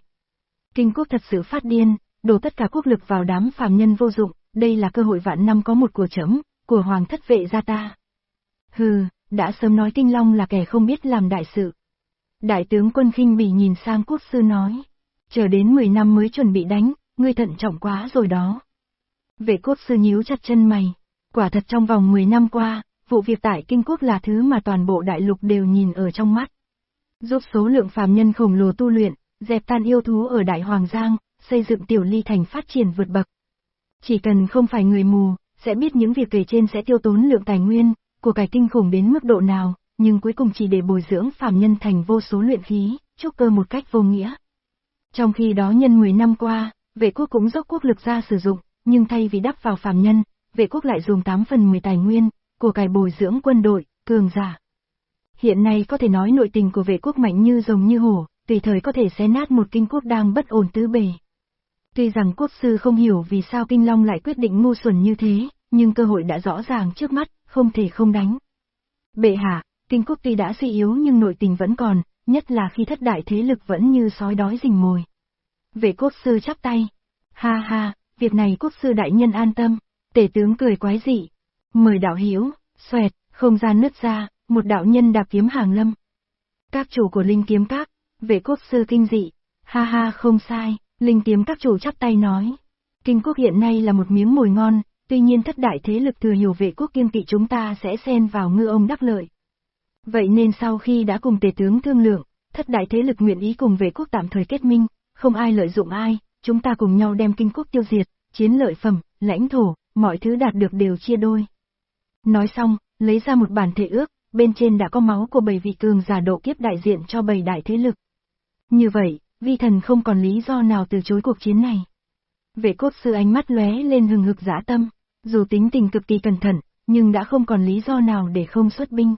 Kinh quốc thật sự phát điên, đổ tất cả quốc lực vào đám phàm nhân vô dụng, đây là cơ hội vạn năm có một của chấm, của hoàng thất vệ gia ta. Hừ, đã sớm nói Kinh Long là kẻ không biết làm đại sự. Đại tướng quân khinh bỉ nhìn sang quốc sư nói, chờ đến 10 năm mới chuẩn bị đánh, ngươi thận trọng quá rồi đó. Vệ quốc sư nhíu chặt chân mày, quả thật trong vòng 10 năm qua, vụ việc tại Kinh Quốc là thứ mà toàn bộ đại lục đều nhìn ở trong mắt. Giúp số lượng phàm nhân khổng lồ tu luyện, dẹp tan yêu thú ở Đại Hoàng Giang, xây dựng tiểu ly thành phát triển vượt bậc. Chỉ cần không phải người mù, sẽ biết những việc kể trên sẽ tiêu tốn lượng tài nguyên, của cải kinh khủng đến mức độ nào, nhưng cuối cùng chỉ để bồi dưỡng phàm nhân thành vô số luyện khí, trúc cơ một cách vô nghĩa. Trong khi đó nhân 10 năm qua, vệ quốc cũng dốc quốc lực ra sử dụng, nhưng thay vì đắp vào phàm nhân, vệ quốc lại dùng 8 phần 10 tài nguyên, của cải bồi dưỡng quân đội, cường giả. Hiện nay có thể nói nội tình của vệ quốc mạnh như rồng như hổ, tùy thời có thể xé nát một kinh quốc đang bất ổn tứ bề. Tuy rằng quốc sư không hiểu vì sao kinh long lại quyết định ngu xuẩn như thế, nhưng cơ hội đã rõ ràng trước mắt, không thể không đánh. Bệ hạ, kinh quốc tuy đã suy yếu nhưng nội tình vẫn còn, nhất là khi thất đại thế lực vẫn như sói đói rình mồi. Vệ quốc sư chắp tay. Ha ha, việc này quốc sư đại nhân an tâm. Tể tướng cười quái dị. Mời đạo hiếu, xoẹt, không gian nứt ra, một đạo nhân đạp kiếm hàng lâm. Các chủ của linh kiếm các, vệ quốc sư kinh dị. Ha ha không sai, linh kiếm các chủ chắp tay nói. Kinh quốc hiện nay là một miếng mồi ngon, tuy nhiên thất đại thế lực thừa hiểu vệ quốc kiên kỵ chúng ta sẽ xen vào ngư ông đắc lợi. Vậy nên sau khi đã cùng tề tướng thương lượng, thất đại thế lực nguyện ý cùng vệ quốc tạm thời kết minh, không ai lợi dụng ai, chúng ta cùng nhau đem kinh quốc tiêu diệt, chiến lợi phẩm, lãnh thổ, mọi thứ đạt được đều chia đôi. Nói xong, lấy ra một bản thể ước, bên trên đã có máu của bảy vị cường giả độ kiếp đại diện cho bảy đại thế lực. Như vậy, vi thần không còn lý do nào từ chối cuộc chiến này. Vệ cốt sư ánh mắt lóe lên hừng hực dã tâm, dù tính tình cực kỳ cẩn thận, nhưng đã không còn lý do nào để không xuất binh.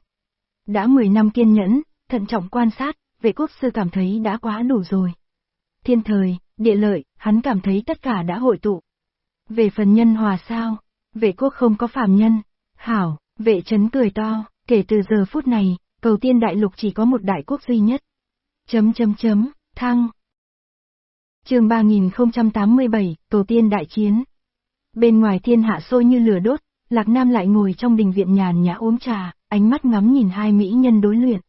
Đã 10 năm kiên nhẫn, thận trọng quan sát, vệ quốc sư cảm thấy đã quá đủ rồi. Thiên thời, địa lợi, hắn cảm thấy tất cả đã hội tụ. Về phần nhân hòa sao, vệ quốc không có phàm nhân. Hảo, vệ chấn cười to, kể từ giờ phút này, cầu tiên đại lục chỉ có một đại quốc duy nhất. Chấm chấm chấm, thăng. chương 3087, cầu tiên đại chiến. Bên ngoài thiên hạ sôi như lửa đốt, Lạc Nam lại ngồi trong đình viện nhàn nhã uống trà, ánh mắt ngắm nhìn hai mỹ nhân đối luyện.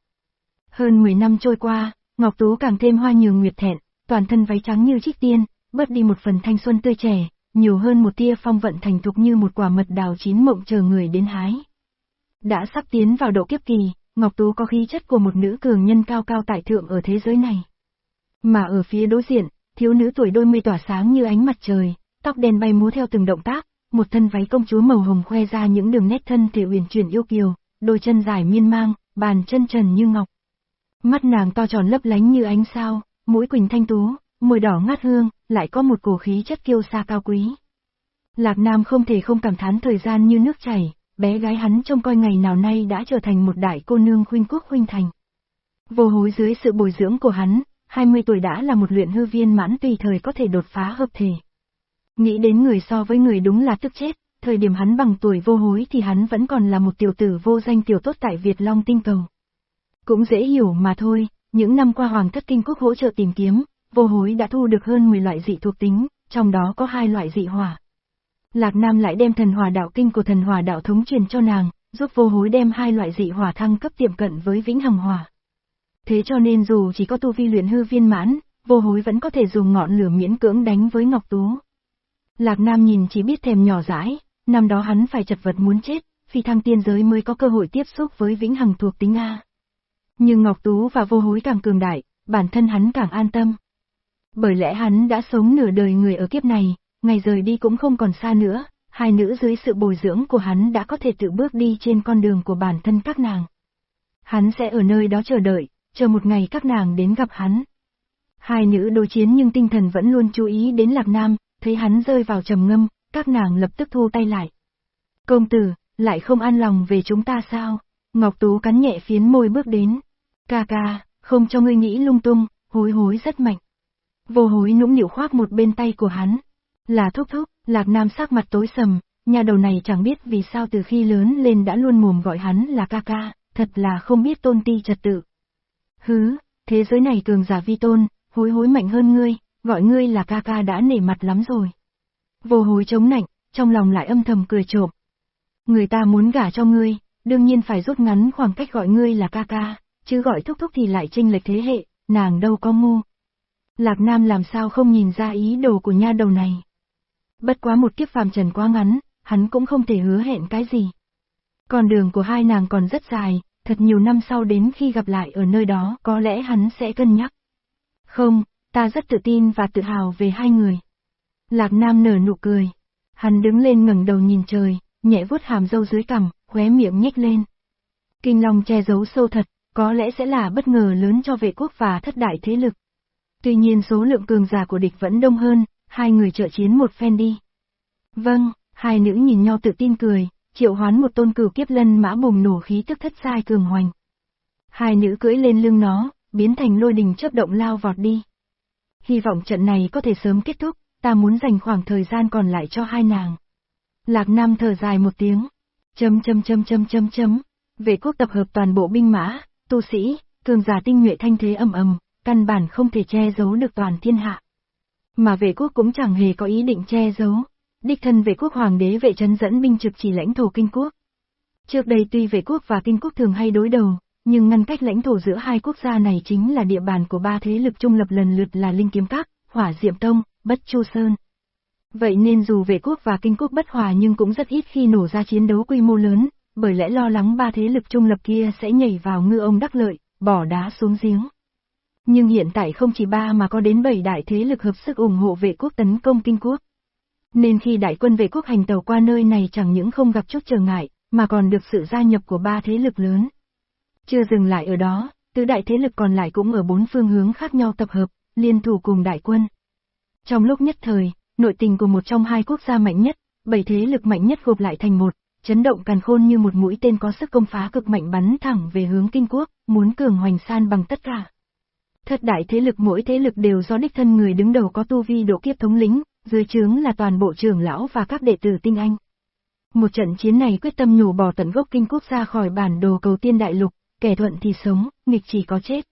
Hơn 10 năm trôi qua, Ngọc Tú càng thêm hoa nhường nguyệt thẹn, toàn thân váy trắng như trích tiên, bớt đi một phần thanh xuân tươi trẻ, nhiều hơn một tia phong vận thành thục như một quả mật đào chín mộng chờ người đến hái. Đã sắp tiến vào độ kiếp kỳ, Ngọc Tú có khí chất của một nữ cường nhân cao cao tại thượng ở thế giới này. Mà ở phía đối diện, thiếu nữ tuổi đôi mươi tỏa sáng như ánh mặt trời, tóc đen bay múa theo từng động tác, một thân váy công chúa màu hồng khoe ra những đường nét thân thể uyển chuyển yêu kiều, đôi chân dài miên mang, bàn chân trần như ngọc. Mắt nàng to tròn lấp lánh như ánh sao, mũi quỳnh thanh tú, môi đỏ ngát hương, lại có một cổ khí chất kiêu sa cao quý. Lạc Nam không thể không cảm thán thời gian như nước chảy, bé gái hắn trông coi ngày nào nay đã trở thành một đại cô nương khuynh quốc huynh thành. Vô hối dưới sự bồi dưỡng của hắn, 20 tuổi đã là một luyện hư viên mãn tùy thời có thể đột phá hợp thể. Nghĩ đến người so với người đúng là tức chết, thời điểm hắn bằng tuổi vô hối thì hắn vẫn còn là một tiểu tử vô danh tiểu tốt tại Việt Long tinh cầu. Cũng dễ hiểu mà thôi, những năm qua Hoàng thất kinh quốc hỗ trợ tìm kiếm, vô hối đã thu được hơn 10 loại dị thuộc tính, trong đó có hai loại dị hỏa. Lạc Nam lại đem thần hỏa đạo kinh của thần hỏa đạo thống truyền cho nàng, giúp vô hối đem hai loại dị hỏa thăng cấp tiệm cận với vĩnh hằng hỏa. Thế cho nên dù chỉ có tu vi luyện hư viên mãn, vô hối vẫn có thể dùng ngọn lửa miễn cưỡng đánh với Ngọc Tú. Lạc Nam nhìn chỉ biết thèm nhỏ dãi, năm đó hắn phải chật vật muốn chết, phi thăng tiên giới mới có cơ hội tiếp xúc với vĩnh hằng thuộc tính A. Nhưng Ngọc Tú và vô hối càng cường đại, bản thân hắn càng an tâm. Bởi lẽ hắn đã sống nửa đời người ở kiếp này, ngày rời đi cũng không còn xa nữa, hai nữ dưới sự bồi dưỡng của hắn đã có thể tự bước đi trên con đường của bản thân các nàng. Hắn sẽ ở nơi đó chờ đợi, chờ một ngày các nàng đến gặp hắn. Hai nữ đối chiến nhưng tinh thần vẫn luôn chú ý đến Lạc Nam, thấy hắn rơi vào trầm ngâm, các nàng lập tức thu tay lại. Công tử, lại không an lòng về chúng ta sao? Ngọc Tú cắn nhẹ phiến môi bước đến. Ca ca, không cho ngươi nghĩ lung tung, hối hối rất mạnh. Vô hối nũng nịu khoác một bên tay của hắn. Là thúc thúc, Lạc Nam sắc mặt tối sầm, nhà đầu này chẳng biết vì sao từ khi lớn lên đã luôn mồm gọi hắn là ca ca, thật là không biết tôn ti trật tự. Hứ, thế giới này cường giả vi tôn, hối hối mạnh hơn ngươi, gọi ngươi là ca ca đã nể mặt lắm rồi. Vô hối chống nạnh, trong lòng lại âm thầm cười trộm. Người ta muốn gả cho ngươi, đương nhiên phải rút ngắn khoảng cách gọi ngươi là ca ca, chứ gọi thúc thúc thì lại chênh lệch thế hệ, nàng đâu có ngu. Lạc Nam làm sao không nhìn ra ý đồ của nha đầu này. Bất quá một kiếp phàm trần quá ngắn, hắn cũng không thể hứa hẹn cái gì. Còn đường của hai nàng còn rất dài, thật nhiều năm sau đến khi gặp lại ở nơi đó có lẽ hắn sẽ cân nhắc. Không, ta rất tự tin và tự hào về hai người. Lạc Nam nở nụ cười. Hắn đứng lên ngẩng đầu nhìn trời, nhẹ vuốt hàm dâu dưới cằm, khóe miệng nhếch lên. Kinh Long che giấu sâu thật, có lẽ sẽ là bất ngờ lớn cho vệ quốc và thất đại thế lực. Tuy nhiên số lượng cường giả của địch vẫn đông hơn, hai người trợ chiến một phen đi. Vâng, hai nữ nhìn nhau tự tin cười, triệu hoán một tôn cửu kiếp lân mã bùng nổ khí tức thất sai cường hoành. Hai nữ cưỡi lên lưng nó, biến thành lôi đình chớp động lao vọt đi. Hy vọng trận này có thể sớm kết thúc, ta muốn dành khoảng thời gian còn lại cho hai nàng. Lạc Nam thở dài một tiếng. Chấm chấm chấm chấm chấm chấm. Vệ quốc tập hợp toàn bộ binh mã, tu sĩ, cường giả tinh nhuệ thanh thế ầm ầm, căn bản không thể che giấu được toàn thiên hạ. Mà vệ quốc cũng chẳng hề có ý định che giấu. Đích thân vệ quốc hoàng đế vệ trấn dẫn binh trực chỉ lãnh thổ kinh quốc. Trước đây tuy vệ quốc và kinh quốc thường hay đối đầu, nhưng ngăn cách lãnh thổ giữa hai quốc gia này chính là địa bàn của ba thế lực trung lập lần lượt là Linh Kiếm Các, Hỏa Diệm Tông, Bất Chu Sơn. Vậy nên dù vệ quốc và kinh quốc bất hòa nhưng cũng rất ít khi nổ ra chiến đấu quy mô lớn, bởi lẽ lo lắng ba thế lực trung lập kia sẽ nhảy vào ngư ông đắc lợi, bỏ đá xuống giếng. Nhưng hiện tại không chỉ ba mà có đến bảy đại thế lực hợp sức ủng hộ vệ quốc tấn công kinh quốc. Nên khi đại quân về quốc hành tàu qua nơi này chẳng những không gặp chút trở ngại, mà còn được sự gia nhập của ba thế lực lớn. Chưa dừng lại ở đó, tứ đại thế lực còn lại cũng ở bốn phương hướng khác nhau tập hợp, liên thủ cùng đại quân. Trong lúc nhất thời, nội tình của một trong hai quốc gia mạnh nhất, bảy thế lực mạnh nhất gộp lại thành một, chấn động càn khôn như một mũi tên có sức công phá cực mạnh bắn thẳng về hướng kinh quốc, muốn cường hoành san bằng tất cả. Thất đại thế lực mỗi thế lực đều do đích thân người đứng đầu có tu vi độ kiếp thống lĩnh, dưới trướng là toàn bộ trưởng lão và các đệ tử tinh anh. Một trận chiến này quyết tâm nhổ bỏ tận gốc kinh quốc ra khỏi bản đồ cầu tiên đại lục, kẻ thuận thì sống, nghịch chỉ có chết.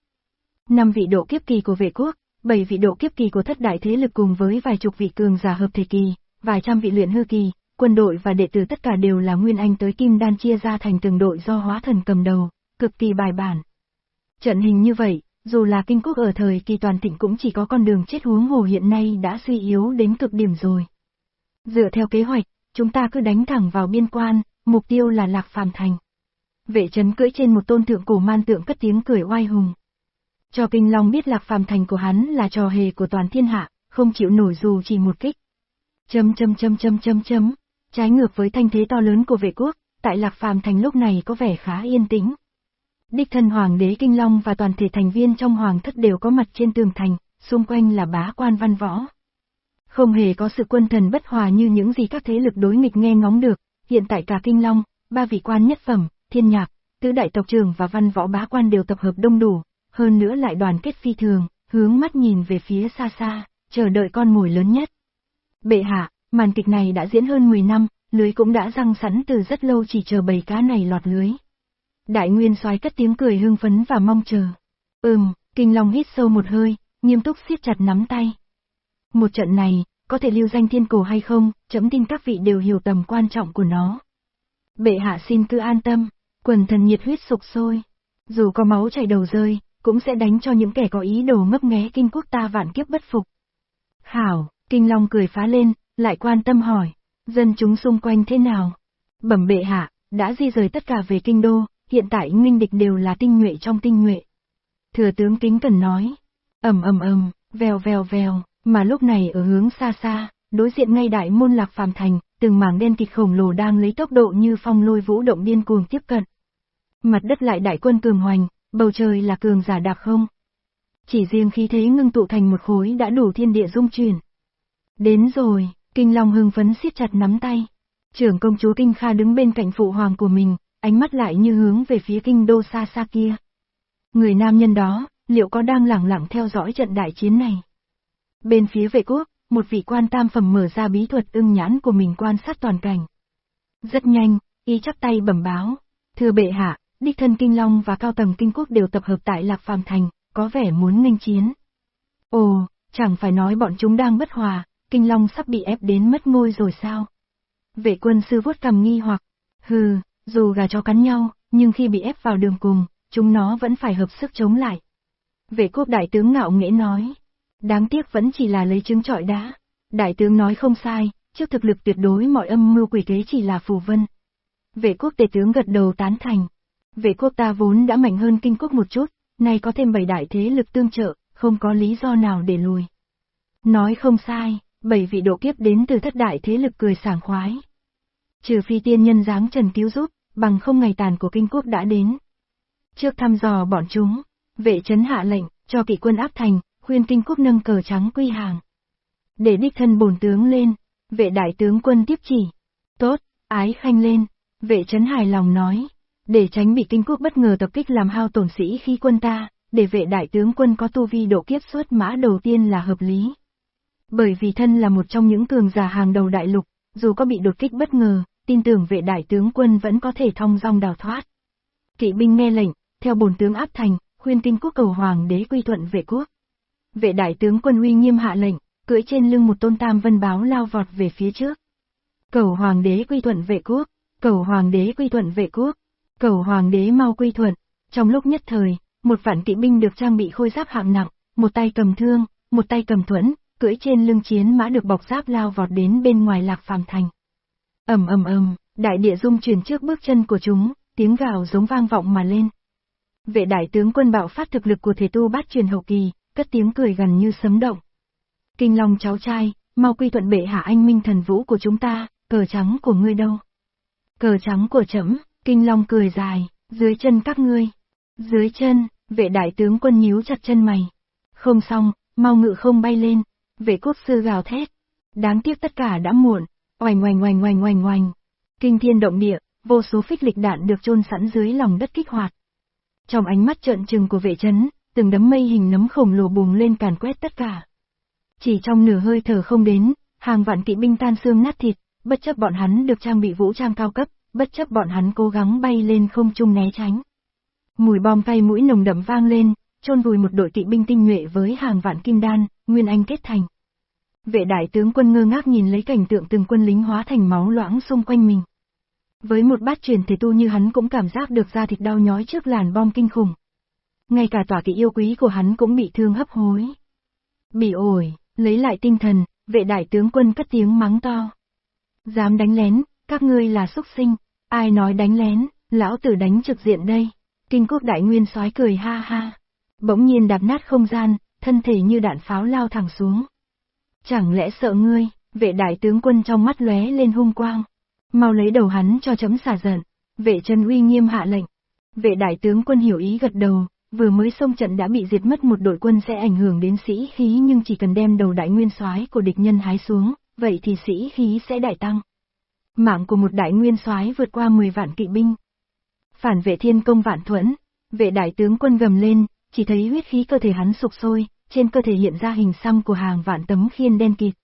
Năm vị độ kiếp kỳ của vệ quốc, bảy vị độ kiếp kỳ của thất đại thế lực cùng với vài chục vị cường giả hợp thể kỳ, vài trăm vị luyện hư kỳ, quân đội và đệ tử tất cả đều là nguyên anh tới kim đan chia ra thành từng đội do hóa thần cầm đầu, cực kỳ bài bản. Trận hình như vậy, dù là kinh quốc ở thời kỳ toàn thịnh cũng chỉ có con đường chết huống hồ hiện nay đã suy yếu đến cực điểm rồi. Dựa theo kế hoạch, chúng ta cứ đánh thẳng vào biên quan, mục tiêu là Lạc Phàm Thành. Vệ trấn cưỡi trên một tôn thượng cổ man tượng cất tiếng cười oai hùng. Cho Kinh Long biết Lạc Phàm Thành của hắn là trò hề của toàn thiên hạ, không chịu nổi dù chỉ một kích. Chấm chấm chấm chấm chấm chấm, trái ngược với thanh thế to lớn của vệ quốc, tại Lạc Phàm Thành lúc này có vẻ khá yên tĩnh. Đích thân Hoàng đế Kinh Long và toàn thể thành viên trong Hoàng thất đều có mặt trên tường thành, xung quanh là bá quan văn võ. Không hề có sự quân thần bất hòa như những gì các thế lực đối nghịch nghe ngóng được, hiện tại cả Kinh Long, ba vị quan nhất phẩm, thiên nhạc, tứ đại tộc trưởng và văn võ bá quan đều tập hợp đông đủ, hơn nữa lại đoàn kết phi thường, hướng mắt nhìn về phía xa xa, chờ đợi con mồi lớn nhất. Bệ hạ, màn kịch này đã diễn hơn 10 năm, lưới cũng đã răng sẵn từ rất lâu chỉ chờ bầy cá này lọt lưới. Đại Nguyên soái cất tiếng cười hưng phấn và mong chờ. Ừm, Kinh Long hít sâu một hơi, nghiêm túc siết chặt nắm tay. Một trận này, có thể lưu danh thiên cổ hay không, chấm tin các vị đều hiểu tầm quan trọng của nó. Bệ hạ xin cứ an tâm, quần thần nhiệt huyết sục sôi. Dù có máu chảy đầu rơi, cũng sẽ đánh cho những kẻ có ý đồ ngấp nghé kinh quốc ta vạn kiếp bất phục. Hảo, Kinh Long cười phá lên, lại quan tâm hỏi, dân chúng xung quanh thế nào? Bẩm bệ hạ, đã di rời tất cả về kinh đô, hiện tại nguyên địch đều là tinh nhuệ trong tinh nhuệ. Thừa tướng kính cần nói, ầm ầm ầm, vèo vèo vèo, mà lúc này ở hướng xa xa, đối diện ngay đại môn lạc phàm thành, từng mảng đen kịt khổng lồ đang lấy tốc độ như phong lôi vũ động điên cuồng tiếp cận. Mặt đất lại đại quân cường hoành, bầu trời là cường giả đạp không. Chỉ riêng khí thế ngưng tụ thành một khối đã đủ thiên địa dung chuyển. Đến rồi, Kinh Long hưng phấn siết chặt nắm tay. Trưởng công chúa Kinh Kha đứng bên cạnh phụ hoàng của mình, ánh mắt lại như hướng về phía kinh đô xa xa kia. Người nam nhân đó, liệu có đang lẳng lặng theo dõi trận đại chiến này? Bên phía vệ quốc, một vị quan tam phẩm mở ra bí thuật ưng nhãn của mình quan sát toàn cảnh. Rất nhanh, y chắp tay bẩm báo. Thưa bệ hạ, đích thân Kinh Long và cao tầng Kinh Quốc đều tập hợp tại Lạc Phàm Thành, có vẻ muốn nghênh chiến. Ồ, chẳng phải nói bọn chúng đang bất hòa, Kinh Long sắp bị ép đến mất ngôi rồi sao? Vệ quân sư vuốt cầm nghi hoặc, hừ, dù gà chó cắn nhau, nhưng khi bị ép vào đường cùng, chúng nó vẫn phải hợp sức chống lại. Vệ quốc đại tướng ngạo nghễ nói, đáng tiếc vẫn chỉ là lấy trứng trọi đá. Đại tướng nói không sai, trước thực lực tuyệt đối mọi âm mưu quỷ kế chỉ là phù vân. Vệ quốc tề tướng gật đầu tán thành. Vệ quốc ta vốn đã mạnh hơn kinh quốc một chút, nay có thêm bảy đại thế lực tương trợ, không có lý do nào để lùi. Nói không sai, bảy vị độ kiếp đến từ thất đại thế lực cười sảng khoái. Trừ phi tiên nhân dáng trần cứu giúp, bằng không ngày tàn của kinh quốc đã đến. Trước thăm dò bọn chúng, vệ chấn hạ lệnh, cho kỵ quân áp thành, khuyên kinh quốc nâng cờ trắng quy hàng. Để đích thân bổn tướng lên, vệ đại tướng quân tiếp chỉ. Tốt, ái khanh lên, vệ chấn hài lòng nói, để tránh bị kinh quốc bất ngờ tập kích làm hao tổn sĩ khi quân ta, để vệ đại tướng quân có tu vi độ kiếp xuất mã đầu tiên là hợp lý. Bởi vì thân là một trong những cường giả hàng đầu đại lục, dù có bị đột kích bất ngờ, tin tưởng vệ đại tướng quân vẫn có thể thông dong đào thoát. Kỵ binh nghe lệnh, theo bổn tướng áp thành, khuyên tin quốc cầu hoàng đế quy thuận vệ quốc. Vệ đại tướng quân uy nghiêm hạ lệnh, cưỡi trên lưng một tôn tam vân báo lao vọt về phía trước. Cầu hoàng đế quy thuận vệ quốc, cầu hoàng đế quy thuận vệ quốc, cầu hoàng đế mau quy thuận. Trong lúc nhất thời, một vạn kỵ binh được trang bị khôi giáp hạng nặng, một tay cầm thương, một tay cầm thuẫn, cưỡi trên lưng chiến mã được bọc giáp lao vọt đến bên ngoài lạc phàm thành ầm ầm ầm, đại địa dung chuyển trước bước chân của chúng, tiếng gào giống vang vọng mà lên. Vệ đại tướng quân bạo phát thực lực của thể tu bát truyền hậu kỳ, cất tiếng cười gần như sấm động. Kinh Long cháu trai, mau quy thuận bệ hạ anh minh thần vũ của chúng ta, cờ trắng của ngươi đâu? Cờ trắng của trẫm, Kinh Long cười dài, dưới chân các ngươi. Dưới chân, vệ đại tướng quân nhíu chặt chân mày. Không xong, mau ngự không bay lên, vệ quốc sư gào thét. Đáng tiếc tất cả đã muộn, oành oành oành oành oành oành. Kinh thiên động địa, vô số phích lịch đạn được chôn sẵn dưới lòng đất kích hoạt. Trong ánh mắt trợn trừng của vệ chấn, từng đấm mây hình nấm khổng lồ bùng lên càn quét tất cả. Chỉ trong nửa hơi thở không đến, hàng vạn kỵ binh tan xương nát thịt, bất chấp bọn hắn được trang bị vũ trang cao cấp, bất chấp bọn hắn cố gắng bay lên không trung né tránh. Mùi bom cay mũi nồng đậm vang lên, chôn vùi một đội kỵ binh tinh nhuệ với hàng vạn kim đan, nguyên anh kết thành. Vệ đại tướng quân ngơ ngác nhìn lấy cảnh tượng từng quân lính hóa thành máu loãng xung quanh mình. Với một bát truyền thể tu như hắn cũng cảm giác được da thịt đau nhói trước làn bom kinh khủng. Ngay cả tỏa kỵ yêu quý của hắn cũng bị thương hấp hối. Bị ổi, lấy lại tinh thần, vệ đại tướng quân cất tiếng mắng to. Dám đánh lén, các ngươi là súc sinh, ai nói đánh lén, lão tử đánh trực diện đây. Kinh quốc đại nguyên soái cười ha ha. Bỗng nhiên đạp nát không gian, thân thể như đạn pháo lao thẳng xuống. Chẳng lẽ sợ ngươi, vệ đại tướng quân trong mắt lóe lên hung quang. Mau lấy đầu hắn cho chấm xả giận, vệ chân uy nghiêm hạ lệnh. Vệ đại tướng quân hiểu ý gật đầu, vừa mới xông trận đã bị diệt mất một đội quân sẽ ảnh hưởng đến sĩ khí nhưng chỉ cần đem đầu đại nguyên soái của địch nhân hái xuống, vậy thì sĩ khí sẽ đại tăng. Mạng của một đại nguyên soái vượt qua 10 vạn kỵ binh. Phản vệ thiên công vạn thuẫn, vệ đại tướng quân gầm lên, chỉ thấy huyết khí cơ thể hắn sục sôi, trên cơ thể hiện ra hình xăm của hàng vạn tấm khiên đen kịt.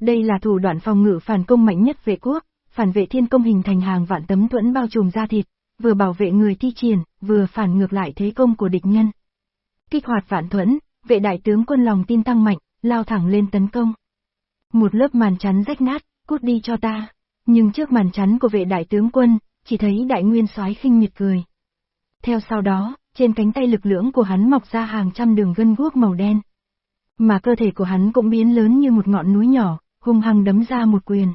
Đây là thủ đoạn phòng ngự phản công mạnh nhất vệ quốc, phản vệ thiên công hình thành hàng vạn tấm thuẫn bao trùm da thịt, vừa bảo vệ người thi triển, vừa phản ngược lại thế công của địch nhân. Kích hoạt vạn thuẫn, vệ đại tướng quân lòng tin tăng mạnh, lao thẳng lên tấn công. Một lớp màn chắn rách nát, cút đi cho ta. Nhưng trước màn chắn của vệ đại tướng quân, chỉ thấy đại nguyên soái khinh miệt cười. Theo sau đó, trên cánh tay lực lưỡng của hắn mọc ra hàng trăm đường gân guốc màu đen. Mà cơ thể của hắn cũng biến lớn như một ngọn núi nhỏ, hung hăng đấm ra một quyền.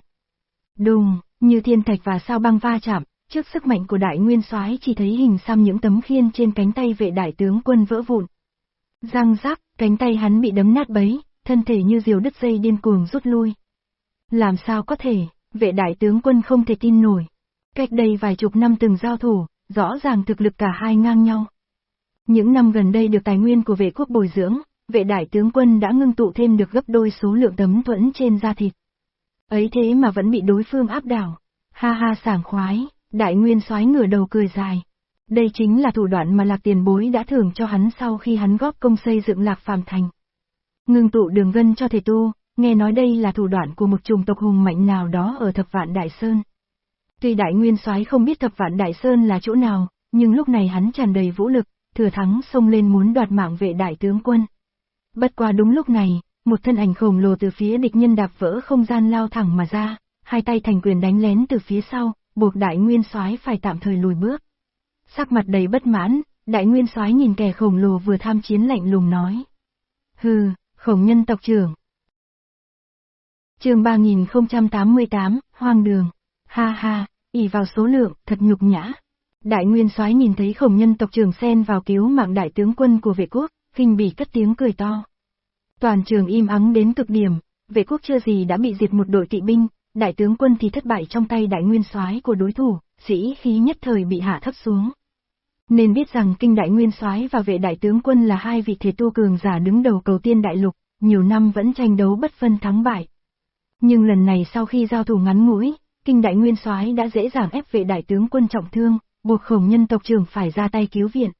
Đùng, như thiên thạch và sao băng va chạm, trước sức mạnh của đại nguyên soái chỉ thấy hình xăm những tấm khiên trên cánh tay vệ đại tướng quân vỡ vụn. Răng rắc, cánh tay hắn bị đấm nát bấy, thân thể như diều đứt dây điên cuồng rút lui. Làm sao có thể, vệ đại tướng quân không thể tin nổi. Cách đây vài chục năm từng giao thủ, rõ ràng thực lực cả hai ngang nhau. Những năm gần đây được tài nguyên của vệ quốc bồi dưỡng, vệ đại tướng quân đã ngưng tụ thêm được gấp đôi số lượng tấm thuẫn trên da thịt. Ấy thế mà vẫn bị đối phương áp đảo. Ha ha sảng khoái, đại nguyên soái ngửa đầu cười dài. Đây chính là thủ đoạn mà lạc tiền bối đã thưởng cho hắn sau khi hắn góp công xây dựng lạc phàm thành. Ngưng tụ đường gân cho thể tu, nghe nói đây là thủ đoạn của một chủng tộc hùng mạnh nào đó ở thập vạn đại sơn. Tuy đại nguyên soái không biết thập vạn đại sơn là chỗ nào, nhưng lúc này hắn tràn đầy vũ lực, thừa thắng xông lên muốn đoạt mạng vệ đại tướng quân. Bất qua đúng lúc này, một thân ảnh khổng lồ từ phía địch nhân đạp vỡ không gian lao thẳng mà ra, hai tay thành quyền đánh lén từ phía sau, buộc đại nguyên soái phải tạm thời lùi bước. Sắc mặt đầy bất mãn, đại nguyên soái nhìn kẻ khổng lồ vừa tham chiến lạnh lùng nói. Hừ, khổng nhân tộc trưởng. chương 3088, Hoang Đường. Ha ha, ỉ vào số lượng, thật nhục nhã. Đại nguyên soái nhìn thấy khổng nhân tộc trường xen vào cứu mạng đại tướng quân của vệ quốc, khinh bỉ cất tiếng cười to. Toàn trường im ắng đến cực điểm, vệ quốc chưa gì đã bị diệt một đội kỵ binh, đại tướng quân thì thất bại trong tay đại nguyên soái của đối thủ, sĩ khí nhất thời bị hạ thấp xuống. Nên biết rằng kinh đại nguyên soái và vệ đại tướng quân là hai vị thế tu cường giả đứng đầu cầu tiên đại lục, nhiều năm vẫn tranh đấu bất phân thắng bại. Nhưng lần này sau khi giao thủ ngắn ngủi, kinh đại nguyên soái đã dễ dàng ép vệ đại tướng quân trọng thương, buộc khổng nhân tộc trưởng phải ra tay cứu viện.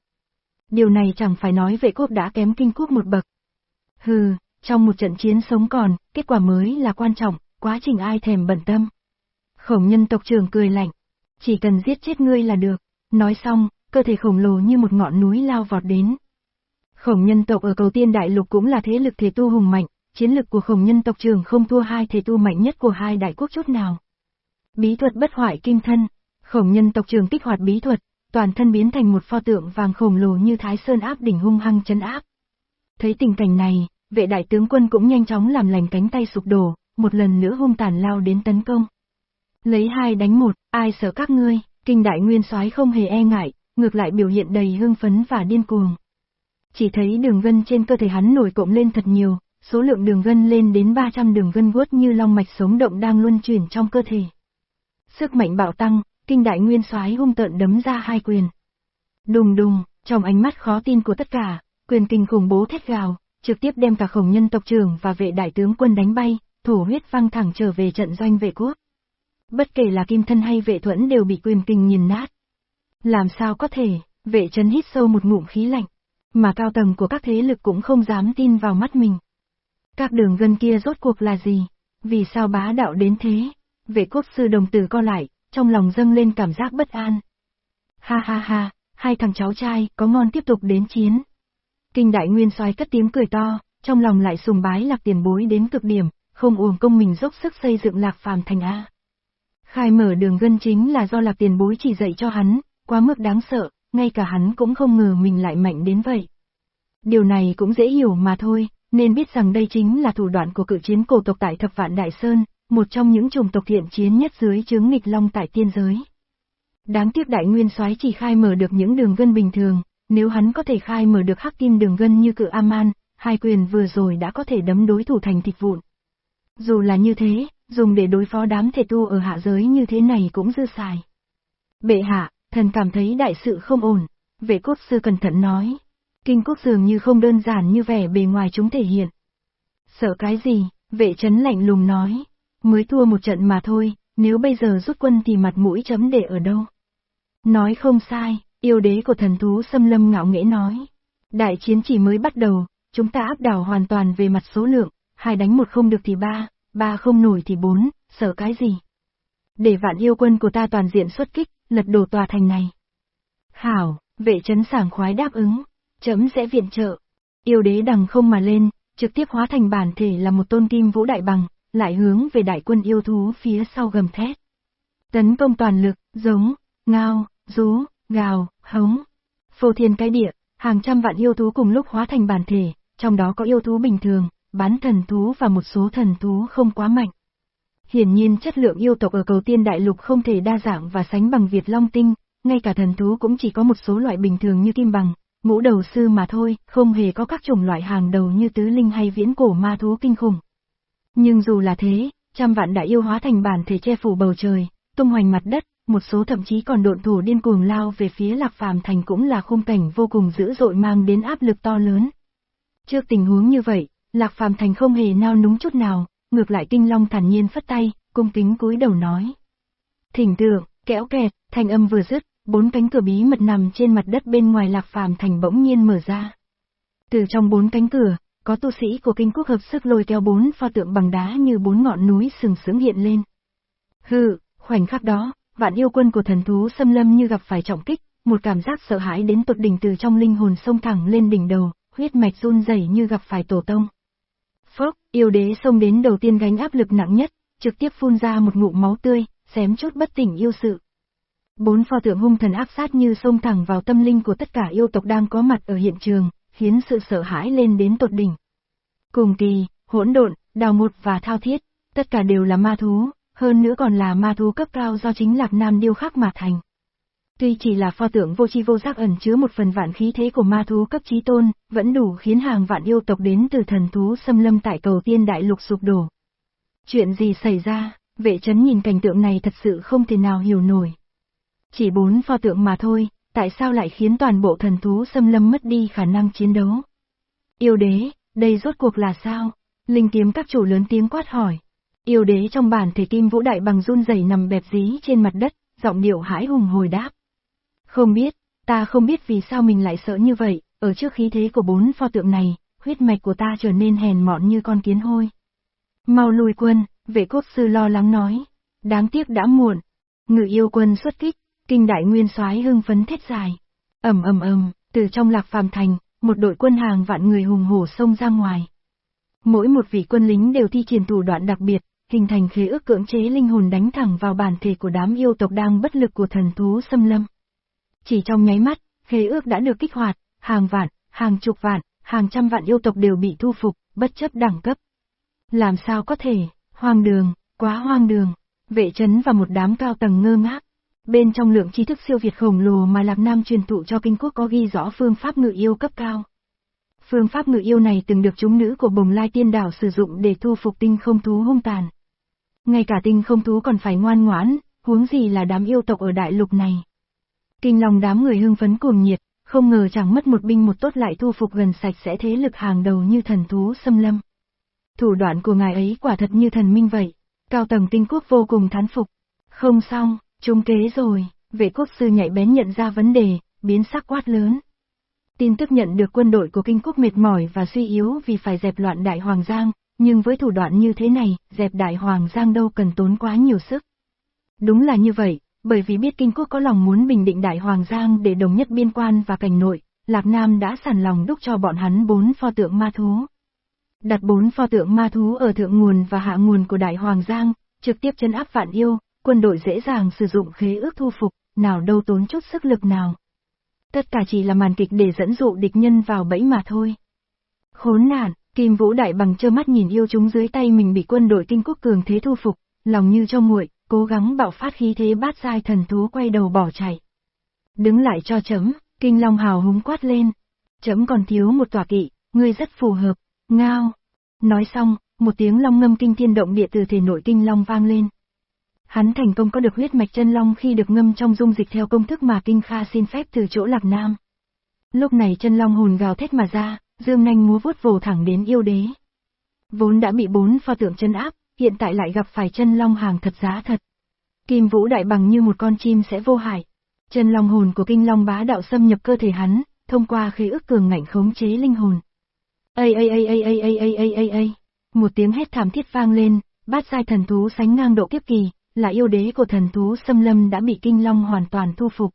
Điều này chẳng phải nói vệ quốc đã kém kinh quốc một bậc. Hừ, trong một trận chiến sống còn, kết quả mới là quan trọng, quá trình ai thèm bận tâm. Khổng nhân tộc trưởng cười lạnh, chỉ cần giết chết ngươi là được. Nói xong, cơ thể khổng lồ như một ngọn núi lao vọt đến. Khổng nhân tộc ở cầu tiên đại lục cũng là thế lực thể tu hùng mạnh, chiến lực của khổng nhân tộc trưởng không thua hai thể tu mạnh nhất của hai đại quốc chút nào. Bí thuật bất hoại kim thân, khổng nhân tộc trường kích hoạt bí thuật, toàn thân biến thành một pho tượng vàng khổng lồ như thái sơn áp đỉnh hung hăng chấn áp. Thấy tình cảnh này, vệ đại tướng quân cũng nhanh chóng làm lành cánh tay sụp đổ, một lần nữa hung tàn lao đến tấn công. Lấy hai đánh một, ai sợ các ngươi, kinh đại nguyên soái không hề e ngại, ngược lại biểu hiện đầy hưng phấn và điên cuồng. Chỉ thấy đường gân trên cơ thể hắn nổi cộng lên thật nhiều, số lượng đường gân lên đến 300 đường gân vuốt như long mạch sống động đang luân chuyển trong cơ thể. Sức mạnh bạo tăng, kinh đại nguyên soái hung tợn đấm ra hai quyền. Đùng đùng, trong ánh mắt khó tin của tất cả, quyền kinh khủng bố thét gào, trực tiếp đem cả khổng nhân tộc trưởng và vệ đại tướng quân đánh bay, thổ huyết văng thẳng trở về trận doanh vệ quốc. Bất kể là kim thân hay vệ thuẫn đều bị quyền kinh nhìn nát. Làm sao có thể, vệ Trấn hít sâu một ngụm khí lạnh, mà cao tầng của các thế lực cũng không dám tin vào mắt mình. Các đường gân kia rốt cuộc là gì? Vì sao bá đạo đến thế? Vệ quốc sư đồng tử co lại, trong lòng dâng lên cảm giác bất an. Ha ha ha, hai thằng cháu trai, có ngon tiếp tục đến chiến. Kinh đại nguyên soái cất tiếng cười to, trong lòng lại sùng bái lạc tiền bối đến cực điểm, không uổng công mình dốc sức xây dựng lạc phàm thành A. Khai mở đường gân chính là do lạc tiền bối chỉ dạy cho hắn, quá mức đáng sợ, ngay cả hắn cũng không ngờ mình lại mạnh đến vậy. Điều này cũng dễ hiểu mà thôi, nên biết rằng đây chính là thủ đoạn của cự chiến cổ tộc tại Thập Vạn Đại Sơn, một trong những chủng tộc thiện chiến nhất dưới chướng nghịch long tại tiên giới. Đáng tiếc đại nguyên soái chỉ khai mở được những đường gân bình thường, nếu hắn có thể khai mở được hắc kim đường gân như cự Aman, hai quyền vừa rồi đã có thể đấm đối thủ thành thịt vụn. Dù là như thế, dùng để đối phó đám thể tu ở hạ giới như thế này cũng dư xài. Bệ hạ, thần cảm thấy đại sự không ổn, vệ cốt sư cẩn thận nói, Kinh quốc dường như không đơn giản như vẻ bề ngoài chúng thể hiện. Sợ cái gì, vệ trấn lạnh lùng nói. Mới thua một trận mà thôi, nếu bây giờ rút quân thì mặt mũi chấm để ở đâu. Nói không sai, yêu đế của thần thú xâm lâm ngạo nghễ nói. Đại chiến chỉ mới bắt đầu, chúng ta áp đảo hoàn toàn về mặt số lượng, hai đánh một không được thì ba, ba không nổi thì bốn, sợ cái gì. Để vạn yêu quân của ta toàn diện xuất kích, lật đổ tòa thành này. Hảo, vệ trấn sảng khoái đáp ứng, chấm sẽ viện trợ. Yêu đế đằng không mà lên, trực tiếp hóa thành bản thể là một tôn kim vũ đại bằng, lại hướng về đại quân yêu thú phía sau gầm thét. Tấn công toàn lực, giống, ngao, rú, gào, hống. Phô thiên cái địa, hàng trăm vạn yêu thú cùng lúc hóa thành bản thể, trong đó có yêu thú bình thường, bán thần thú và một số thần thú không quá mạnh. Hiển nhiên chất lượng yêu tộc ở cầu tiên đại lục không thể đa dạng và sánh bằng Việt Long Tinh, ngay cả thần thú cũng chỉ có một số loại bình thường như kim bằng, ngũ đầu sư mà thôi, không hề có các chủng loại hàng đầu như tứ linh hay viễn cổ ma thú kinh khủng. Nhưng dù là thế, trăm vạn đại yêu hóa thành bản thể che phủ bầu trời, tung hoành mặt đất, một số thậm chí còn độn thủ điên cuồng lao về phía Lạc Phàm Thành cũng là khung cảnh vô cùng dữ dội mang đến áp lực to lớn. Trước tình huống như vậy, Lạc Phàm Thành không hề nao núng chút nào, ngược lại Kinh Long thản nhiên phất tay, cung kính cúi đầu nói. Thỉnh tượng, kéo kẹt, thanh âm vừa dứt, bốn cánh cửa bí mật nằm trên mặt đất bên ngoài Lạc Phàm Thành bỗng nhiên mở ra. Từ trong bốn cánh cửa, có tu sĩ của kinh quốc hợp sức lôi kéo bốn pho tượng bằng đá như bốn ngọn núi sừng sướng hiện lên. Hừ, khoảnh khắc đó, vạn yêu quân của thần thú xâm lâm như gặp phải trọng kích, một cảm giác sợ hãi đến tột đỉnh từ trong linh hồn sông thẳng lên đỉnh đầu, huyết mạch run rẩy như gặp phải tổ tông. Phốc, yêu đế xông đến đầu tiên gánh áp lực nặng nhất, trực tiếp phun ra một ngụm máu tươi, xém chút bất tỉnh yêu sự. Bốn pho tượng hung thần áp sát như xông thẳng vào tâm linh của tất cả yêu tộc đang có mặt ở hiện trường, khiến sự sợ hãi lên đến tột đỉnh. Cùng kỳ, hỗn độn, đào một và thao thiết, tất cả đều là ma thú, hơn nữa còn là ma thú cấp cao do chính Lạc Nam điêu khắc mà thành. Tuy chỉ là pho tượng vô chi vô giác ẩn chứa một phần vạn khí thế của ma thú cấp trí tôn, vẫn đủ khiến hàng vạn yêu tộc đến từ thần thú xâm lâm tại cầu tiên đại lục sụp đổ. Chuyện gì xảy ra, vệ chấn nhìn cảnh tượng này thật sự không thể nào hiểu nổi. Chỉ bốn pho tượng mà thôi, tại sao lại khiến toàn bộ thần thú xâm lâm mất đi khả năng chiến đấu? Yêu đế, đây rốt cuộc là sao? Linh kiếm các chủ lớn tiếng quát hỏi. Yêu đế trong bản thể kim vũ đại bằng run rẩy nằm bẹp dí trên mặt đất, giọng điệu hãi hùng hồi đáp. Không biết, ta không biết vì sao mình lại sợ như vậy, ở trước khí thế của bốn pho tượng này, huyết mạch của ta trở nên hèn mọn như con kiến hôi. Mau lùi quân, vệ quốc sư lo lắng nói. Đáng tiếc đã muộn. Ngự yêu quân xuất kích, kinh đại nguyên soái hưng phấn thét dài. ầm ầm ầm, từ trong lạc phàm thành, một đội quân hàng vạn người hùng hổ xông ra ngoài. Mỗi một vị quân lính đều thi triển thủ đoạn đặc biệt, hình thành khế ước cưỡng chế linh hồn đánh thẳng vào bản thể của đám yêu tộc đang bất lực của thần thú xâm lâm. Chỉ trong nháy mắt, khế ước đã được kích hoạt, hàng vạn, hàng chục vạn, hàng trăm vạn yêu tộc đều bị thu phục, bất chấp đẳng cấp. Làm sao có thể, hoang đường, quá hoang đường, vệ trấn và một đám cao tầng ngơ ngác. Bên trong lượng tri thức siêu việt khổng lồ mà Lạc Nam truyền thụ cho kinh quốc có ghi rõ phương pháp ngự yêu cấp cao. Phương pháp ngự yêu này từng được chúng nữ của bồng lai tiên đảo sử dụng để thu phục tinh không thú hung tàn. Ngay cả tinh không thú còn phải ngoan ngoãn, huống gì là đám yêu tộc ở đại lục này. Kinh lòng đám người hưng phấn cuồng nhiệt, không ngờ chẳng mất một binh một tốt lại thu phục gần sạch sẽ thế lực hàng đầu như thần thú xâm lâm. Thủ đoạn của ngài ấy quả thật như thần minh vậy, cao tầng tinh quốc vô cùng thán phục. Không xong, trung kế rồi, vệ quốc sư nhạy bén nhận ra vấn đề, biến sắc quát lớn. Tin tức nhận được quân đội của kinh quốc mệt mỏi và suy yếu vì phải dẹp loạn đại hoàng giang, nhưng với thủ đoạn như thế này, dẹp đại hoàng giang đâu cần tốn quá nhiều sức. Đúng là như vậy, bởi vì biết kinh quốc có lòng muốn bình định đại hoàng giang để đồng nhất biên quan và cảnh nội, Lạc Nam đã sẵn lòng đúc cho bọn hắn bốn pho tượng ma thú. Đặt bốn pho tượng ma thú ở thượng nguồn và hạ nguồn của đại hoàng giang, trực tiếp chân áp vạn yêu, quân đội dễ dàng sử dụng khế ước thu phục, nào đâu tốn chút sức lực nào. Tất cả chỉ là màn kịch để dẫn dụ địch nhân vào bẫy mà thôi. Khốn nạn, Kim Vũ Đại bằng trơ mắt nhìn yêu chúng dưới tay mình bị quân đội kinh quốc cường thế thu phục, lòng như cho nguội, cố gắng bạo phát khí thế bát giai thần thú quay đầu bỏ chạy. Đứng lại cho chấm, Kinh Long hào húng quát lên. Chấm còn thiếu một tòa kỵ, ngươi rất phù hợp, ngao. Nói xong, một tiếng long ngâm kinh thiên động địa từ thể nội Kinh Long vang lên. Hắn thành công có được huyết mạch chân long khi được ngâm trong dung dịch theo công thức mà Kinh Kha xin phép từ chỗ Lạc Nam. Lúc này chân long hồn gào thét mà ra, dương nanh múa vuốt vồ thẳng đến yêu đế. Vốn đã bị bốn pho tượng chân áp, hiện tại lại gặp phải chân long hàng thật giá thật. Kim vũ đại bằng như một con chim sẽ vô hại. Chân long hồn của kinh long bá đạo xâm nhập cơ thể hắn, thông qua khí ức cường ngạnh khống chế linh hồn. Ây ây ây ây ây ây ây ây ây ây, một tiếng hét thảm thiết vang lên, bát sai thần thú sánh ngang độ kiếp kỳ, là yêu đế của thần thú xâm lâm đã bị kinh long hoàn toàn thu phục.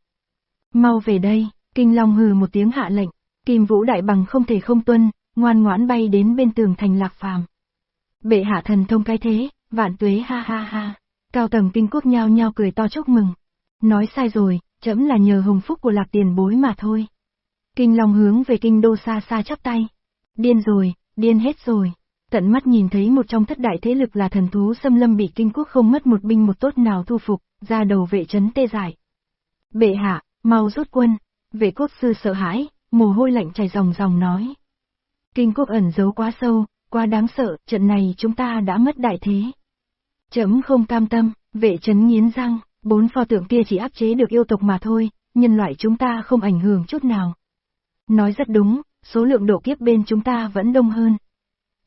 Mau về đây, kinh long hừ một tiếng hạ lệnh, kim vũ đại bằng không thể không tuân, ngoan ngoãn bay đến bên tường thành lạc phàm. Bệ hạ thần thông cái thế, vạn tuế ha ha ha, cao tầng kinh quốc nhao nhao cười to chúc mừng. Nói sai rồi, chấm là nhờ hồng phúc của lạc tiền bối mà thôi. Kinh long hướng về kinh đô xa xa chắp tay. Điên rồi, điên hết rồi. Tận mắt nhìn thấy một trong thất đại thế lực là thần thú xâm lâm bị kinh quốc không mất một binh một tốt nào thu phục, ra đầu vệ trấn tê giải. Bệ hạ, mau rút quân, vệ quốc sư sợ hãi, mồ hôi lạnh chảy ròng ròng nói. Kinh quốc ẩn giấu quá sâu, quá đáng sợ, trận này chúng ta đã mất đại thế. Chấm không cam tâm, vệ trấn nghiến răng, bốn pho tượng kia chỉ áp chế được yêu tộc mà thôi, nhân loại chúng ta không ảnh hưởng chút nào. Nói rất đúng, số lượng độ kiếp bên chúng ta vẫn đông hơn.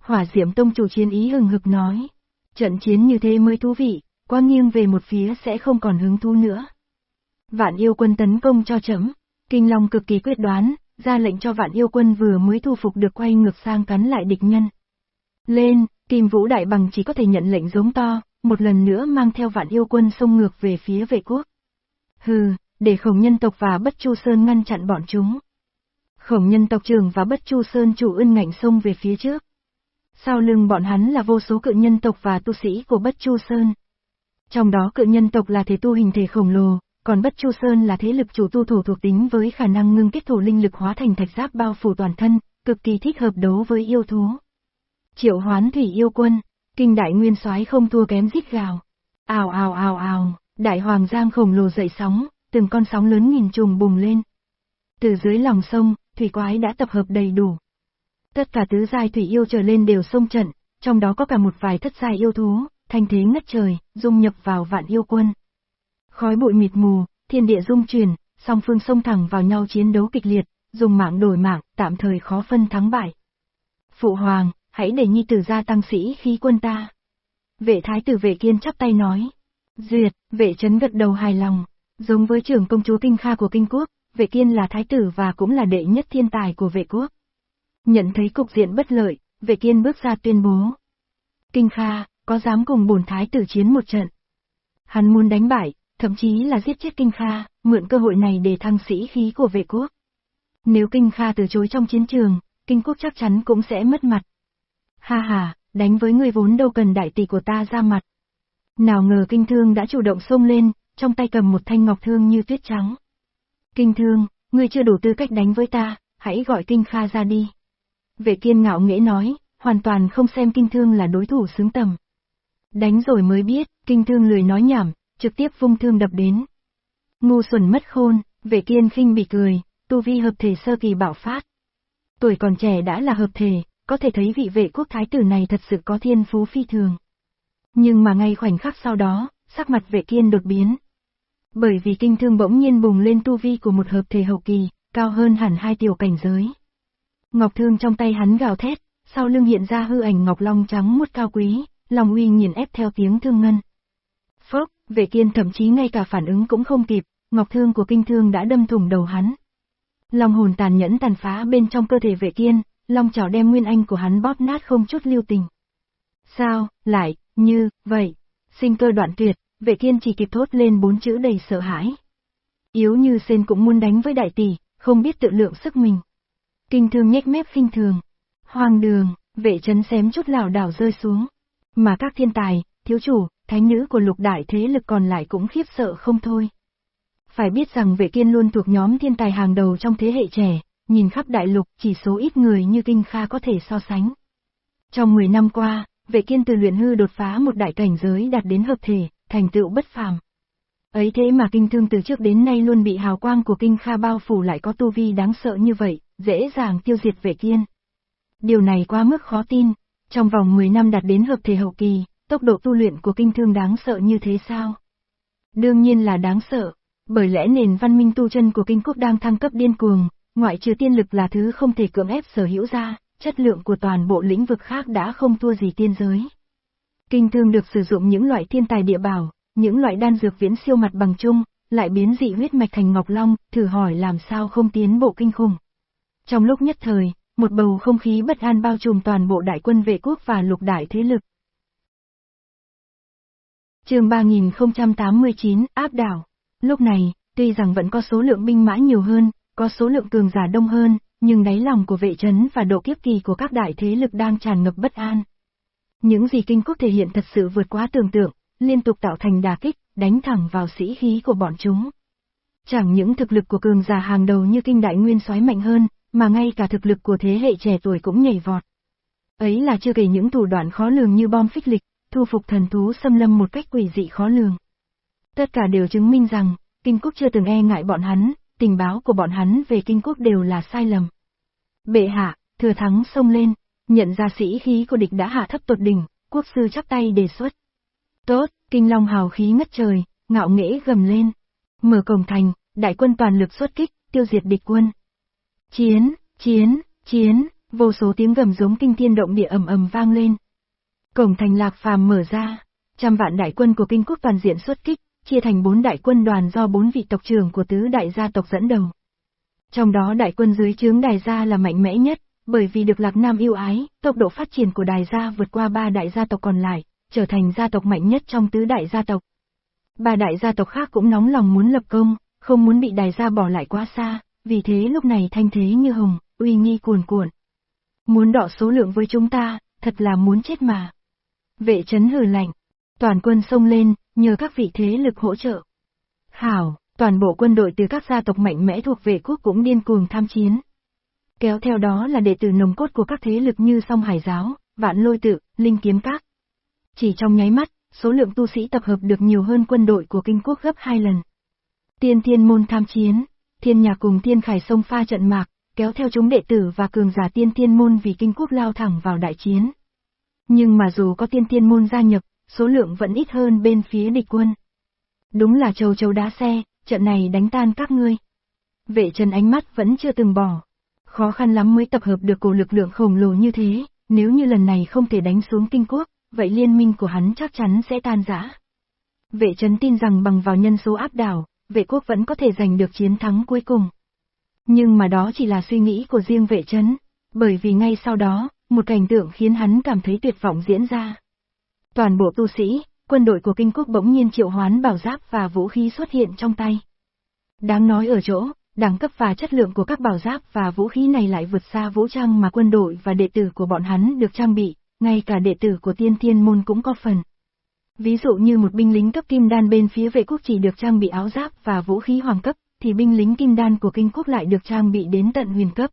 Hỏa diễm tông chủ chiến ý hừng hực nói. Trận chiến như thế mới thú vị, qua nghiêng về một phía sẽ không còn hứng thú nữa. Vạn yêu quân tấn công cho chấm. Kinh Long cực kỳ quyết đoán, ra lệnh cho vạn yêu quân vừa mới thu phục được quay ngược sang cắn lại địch nhân. Lên, Kim Vũ Đại Bằng chỉ có thể nhận lệnh giống to, một lần nữa mang theo vạn yêu quân xông ngược về phía vệ quốc. Hừ, để khổng nhân tộc và bất chu sơn ngăn chặn bọn chúng. Khổng nhân tộc trưởng và bất chu sơn chủ ươn ngạnh xông về phía trước. Sau lưng bọn hắn là vô số cự nhân tộc và tu sĩ của bất chu sơn. Trong đó cự nhân tộc là thế tu hình thể khổng lồ, còn bất chu sơn là thế lực chủ tu thổ thuộc tính với khả năng ngưng kết thổ linh lực hóa thành thạch giáp bao phủ toàn thân, cực kỳ thích hợp đấu với yêu thú. Triệu hoán thủy yêu quân, kinh đại nguyên soái không thua kém rít gào. Ào ào ào ào, đại hoàng giang khổng lồ dậy sóng, từng con sóng lớn nghìn trùng bùng lên. Từ dưới lòng sông, thủy quái đã tập hợp đầy đủ. Tất cả tứ giai thủy yêu trở lên đều xông trận, trong đó có cả một vài thất giai yêu thú, thanh thế ngất trời, dung nhập vào vạn yêu quân. Khói bụi mịt mù, thiên địa dung chuyển, song phương xông thẳng vào nhau chiến đấu kịch liệt, dùng mạng đổi mạng, tạm thời khó phân thắng bại. Phụ hoàng, hãy để nhi tử ra tăng sĩ khí quân ta. Vệ thái tử vệ kiên chắp tay nói. Duyệt, vệ chấn gật đầu hài lòng, giống với trưởng công chúa kinh kha của kinh quốc, vệ kiên là thái tử và cũng là đệ nhất thiên tài của vệ quốc. Nhận thấy cục diện bất lợi, vệ kiên bước ra tuyên bố. Kinh kha, có dám cùng bổn thái tử chiến một trận? Hắn muốn đánh bại, thậm chí là giết chết kinh kha, mượn cơ hội này để thăng sĩ khí của vệ quốc. Nếu kinh kha từ chối trong chiến trường, kinh quốc chắc chắn cũng sẽ mất mặt. Ha ha, đánh với người vốn đâu cần đại tỷ của ta ra mặt. Nào ngờ kinh thương đã chủ động xông lên, trong tay cầm một thanh ngọc thương như tuyết trắng. Kinh thương, ngươi chưa đủ tư cách đánh với ta, hãy gọi kinh kha ra đi. Vệ kiên ngạo nghễ nói, hoàn toàn không xem kinh thương là đối thủ xứng tầm. Đánh rồi mới biết, kinh thương lười nói nhảm, trực tiếp vung thương đập đến. Ngu xuẩn mất khôn, vệ kiên khinh bị cười, tu vi hợp thể sơ kỳ bạo phát. Tuổi còn trẻ đã là hợp thể, có thể thấy vị vệ quốc thái tử này thật sự có thiên phú phi thường. Nhưng mà ngay khoảnh khắc sau đó, sắc mặt vệ kiên đột biến. Bởi vì kinh thương bỗng nhiên bùng lên tu vi của một hợp thể hậu kỳ, cao hơn hẳn hai tiểu cảnh giới. Ngọc thương trong tay hắn gào thét, sau lưng hiện ra hư ảnh ngọc long trắng muốt cao quý, lòng uy nhìn ép theo tiếng thương ngân. Phốc, vệ kiên thậm chí ngay cả phản ứng cũng không kịp, ngọc thương của kinh thương đã đâm thủng đầu hắn. Long hồn tàn nhẫn tàn phá bên trong cơ thể vệ kiên, long chảo đem nguyên anh của hắn bóp nát không chút lưu tình. Sao, lại, như, vậy, sinh cơ đoạn tuyệt, vệ kiên chỉ kịp thốt lên bốn chữ đầy sợ hãi. Yếu như sen cũng muốn đánh với đại tỷ, không biết tự lượng sức mình. Kinh thương nhếch mép khinh thường. Hoàng đường, vệ chấn xém chút lảo đảo rơi xuống. Mà các thiên tài, thiếu chủ, thánh nữ của lục đại thế lực còn lại cũng khiếp sợ không thôi. Phải biết rằng vệ kiên luôn thuộc nhóm thiên tài hàng đầu trong thế hệ trẻ, nhìn khắp đại lục chỉ số ít người như Kinh Kha có thể so sánh. Trong 10 năm qua, vệ kiên từ luyện hư đột phá một đại cảnh giới đạt đến hợp thể, thành tựu bất phàm. Ấy thế mà kinh thương từ trước đến nay luôn bị hào quang của kinh kha bao phủ lại có tu vi đáng sợ như vậy, dễ dàng tiêu diệt vệ kiên. Điều này quá mức khó tin, trong vòng 10 năm đạt đến hợp thể hậu kỳ, tốc độ tu luyện của kinh thương đáng sợ như thế sao? Đương nhiên là đáng sợ, bởi lẽ nền văn minh tu chân của kinh quốc đang thăng cấp điên cuồng, ngoại trừ tiên lực là thứ không thể cưỡng ép sở hữu ra, chất lượng của toàn bộ lĩnh vực khác đã không thua gì tiên giới. Kinh thương được sử dụng những loại thiên tài địa bảo, những loại đan dược viễn siêu mặt bằng chung, lại biến dị huyết mạch thành ngọc long, thử hỏi làm sao không tiến bộ kinh khủng. Trong lúc nhất thời, một bầu không khí bất an bao trùm toàn bộ đại quân vệ quốc và lục đại thế lực. chương 3089, áp đảo. Lúc này, tuy rằng vẫn có số lượng binh mã nhiều hơn, có số lượng cường giả đông hơn, nhưng đáy lòng của vệ trấn và độ kiếp kỳ của các đại thế lực đang tràn ngập bất an. Những gì kinh quốc thể hiện thật sự vượt quá tưởng tượng, liên tục tạo thành đà kích, đánh thẳng vào sĩ khí của bọn chúng. Chẳng những thực lực của cường giả hàng đầu như kinh đại nguyên soái mạnh hơn, mà ngay cả thực lực của thế hệ trẻ tuổi cũng nhảy vọt. Ấy là chưa kể những thủ đoạn khó lường như bom phích lịch, thu phục thần thú xâm lâm một cách quỷ dị khó lường. Tất cả đều chứng minh rằng, Kinh Quốc chưa từng e ngại bọn hắn, tình báo của bọn hắn về Kinh Quốc đều là sai lầm. Bệ hạ, thừa thắng xông lên, nhận ra sĩ khí của địch đã hạ thấp tột đỉnh, quốc sư chắp tay đề xuất. Tốt, Kinh Long hào khí ngất trời, ngạo nghễ gầm lên. Mở cổng thành, đại quân toàn lực xuất kích, tiêu diệt địch quân. Chiến, chiến, chiến, vô số tiếng gầm giống kinh thiên động địa ầm ầm vang lên. Cổng thành lạc phàm mở ra, trăm vạn đại quân của kinh quốc toàn diện xuất kích, chia thành bốn đại quân đoàn do bốn vị tộc trưởng của tứ đại gia tộc dẫn đầu. Trong đó đại quân dưới trướng đài gia là mạnh mẽ nhất, bởi vì được Lạc Nam yêu ái, tốc độ phát triển của đài gia vượt qua ba đại gia tộc còn lại, trở thành gia tộc mạnh nhất trong tứ đại gia tộc. Ba đại gia tộc khác cũng nóng lòng muốn lập công, không muốn bị đài gia bỏ lại quá xa, vì thế lúc này thanh thế như hồng, uy nghi cuồn cuộn. Muốn đọ số lượng với chúng ta, thật là muốn chết mà. Vệ chấn hừ lạnh, toàn quân xông lên, nhờ các vị thế lực hỗ trợ. Hảo, toàn bộ quân đội từ các gia tộc mạnh mẽ thuộc vệ quốc cũng điên cuồng tham chiến. Kéo theo đó là đệ tử nồng cốt của các thế lực như song hải giáo, vạn lôi tự, linh kiếm các. Chỉ trong nháy mắt, số lượng tu sĩ tập hợp được nhiều hơn quân đội của kinh quốc gấp hai lần. Tiên thiên môn tham chiến, thiên nhạc cùng thiên khải sông pha trận mạc, kéo theo chúng đệ tử và cường giả tiên thiên môn vì kinh quốc lao thẳng vào đại chiến. Nhưng mà dù có tiên thiên môn gia nhập, số lượng vẫn ít hơn bên phía địch quân. Đúng là châu châu đá xe, trận này đánh tan các ngươi. Vệ trần ánh mắt vẫn chưa từng bỏ. Khó khăn lắm mới tập hợp được cổ lực lượng khổng lồ như thế, nếu như lần này không thể đánh xuống kinh quốc, vậy liên minh của hắn chắc chắn sẽ tan rã. Vệ trấn tin rằng bằng vào nhân số áp đảo, vệ quốc vẫn có thể giành được chiến thắng cuối cùng. Nhưng mà đó chỉ là suy nghĩ của riêng vệ chấn, bởi vì ngay sau đó, một cảnh tượng khiến hắn cảm thấy tuyệt vọng diễn ra. Toàn bộ tu sĩ, quân đội của kinh quốc bỗng nhiên triệu hoán bảo giáp và vũ khí xuất hiện trong tay. Đáng nói ở chỗ, đẳng cấp và chất lượng của các bảo giáp và vũ khí này lại vượt xa vũ trang mà quân đội và đệ tử của bọn hắn được trang bị, ngay cả đệ tử của tiên thiên môn cũng có phần. Ví dụ như một binh lính cấp kim đan bên phía vệ quốc chỉ được trang bị áo giáp và vũ khí hoàng cấp, thì binh lính kim đan của kinh quốc lại được trang bị đến tận huyền cấp.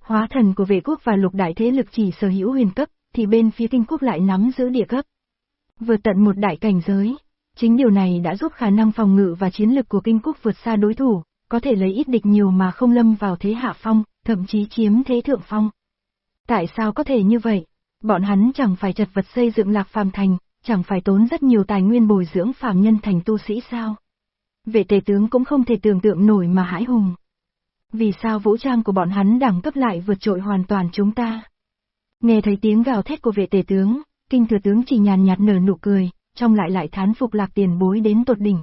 Hóa thần của vệ quốc và lục đại thế lực chỉ sở hữu huyền cấp, thì bên phía kinh quốc lại nắm giữ địa cấp. Vượt tận một đại cảnh giới, chính điều này đã giúp khả năng phòng ngự và chiến lực của kinh quốc vượt xa đối thủ, có thể lấy ít địch nhiều mà không lâm vào thế hạ phong, thậm chí chiếm thế thượng phong. Tại sao có thể như vậy? Bọn hắn chẳng phải chật vật xây dựng lạc phàm thành, chẳng phải tốn rất nhiều tài nguyên bồi dưỡng phàm nhân thành tu sĩ sao? Vệ tề tướng cũng không thể tưởng tượng nổi mà hãi hùng. Vì sao vũ trang của bọn hắn đẳng cấp lại vượt trội hoàn toàn chúng ta? Nghe thấy tiếng gào thét của vệ tề tướng, kinh thừa tướng chỉ nhàn nhạt nở nụ cười, trong lại lại thán phục lạc tiền bối đến tột đỉnh.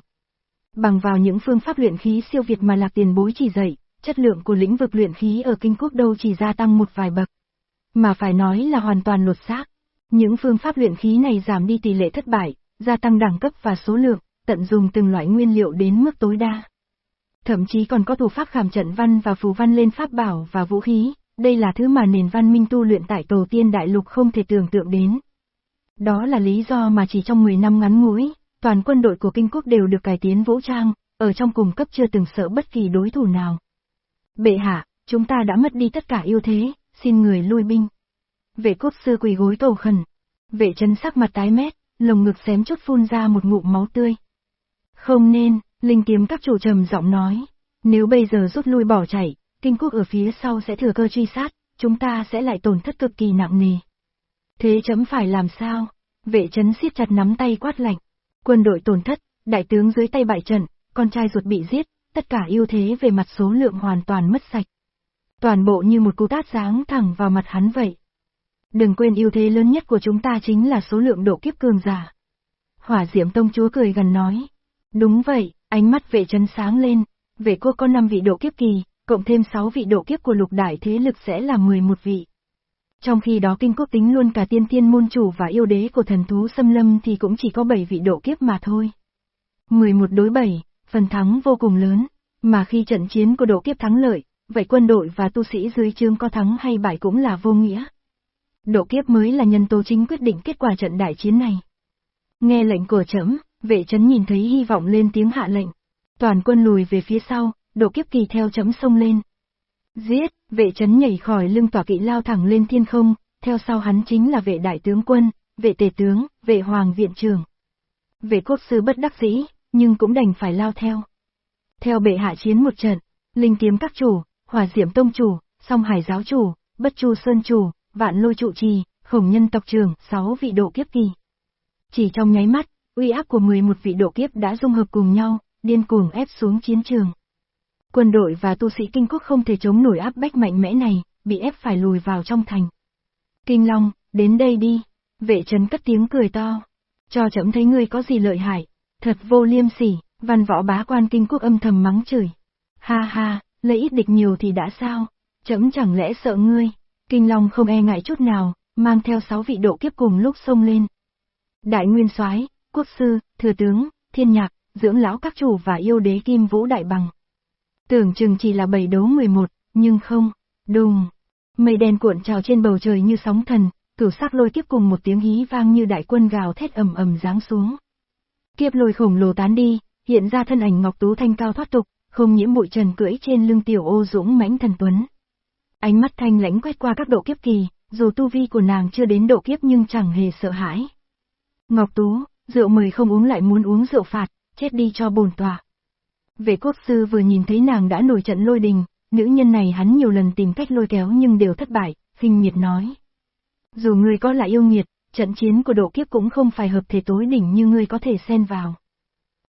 Bằng vào những phương pháp luyện khí siêu việt mà lạc tiền bối chỉ dạy, chất lượng của lĩnh vực luyện khí ở kinh quốc đâu chỉ gia tăng một vài bậc. Mà phải nói là hoàn toàn lột xác. Những phương pháp luyện khí này giảm đi tỷ lệ thất bại, gia tăng đẳng cấp và số lượng, tận dụng từng loại nguyên liệu đến mức tối đa. Thậm chí còn có thủ pháp khảm trận văn và phù văn lên pháp bảo và vũ khí, đây là thứ mà nền văn minh tu luyện tại tổ tiên đại lục không thể tưởng tượng đến. Đó là lý do mà chỉ trong 10 năm ngắn ngủi, toàn quân đội của kinh quốc đều được cải tiến vũ trang, ở trong cùng cấp chưa từng sợ bất kỳ đối thủ nào. Bệ hạ, chúng ta đã mất đi tất cả ưu thế, xin người lui binh. Vệ cốt sư quỳ gối cầu khẩn. Vệ chân sắc mặt tái mét, lồng ngực xém chút phun ra một ngụm máu tươi. Không nên, linh kiếm các chủ trầm giọng nói. Nếu bây giờ rút lui bỏ chạy, kinh quốc ở phía sau sẽ thừa cơ truy sát, chúng ta sẽ lại tổn thất cực kỳ nặng nề. Thế chấm phải làm sao? Vệ chấn siết chặt nắm tay quát lạnh. Quân đội tổn thất, đại tướng dưới tay bại trận, con trai ruột bị giết, tất cả ưu thế về mặt số lượng hoàn toàn mất sạch. Toàn bộ như một cú tát giáng thẳng vào mặt hắn vậy. Đừng quên ưu thế lớn nhất của chúng ta chính là số lượng độ kiếp cường giả. Hỏa diễm tông chúa cười gần nói. Đúng vậy, ánh mắt vệ chân sáng lên, vệ quốc có 5 vị độ kiếp kỳ, cộng thêm 6 vị độ kiếp của lục đại thế lực sẽ là 11 vị. Trong khi đó kinh quốc tính luôn cả tiên tiên môn chủ và yêu đế của thần thú xâm lâm thì cũng chỉ có 7 vị độ kiếp mà thôi. 11 đối 7, phần thắng vô cùng lớn, mà khi trận chiến của độ kiếp thắng lợi, vậy quân đội và tu sĩ dưới chương có thắng hay bại cũng là vô nghĩa. Độ kiếp mới là nhân tố chính quyết định kết quả trận đại chiến này. Nghe lệnh của trẫm, vệ chấn nhìn thấy hy vọng lên tiếng hạ lệnh. Toàn quân lùi về phía sau, độ kiếp kỳ theo chấm sông lên. Giết, vệ chấn nhảy khỏi lưng tỏa kỵ lao thẳng lên thiên không, theo sau hắn chính là vệ đại tướng quân, vệ tề tướng, vệ hoàng viện trưởng. Vệ quốc sư bất đắc dĩ, nhưng cũng đành phải lao theo. Theo bệ hạ chiến một trận, linh kiếm các chủ, hỏa diệm tông chủ, song hải giáo chủ, bất chu sơn chủ, vạn lôi trụ trì, khổng nhân tộc trưởng, sáu vị độ kiếp kỳ. Chỉ trong nháy mắt, uy áp của 11 vị độ kiếp đã dung hợp cùng nhau, điên cuồng ép xuống chiến trường. Quân đội và tu sĩ kinh quốc không thể chống nổi áp bách mạnh mẽ này, bị ép phải lùi vào trong thành. Kinh Long, đến đây đi. Vệ trấn cất tiếng cười to. Cho chấm thấy ngươi có gì lợi hại. Thật vô liêm sỉ, văn võ bá quan kinh quốc âm thầm mắng chửi. Ha ha, lấy ít địch nhiều thì đã sao? Chấm chẳng lẽ sợ ngươi? Kinh Long không e ngại chút nào, mang theo sáu vị độ kiếp cùng lúc xông lên. Đại Nguyên soái, Quốc sư, Thừa tướng, Thiên Nhạc, dưỡng lão các chủ và yêu đế Kim Vũ Đại Bằng. Tưởng chừng chỉ là bảy đấu 11, nhưng không, đùng. Mây đen cuộn trào trên bầu trời như sóng thần, cửu sắc lôi kiếp cùng một tiếng hí vang như đại quân gào thét ầm ầm giáng xuống. Kiếp lôi khổng lồ tán đi, hiện ra thân ảnh Ngọc Tú Thanh cao thoát tục, không nhiễm bụi trần cưỡi trên lưng tiểu ô dũng mãnh thần tuấn. Ánh mắt thanh lãnh quét qua các độ kiếp kỳ, dù tu vi của nàng chưa đến độ kiếp nhưng chẳng hề sợ hãi. Ngọc Tú, rượu mời không uống lại muốn uống rượu phạt, chết đi cho bổn tòa. Vệ quốc sư vừa nhìn thấy nàng đã nổi trận lôi đình, nữ nhân này hắn nhiều lần tìm cách lôi kéo nhưng đều thất bại, khinh miệt nói. Dù ngươi có là yêu nghiệt, trận chiến của độ kiếp cũng không phải hợp thể tối đỉnh như ngươi có thể xen vào.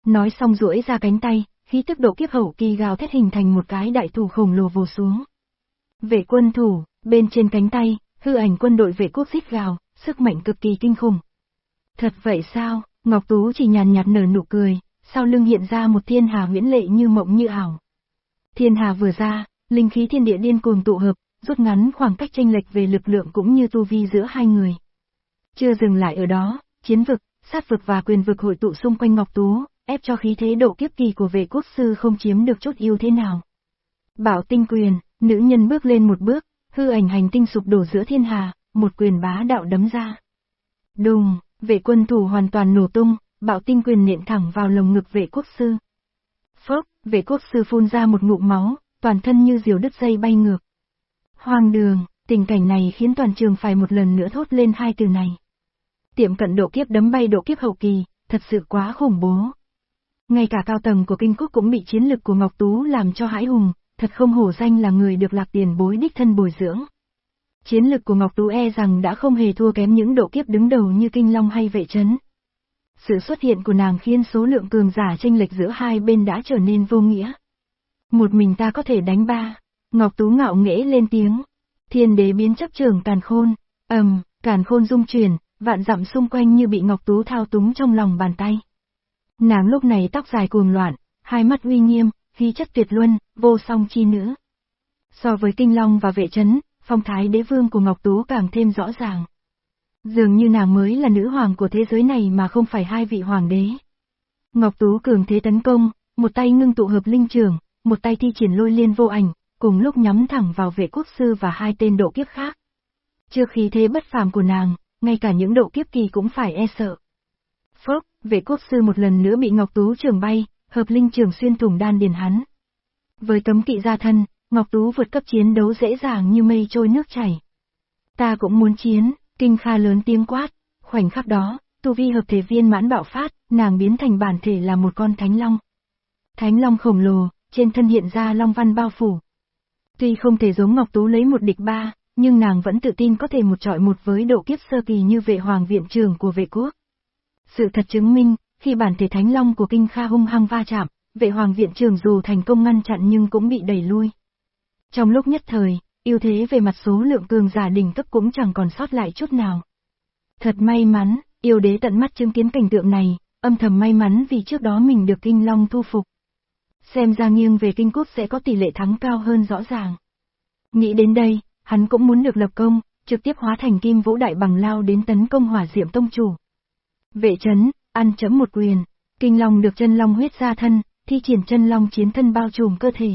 Nói xong duỗi ra cánh tay, khí tức độ kiếp hậu kỳ gào thét hình thành một cái đại thủ khổng lồ vồ xuống. Vệ quân thủ, bên trên cánh tay, hư ảnh quân đội vệ quốc xít gào, sức mạnh cực kỳ kinh khủng. Thật vậy sao, Ngọc Tú chỉ nhàn nhạt nở nụ cười, sau lưng hiện ra một thiên hà huyễn lệ như mộng như ảo. Thiên hà vừa ra, linh khí thiên địa điên cuồng tụ hợp, rút ngắn khoảng cách tranh lệch về lực lượng cũng như tu vi giữa hai người. Chưa dừng lại ở đó, chiến vực, sát vực và quyền vực hội tụ xung quanh Ngọc Tú, ép cho khí thế độ kiếp kỳ của vệ quốc sư không chiếm được chút ưu thế nào. Bảo tinh quyền, nữ nhân bước lên một bước, hư ảnh hành tinh sụp đổ giữa thiên hà, một quyền bá đạo đấm ra. Đùng, vệ quân thủ hoàn toàn nổ tung, Bạo tinh quyền nện thẳng vào lồng ngực vệ quốc sư. Phốc, vệ quốc sư phun ra một ngụm máu, toàn thân như diều đứt dây bay ngược. Hoang đường, tình cảnh này khiến toàn trường phải một lần nữa thốt lên hai từ này. Tiệm cận độ kiếp đấm bay độ kiếp hậu kỳ, thật sự quá khủng bố. Ngay cả cao tầng của kinh quốc cũng bị chiến lực của Ngọc Tú làm cho hãi hùng, thật không hổ danh là người được lạc tiền bối đích thân bồi dưỡng. Chiến lực của Ngọc Tú e rằng đã không hề thua kém những độ kiếp đứng đầu như Kinh Long hay Vệ Trấn. Sự xuất hiện của nàng khiến số lượng cường giả tranh lệch giữa hai bên đã trở nên vô nghĩa. Một mình ta có thể đánh ba. Ngọc Tú ngạo nghễ lên tiếng. Thiên đế biến chấp trường càn khôn. ầm, um, càn khôn dung chuyển, vạn dặm xung quanh như bị Ngọc Tú thao túng trong lòng bàn tay. Nàng lúc này tóc dài cuồng loạn, hai mắt uy nghiêm, khí chất tuyệt luân, vô song chi nữ. So với kinh long và vệ chấn, phong thái đế vương của Ngọc Tú càng thêm rõ ràng. Dường như nàng mới là nữ hoàng của thế giới này mà không phải hai vị hoàng đế. Ngọc Tú cường thế tấn công, một tay ngưng tụ hợp linh trường, một tay thi triển lôi liên vô ảnh, cùng lúc nhắm thẳng vào vệ quốc sư và hai tên độ kiếp khác. Chưa khí thế bất phàm của nàng, ngay cả những độ kiếp kỳ cũng phải e sợ. Phốc, vệ quốc sư một lần nữa bị Ngọc Tú trường bay, hợp linh trường xuyên thủng đan điền hắn. Với tấm kỵ gia thân, Ngọc Tú vượt cấp chiến đấu dễ dàng như mây trôi nước chảy. Ta cũng muốn chiến, Kinh Kha lớn tiếng quát, khoảnh khắc đó, tu vi hợp thể viên mãn bạo phát, nàng biến thành bản thể là một con thánh long. Thánh long khổng lồ, trên thân hiện ra long văn bao phủ. Tuy không thể giống Ngọc Tú lấy một địch ba, nhưng nàng vẫn tự tin có thể một trọi một với độ kiếp sơ kỳ như vệ hoàng viện trường của vệ quốc. Sự thật chứng minh, khi bản thể thánh long của Kinh Kha hung hăng va chạm, vệ hoàng viện trưởng dù thành công ngăn chặn nhưng cũng bị đẩy lui. Trong lúc nhất thời, ưu thế về mặt số lượng cường giả đỉnh cấp cũng chẳng còn sót lại chút nào. Thật may mắn, yêu đế tận mắt chứng kiến cảnh tượng này, âm thầm may mắn vì trước đó mình được kinh long thu phục. Xem ra nghiêng về kinh quốc sẽ có tỷ lệ thắng cao hơn rõ ràng. Nghĩ đến đây, hắn cũng muốn được lập công, trực tiếp hóa thành kim vũ đại bằng lao đến tấn công hỏa diệm tông chủ. Vệ chấn, ăn chấm một quyền, kinh long được chân long huyết ra thân, thi triển chân long chiến thân bao trùm cơ thể.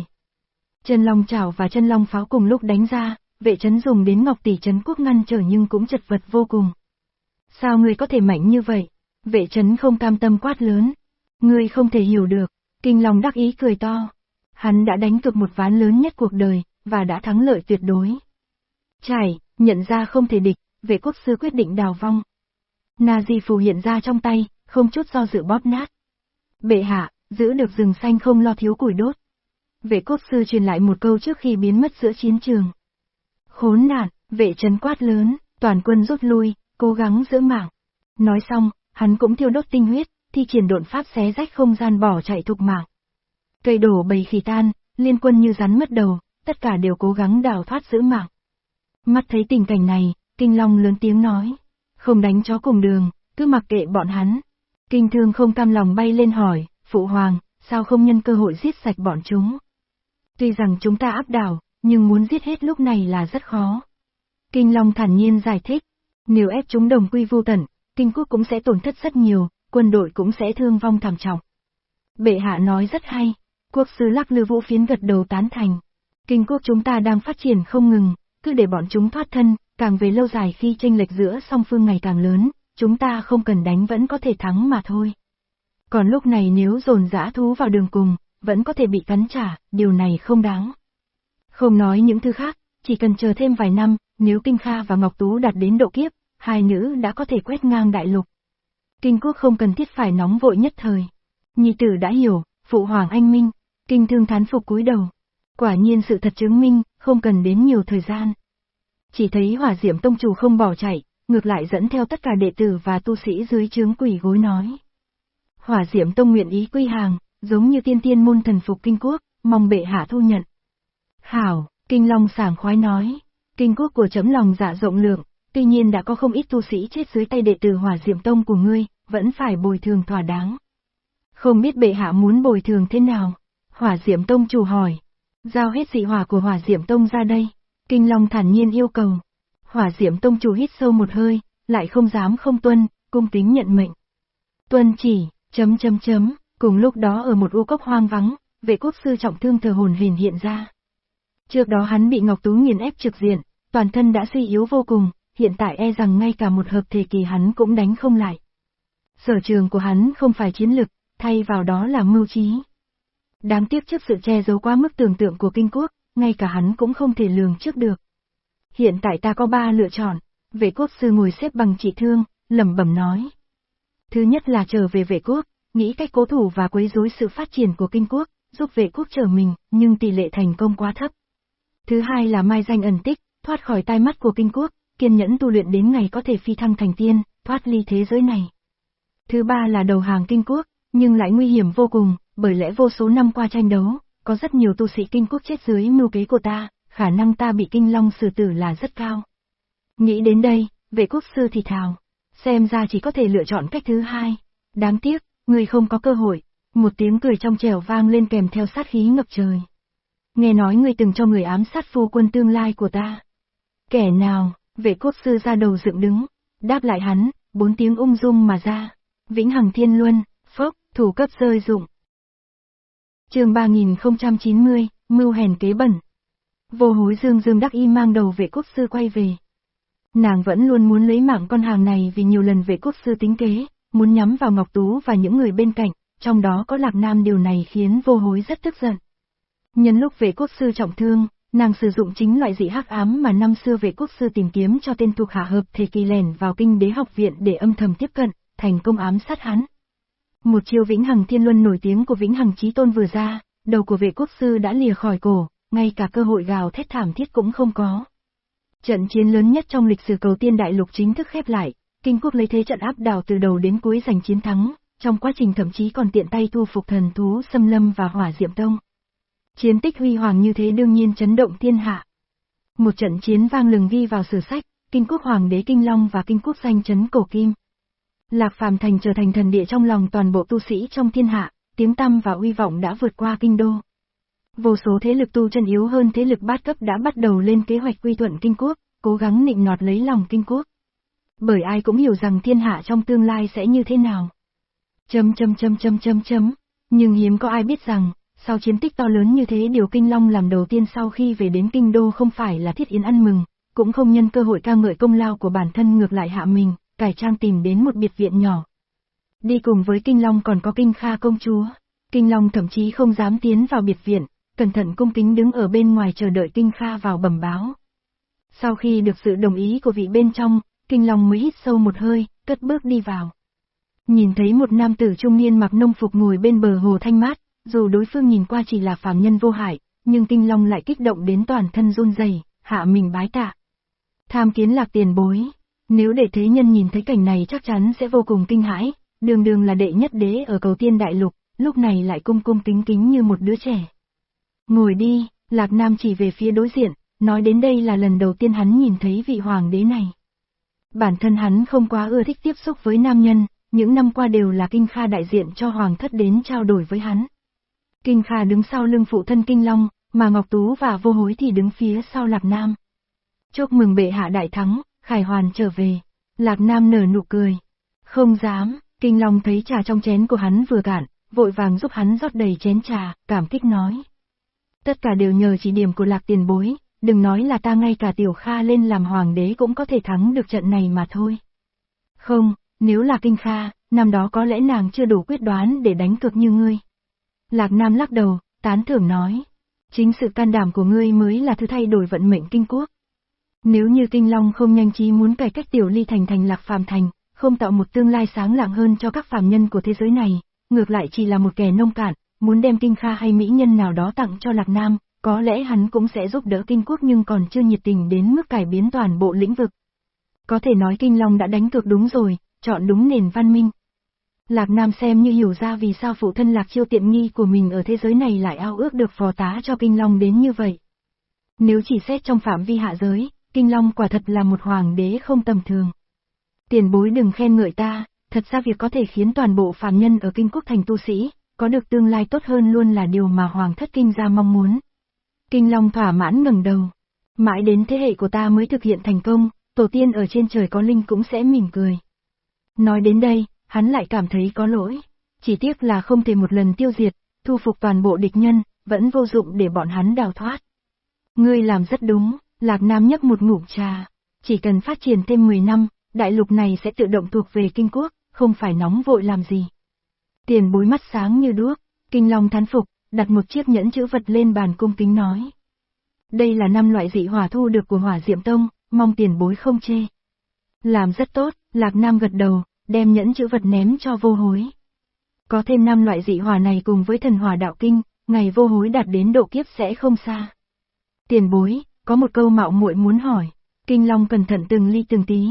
Chân long chảo và chân long pháo cùng lúc đánh ra, vệ chấn dùng đến ngọc tỷ chấn quốc ngăn trở nhưng cũng chật vật vô cùng. Sao ngươi có thể mạnh như vậy? Vệ chấn không cam tâm quát lớn. Ngươi không thể hiểu được, kinh long đắc ý cười to. Hắn đã đánh cược một ván lớn nhất cuộc đời, và đã thắng lợi tuyệt đối. Chảy, nhận ra không thể địch, vệ quốc sư quyết định đào vong. Na di phù hiện ra trong tay, không chút do dự bóp nát. Bệ hạ, giữ được rừng xanh không lo thiếu củi đốt. Vệ cốt sư truyền lại một câu trước khi biến mất giữa chiến trường. Khốn nạn, vệ trấn quát lớn, toàn quân rút lui, cố gắng giữ mạng. Nói xong, hắn cũng thiêu đốt tinh huyết, thi triển độn pháp xé rách không gian bỏ chạy thục mạng. Cây đổ bầy khỉ tan, liên quân như rắn mất đầu, tất cả đều cố gắng đào thoát giữ mạng. Mắt thấy tình cảnh này, Kinh Long lớn tiếng nói, không đánh chó cùng đường, cứ mặc kệ bọn hắn. Kinh Thương không cam lòng bay lên hỏi, Phụ Hoàng, sao không nhân cơ hội giết sạch bọn chúng? Tuy rằng chúng ta áp đảo, nhưng muốn giết hết lúc này là rất khó. Kinh Long thản nhiên giải thích, nếu ép chúng đồng quy vu tận, kinh quốc cũng sẽ tổn thất rất nhiều, quân đội cũng sẽ thương vong thảm trọng. Bệ hạ nói rất hay, quốc sư lắc lư vũ phiến gật đầu tán thành. Kinh quốc chúng ta đang phát triển không ngừng, cứ để bọn chúng thoát thân, càng về lâu dài khi tranh lệch giữa song phương ngày càng lớn, chúng ta không cần đánh vẫn có thể thắng mà thôi. Còn lúc này nếu dồn dã thú vào đường cùng, vẫn có thể bị cắn trả, điều này không đáng. Không nói những thứ khác, chỉ cần chờ thêm vài năm, nếu Kinh Kha và Ngọc Tú đạt đến độ kiếp, hai nữ đã có thể quét ngang đại lục. Kinh quốc không cần thiết phải nóng vội nhất thời. Nhi tử đã hiểu, phụ hoàng anh minh, kinh thương thán phục cúi đầu. Quả nhiên sự thật chứng minh, không cần đến nhiều thời gian. Chỉ thấy hỏa diệm tông chủ không bỏ chạy, ngược lại dẫn theo tất cả đệ tử và tu sĩ dưới trướng quỷ gối nói. Hỏa diệm tông nguyện ý quy hàng, giống như tiên tiên môn thần phục kinh quốc, mong bệ hạ thu nhận. Hảo, kinh long sảng khoái nói, kinh quốc của chấm lòng dạ rộng lượng, tuy nhiên đã có không ít tu sĩ chết dưới tay đệ tử hỏa diệm tông của ngươi, vẫn phải bồi thường thỏa đáng. Không biết bệ hạ muốn bồi thường thế nào? Hỏa diệm tông chủ hỏi. Giao hết dị hỏa của hỏa diệm tông ra đây. Kinh Long thản nhiên yêu cầu. Hỏa diệm tông chủ hít sâu một hơi, lại không dám không tuân, cung kính nhận mệnh. Tuân chỉ, chấm chấm chấm, cùng lúc đó ở một u cốc hoang vắng, vệ quốc sư trọng thương thờ hồn hền hiện ra. Trước đó hắn bị Ngọc Tú nghiền ép trực diện, toàn thân đã suy yếu vô cùng, hiện tại e rằng ngay cả một hợp thể kỳ hắn cũng đánh không lại. Sở trường của hắn không phải chiến lực, thay vào đó là mưu trí. Đáng tiếc trước sự che giấu quá mức tưởng tượng của kinh quốc, ngay cả hắn cũng không thể lường trước được. Hiện tại ta có ba lựa chọn, vệ quốc sư ngồi xếp bằng chỉ thương, lẩm bẩm nói. Thứ nhất là trở về vệ quốc, nghĩ cách cố thủ và quấy rối sự phát triển của kinh quốc, giúp vệ quốc trở mình, nhưng tỷ lệ thành công quá thấp. Thứ hai là mai danh ẩn tích, thoát khỏi tai mắt của kinh quốc, kiên nhẫn tu luyện đến ngày có thể phi thăng thành tiên, thoát ly thế giới này. Thứ ba là đầu hàng kinh quốc, nhưng lại nguy hiểm vô cùng, bởi lẽ vô số năm qua tranh đấu, có rất nhiều tu sĩ kinh quốc chết dưới mưu kế của ta, khả năng ta bị kinh long xử tử là rất cao. Nghĩ đến đây, vệ quốc sư thì thào, xem ra chỉ có thể lựa chọn cách thứ hai. Đáng tiếc, người không có cơ hội, một tiếng cười trong trẻo vang lên kèm theo sát khí ngập trời. Nghe nói người từng cho người ám sát phu quân tương lai của ta. Kẻ nào, vệ quốc sư ra đầu dựng đứng, đáp lại hắn, bốn tiếng ung dung mà ra. Vĩnh Hằng Thiên Luân, phốc, thủ cấp rơi dụng. chương 3090, mưu hèn kế bẩn. Vô hối dương dương đắc y mang đầu vệ quốc sư quay về. Nàng vẫn luôn muốn lấy mạng con hàng này vì nhiều lần vệ quốc sư tính kế, muốn nhắm vào Ngọc Tú và những người bên cạnh, trong đó có Lạc Nam điều này khiến vô hối rất tức giận. Nhân lúc vệ quốc sư trọng thương, nàng sử dụng chính loại dị hắc ám mà năm xưa vệ quốc sư tìm kiếm cho tên thuộc hạ hợp thể kỳ lẻn vào kinh đế học viện để âm thầm tiếp cận, thành công ám sát hắn. Một chiêu vĩnh hằng thiên luân nổi tiếng của vĩnh hằng chí tôn vừa ra, đầu của vệ quốc sư đã lìa khỏi cổ, ngay cả cơ hội gào thét thảm thiết cũng không có. Trận chiến lớn nhất trong lịch sử cầu tiên đại lục chính thức khép lại, kinh quốc lấy thế trận áp đảo từ đầu đến cuối giành chiến thắng, trong quá trình thậm chí còn tiện tay thu phục thần thú xâm lâm và hỏa diệm tông. Chiến tích huy hoàng như thế đương nhiên chấn động thiên hạ. Một trận chiến vang lừng ghi vào sử sách, kinh quốc hoàng đế kinh long và kinh quốc danh chấn cổ kim. Lạc Phàm Thành trở thành thần địa trong lòng toàn bộ tu sĩ trong thiên hạ, tiếng tăm và uy vọng đã vượt qua kinh đô. Vô số thế lực tu chân yếu hơn thế lực bát cấp đã bắt đầu lên kế hoạch quy thuận kinh quốc, cố gắng nịnh nọt lấy lòng kinh quốc. Bởi ai cũng hiểu rằng thiên hạ trong tương lai sẽ như thế nào. Chấm chấm chấm chấm chấm chấm, nhưng hiếm có ai biết rằng, sau chiến tích to lớn như thế điều Kinh Long làm đầu tiên sau khi về đến Kinh Đô không phải là thiết yến ăn mừng, cũng không nhân cơ hội ca ngợi công lao của bản thân ngược lại hạ mình, cải trang tìm đến một biệt viện nhỏ. Đi cùng với Kinh Long còn có Kinh Kha công chúa. Kinh Long thậm chí không dám tiến vào biệt viện, cẩn thận cung kính đứng ở bên ngoài chờ đợi Kinh Kha vào bẩm báo. Sau khi được sự đồng ý của vị bên trong, Kinh Long mới hít sâu một hơi, cất bước đi vào. Nhìn thấy một nam tử trung niên mặc nông phục ngồi bên bờ hồ thanh mát, dù đối phương nhìn qua chỉ là phàm nhân vô hại, nhưng Kinh Long lại kích động đến toàn thân run rẩy, hạ mình bái tạ. Tham kiến lạc tiền bối, nếu để thế nhân nhìn thấy cảnh này chắc chắn sẽ vô cùng kinh hãi, đường đường là đệ nhất đế ở cầu tiên đại lục, lúc này lại cung cung kính kính như một đứa trẻ. Ngồi đi, Lạc Nam chỉ về phía đối diện, nói đến đây là lần đầu tiên hắn nhìn thấy vị hoàng đế này. Bản thân hắn không quá ưa thích tiếp xúc với nam nhân, những năm qua đều là Kinh Kha đại diện cho hoàng thất đến trao đổi với hắn. Kinh Kha đứng sau lưng phụ thân Kinh Long, mà Ngọc Tú và Vô Hối thì đứng phía sau Lạc Nam. Chúc mừng bệ hạ đại thắng, Khải Hoàn trở về. Lạc Nam nở nụ cười. Không dám, Kinh Long thấy trà trong chén của hắn vừa cạn, vội vàng giúp hắn rót đầy chén trà, cảm kích nói. Tất cả đều nhờ chỉ điểm của lạc tiền bối, đừng nói là ta ngay cả tiểu kha lên làm hoàng đế cũng có thể thắng được trận này mà thôi. Không, nếu là kinh kha, năm đó có lẽ nàng chưa đủ quyết đoán để đánh cược như ngươi. Lạc Nam lắc đầu, tán thưởng nói. Chính sự can đảm của ngươi mới là thứ thay đổi vận mệnh kinh quốc. Nếu như Kinh Long không nhanh trí muốn cải cách tiểu ly thành thành lạc phàm thành, không tạo một tương lai sáng lạng hơn cho các phàm nhân của thế giới này, ngược lại chỉ là một kẻ nông cạn, muốn đem kinh kha hay mỹ nhân nào đó tặng cho Lạc Nam, có lẽ hắn cũng sẽ giúp đỡ kinh quốc nhưng còn chưa nhiệt tình đến mức cải biến toàn bộ lĩnh vực. Có thể nói Kinh Long đã đánh cược đúng rồi, chọn đúng nền văn minh. Lạc Nam xem như hiểu ra vì sao phụ thân Lạc Chiêu tiện nghi của mình ở thế giới này lại ao ước được phò tá cho Kinh Long đến như vậy. Nếu chỉ xét trong phạm vi hạ giới, Kinh Long quả thật là một hoàng đế không tầm thường. Tiền bối đừng khen ngợi ta, thật ra việc có thể khiến toàn bộ phàm nhân ở kinh quốc thành tu sĩ, có được tương lai tốt hơn luôn là điều mà hoàng thất kinh gia mong muốn. Kinh Long thỏa mãn ngẩng đầu. Mãi đến thế hệ của ta mới thực hiện thành công, tổ tiên ở trên trời có linh cũng sẽ mỉm cười. Nói đến đây, hắn lại cảm thấy có lỗi. Chỉ tiếc là không thể một lần tiêu diệt, thu phục toàn bộ địch nhân, vẫn vô dụng để bọn hắn đào thoát. Ngươi làm rất đúng, Lạc Nam nhấp một ngụm trà. Chỉ cần phát triển thêm 10 năm, đại lục này sẽ tự động thuộc về kinh quốc, không phải nóng vội làm gì. Tiền bối mắt sáng như đuốc, kinh long thán phục, đặt một chiếc nhẫn chữ vật lên bàn cung kính nói. Đây là năm loại dị hỏa thu được của hỏa diệm tông, mong tiền bối không chê. Làm rất tốt, Lạc Nam gật đầu, đem nhẫn chữ vật ném cho vô hối. Có thêm năm loại dị hỏa này cùng với thần hỏa đạo kinh, ngày vô hối đạt đến độ kiếp sẽ không xa. Tiền bối, có một câu mạo muội muốn hỏi, Kinh Long cẩn thận từng ly từng tí.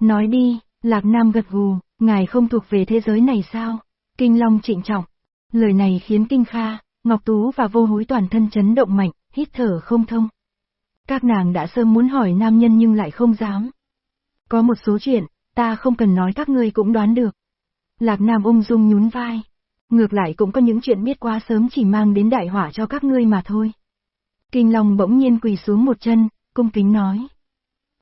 Nói đi, Lạc Nam gật gù, ngài không thuộc về thế giới này sao? Kinh Long trịnh trọng. Lời này khiến Kinh Kha, Ngọc Tú và vô hối toàn thân chấn động mạnh, hít thở không thông. Các nàng đã sớm muốn hỏi nam nhân nhưng lại không dám. Có một số chuyện, ta không cần nói các ngươi cũng đoán được. Lạc Nam ung dung nhún vai. Ngược lại cũng có những chuyện biết quá sớm chỉ mang đến đại hỏa cho các ngươi mà thôi. Kinh Long bỗng nhiên quỳ xuống một chân, cung kính nói.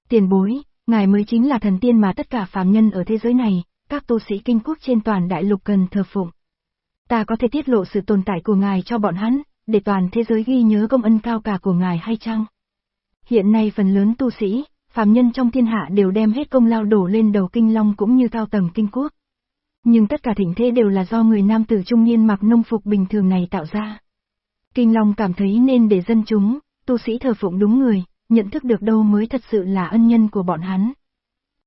Tiền bối, ngài mới chính là thần tiên mà tất cả phàm nhân ở thế giới này, các tu sĩ kinh quốc trên toàn đại lục cần thờ phụng. Ta có thể tiết lộ sự tồn tại của ngài cho bọn hắn, để toàn thế giới ghi nhớ công ân cao cả của ngài hay chăng? Hiện nay phần lớn tu sĩ, phàm nhân trong thiên hạ đều đem hết công lao đổ lên đầu kinh long cũng như cao tầng kinh quốc. Nhưng tất cả thỉnh thế đều là do người nam tử trung niên mặc nông phục bình thường này tạo ra. Kinh Long cảm thấy nên để dân chúng, tu sĩ thờ phụng đúng người, nhận thức được đâu mới thật sự là ân nhân của bọn hắn.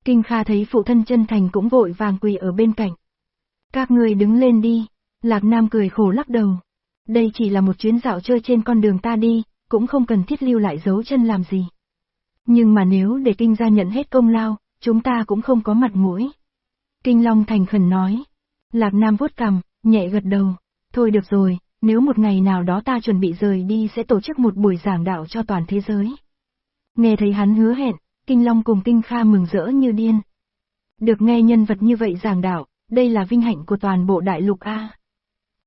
Kinh Kha thấy phụ thân chân thành cũng vội vàng quỳ ở bên cạnh. Các người đứng lên đi, Lạc Nam cười khổ lắc đầu. Đây chỉ là một chuyến dạo chơi trên con đường ta đi, cũng không cần thiết lưu lại dấu chân làm gì. Nhưng mà nếu để Kinh gia nhận hết công lao, chúng ta cũng không có mặt mũi. Kinh Long thành khẩn nói. Lạc Nam vuốt cằm, nhẹ gật đầu. Thôi được rồi, nếu một ngày nào đó ta chuẩn bị rời đi sẽ tổ chức một buổi giảng đạo cho toàn thế giới. Nghe thấy hắn hứa hẹn, Kinh Long cùng Kinh Kha mừng rỡ như điên. Được nghe nhân vật như vậy giảng đạo, đây là vinh hạnh của toàn bộ đại lục A.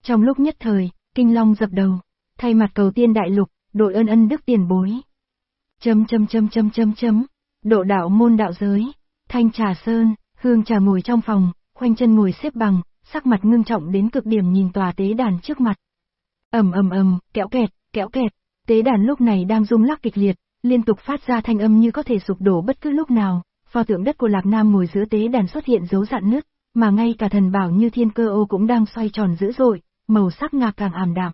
Trong lúc nhất thời, Kinh Long dập đầu, thay mặt cầu tiên đại lục, đội ơn ân đức tiền bối. Chấm chấm chấm chấm chấm chấm, độ đạo môn đạo giới, thanh trà sơn, hương trà ngồi trong phòng, khoanh chân ngồi xếp bằng, sắc mặt ngưng trọng đến cực điểm nhìn tòa tế đàn trước mặt. ầm ầm ầm, kẹo kẹt, kẹo kẹt, tế đàn lúc này đang rung lắc kịch liệt, liên tục phát ra thanh âm như có thể sụp đổ bất cứ lúc nào, pho tượng đất của Lạc Nam ngồi giữa tế đàn xuất hiện dấu dạn nứt, mà ngay cả thần bảo như thiên cơ ô cũng đang xoay tròn dữ dội, màu sắc ngạc càng ảm đạm.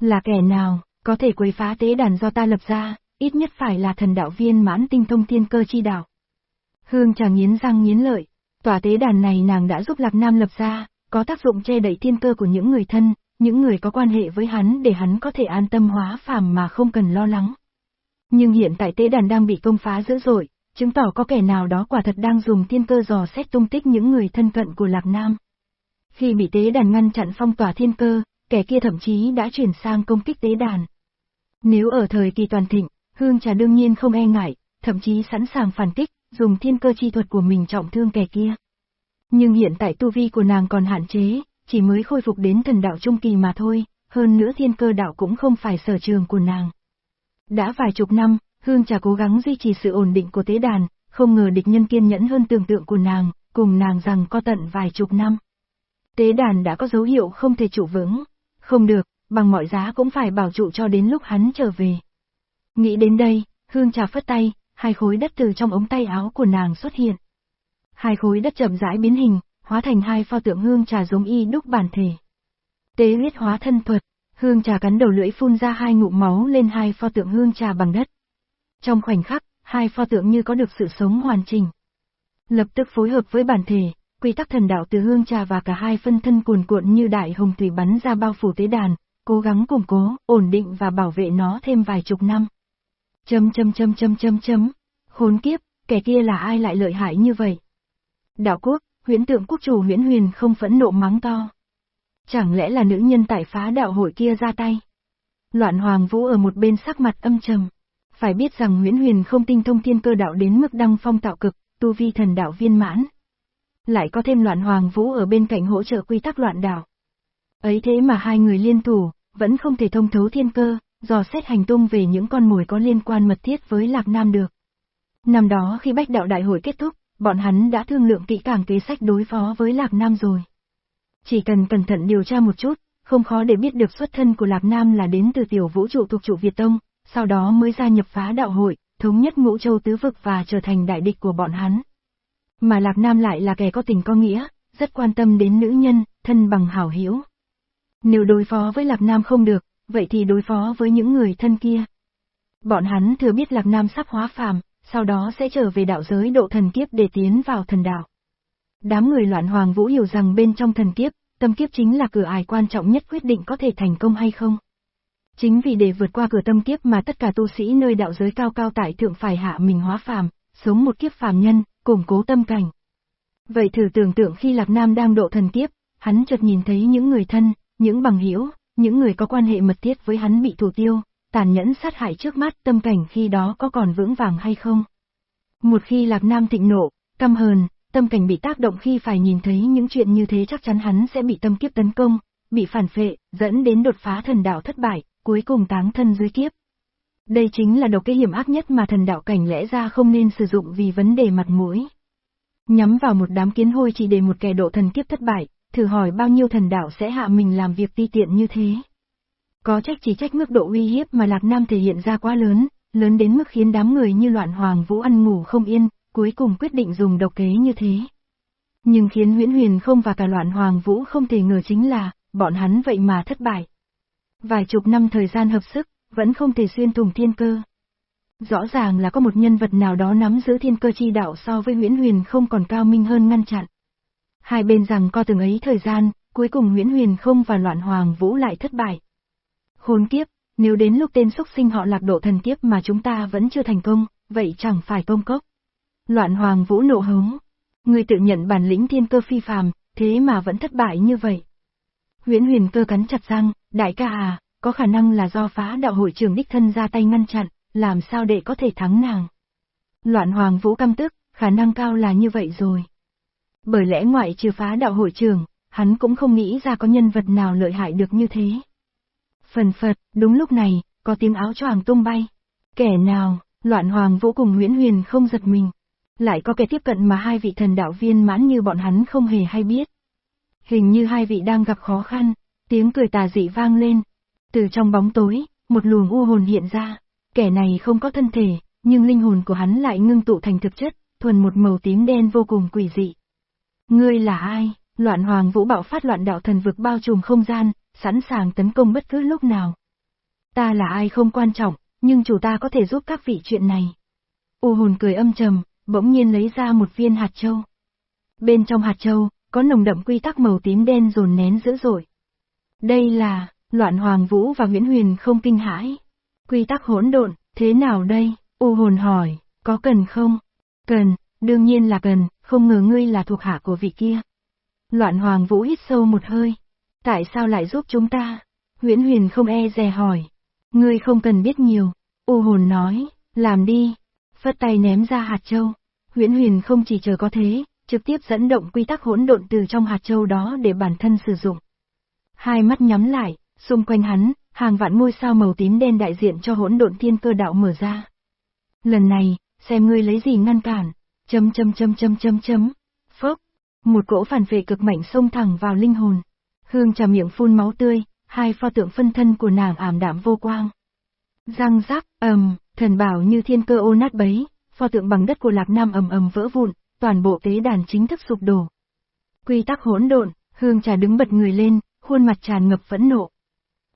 Là kẻ nào, có thể quấy phá tế đàn do ta lập ra, ít nhất phải là thần đạo viên mãn tinh thông thiên cơ chi đạo. Hương trà nghiến răng nghiến lợi, tòa tế đàn này nàng đã giúp Lạc Nam lập ra, có tác dụng che đậy thiên cơ của những người thân, những người có quan hệ với hắn để hắn có thể an tâm hóa phàm mà không cần lo lắng. Nhưng hiện tại tế đàn đang bị công phá dữ dội, chứng tỏ có kẻ nào đó quả thật đang dùng thiên cơ dò xét tung tích những người thân cận của Lạc Nam. Khi bị tế đàn ngăn chặn phong tỏa thiên cơ, kẻ kia thậm chí đã chuyển sang công kích tế đàn. Nếu ở thời kỳ toàn thịnh, Hương Trà đương nhiên không e ngại, thậm chí sẵn sàng phản kích, dùng thiên cơ chi thuật của mình trọng thương kẻ kia. Nhưng hiện tại tu vi của nàng còn hạn chế, chỉ mới khôi phục đến thần đạo trung kỳ mà thôi, hơn nữa thiên cơ đạo cũng không phải sở trường của nàng. Đã vài chục năm, Hương Trà cố gắng duy trì sự ổn định của tế đàn, không ngờ địch nhân kiên nhẫn hơn tưởng tượng của nàng, cùng nàng rằng co tận vài chục năm. Tế đàn đã có dấu hiệu không thể trụ vững, không được, bằng mọi giá cũng phải bảo trụ cho đến lúc hắn trở về. Nghĩ đến đây, Hương Trà phất tay, hai khối đất từ trong ống tay áo của nàng xuất hiện. Hai khối đất chậm rãi biến hình, hóa thành hai pho tượng hương trà giống y đúc bản thể. Tế huyết hóa thân thuật, hương trà cắn đầu lưỡi phun ra hai ngụm máu lên hai pho tượng hương trà bằng đất. Trong khoảnh khắc, hai pho tượng như có được sự sống hoàn chỉnh. Lập tức phối hợp với bản thể, quy tắc thần đạo từ hương trà và cả hai phân thân cuồn cuộn như đại hồng thủy bắn ra bao phủ tế đàn, cố gắng củng cố, ổn định và bảo vệ nó thêm vài chục năm. Chấm chấm chấm chấm chấm chấm, khốn kiếp, kẻ kia là ai lại lợi hại như vậy? Đạo quốc, huyễn tượng quốc chủ huyễn huyền không phẫn nộ mắng to. Chẳng lẽ là nữ nhân tại phá đạo hội kia ra tay? Loạn hoàng vũ ở một bên sắc mặt âm trầm. Phải biết rằng nguyễn huyền không tinh thông thiên cơ đạo đến mức đăng phong tạo cực, tu vi thần đạo viên mãn. Lại có thêm loạn hoàng vũ ở bên cạnh hỗ trợ quy tắc loạn đạo. Ấy thế mà hai người liên thủ, vẫn không thể thông thấu thiên cơ, dò xét hành tung về những con mồi có liên quan mật thiết với Lạc Nam được. Năm đó khi bách đạo đại hội kết thúc, bọn hắn đã thương lượng kỹ càng kế sách đối phó với Lạc Nam rồi. Chỉ cần cẩn thận điều tra một chút, không khó để biết được xuất thân của Lạc Nam là đến từ tiểu vũ trụ thuộc trụ Việt Tông, sau đó mới gia nhập phá đạo hội, thống nhất ngũ châu tứ vực và trở thành đại địch của bọn hắn. Mà Lạc Nam lại là kẻ có tình có nghĩa, rất quan tâm đến nữ nhân, thân bằng hảo hiểu. Nếu đối phó với Lạc Nam không được, vậy thì đối phó với những người thân kia. Bọn hắn thừa biết Lạc Nam sắp hóa phàm, sau đó sẽ trở về đạo giới độ thần kiếp để tiến vào thần đạo. Đám người loạn hoàng vũ hiểu rằng bên trong thần kiếp, tâm kiếp chính là cửa ải quan trọng nhất quyết định có thể thành công hay không. Chính vì để vượt qua cửa tâm kiếp mà tất cả tu sĩ nơi đạo giới cao cao tại thượng phải hạ mình hóa phàm, sống một kiếp phàm nhân, củng cố tâm cảnh. Vậy thử tưởng tượng khi Lạc Nam đang độ thần kiếp, hắn chợt nhìn thấy những người thân, những bằng hữu, những người có quan hệ mật thiết với hắn bị thủ tiêu, tàn nhẫn sát hại trước mắt tâm cảnh khi đó có còn vững vàng hay không. Một khi Lạc Nam thịnh nộ, căm hờn, tâm cảnh bị tác động khi phải nhìn thấy những chuyện như thế chắc chắn hắn sẽ bị tâm kiếp tấn công, bị phản phệ, dẫn đến đột phá thần đạo thất bại, cuối cùng táng thân dưới kiếp. Đây chính là độc cái hiểm ác nhất mà thần đạo cảnh lẽ ra không nên sử dụng vì vấn đề mặt mũi. Nhắm vào một đám kiến hôi chỉ để một kẻ độ thần kiếp thất bại, thử hỏi bao nhiêu thần đạo sẽ hạ mình làm việc ti tiện như thế. Có trách chỉ trách mức độ uy hiếp mà Lạc Nam thể hiện ra quá lớn, lớn đến mức khiến đám người như loạn hoàng vũ ăn ngủ không yên, cuối cùng quyết định dùng độc kế như thế. Nhưng khiến Huyễn Huyền không và cả loạn hoàng vũ không thể ngờ chính là, bọn hắn vậy mà thất bại. Vài chục năm thời gian hợp sức, vẫn không thể xuyên thủng thiên cơ. Rõ ràng là có một nhân vật nào đó nắm giữ thiên cơ chi đạo so với Huyễn Huyền không còn cao minh hơn ngăn chặn. Hai bên rằng co từng ấy thời gian, cuối cùng Huyễn Huyền không và loạn hoàng vũ lại thất bại. Khốn kiếp, nếu đến lúc tên xúc sinh họ lạc độ thần kiếp mà chúng ta vẫn chưa thành công, vậy chẳng phải công cốc. Loạn hoàng vũ nộ hống. Người tự nhận bản lĩnh thiên cơ phi phàm, thế mà vẫn thất bại như vậy. Huyễn huyền cơ cắn chặt răng, Đại ca à, có khả năng là do phá đạo hội trưởng đích thân ra tay ngăn chặn, làm sao để có thể thắng nàng. Loạn hoàng vũ căm tức, khả năng cao là như vậy rồi. Bởi lẽ ngoại trừ phá đạo hội trưởng, hắn cũng không nghĩ ra có nhân vật nào lợi hại được như thế. Phần phật, đúng lúc này, có tiếng áo choàng tung bay. Kẻ nào, loạn hoàng vũ cùng Nguyễn Huyền không giật mình. Lại có kẻ tiếp cận mà hai vị thần đạo viên mãn như bọn hắn không hề hay biết. Hình như hai vị đang gặp khó khăn, tiếng cười tà dị vang lên. Từ trong bóng tối, một luồng u hồn hiện ra. Kẻ này không có thân thể, nhưng linh hồn của hắn lại ngưng tụ thành thực chất, thuần một màu tím đen vô cùng quỷ dị. Ngươi là ai? Loạn hoàng vũ bạo phát loạn đạo thần vực bao trùm không gian, sẵn sàng tấn công bất cứ lúc nào. Ta là ai không quan trọng, nhưng chủ ta có thể giúp các vị chuyện này. U hồn cười âm trầm, bỗng nhiên lấy ra một viên hạt châu. Bên trong hạt châu, có nồng đậm quy tắc màu tím đen dồn nén dữ dội. Đây là, loạn hoàng vũ và Nguyễn Huyền không kinh hãi. Quy tắc hỗn độn, thế nào đây? U hồn hỏi, có cần không? Cần, đương nhiên là cần, không ngờ ngươi là thuộc hạ của vị kia. Loạn hoàng vũ hít sâu một hơi. Tại sao lại giúp chúng ta? Nguyễn Huyền không e dè hỏi. Ngươi không cần biết nhiều. U hồn nói, làm đi. Phất tay ném ra hạt châu. Huyễn Huyền không chỉ chờ có thế, trực tiếp dẫn động quy tắc hỗn độn từ trong hạt châu đó để bản thân sử dụng. Hai mắt nhắm lại, xung quanh hắn, hàng vạn ngôi sao màu tím đen đại diện cho hỗn độn thiên cơ đạo mở ra. Lần này, xem ngươi lấy gì ngăn cản, chấm chấm chấm chấm chấm chấm, phốc, một cỗ phản vệ cực mạnh xông thẳng vào linh hồn. Hương trà miệng phun máu tươi, hai pho tượng phân thân của nàng ảm đạm vô quang. Răng rắc, ầm, thần bảo như thiên cơ ô nát bấy, pho tượng bằng đất của Lạc Nam ầm ầm vỡ vụn, toàn bộ tế đàn chính thức sụp đổ. Quy tắc hỗn độn, Hương trà đứng bật người lên, khuôn mặt tràn ngập phẫn nộ.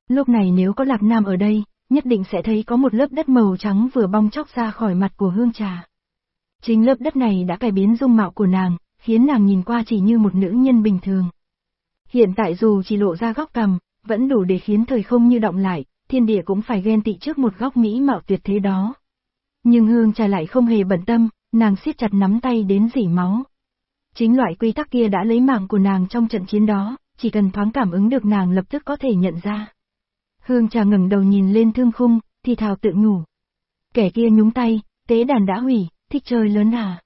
Lúc này nếu có Lạc Nam ở đây, nhất định sẽ thấy có một lớp đất màu trắng vừa bong chóc ra khỏi mặt của Hương trà. Chính lớp đất này đã cải biến dung mạo của nàng, khiến nàng nhìn qua chỉ như một nữ nhân bình thường. Hiện tại dù chỉ lộ ra góc cằm, vẫn đủ để khiến thời không như động lại, thiên địa cũng phải ghen tị trước một góc mỹ mạo tuyệt thế đó. Nhưng hương trà lại không hề bận tâm, nàng siết chặt nắm tay đến dỉ máu. Chính loại quy tắc kia đã lấy mạng của nàng trong trận chiến đó, chỉ cần thoáng cảm ứng được nàng lập tức có thể nhận ra. Hương trà ngẩng đầu nhìn lên thương khung, thì thào tự nhủ. Kẻ kia nhúng tay, tế đàn đã hủy, thích chơi lớn à.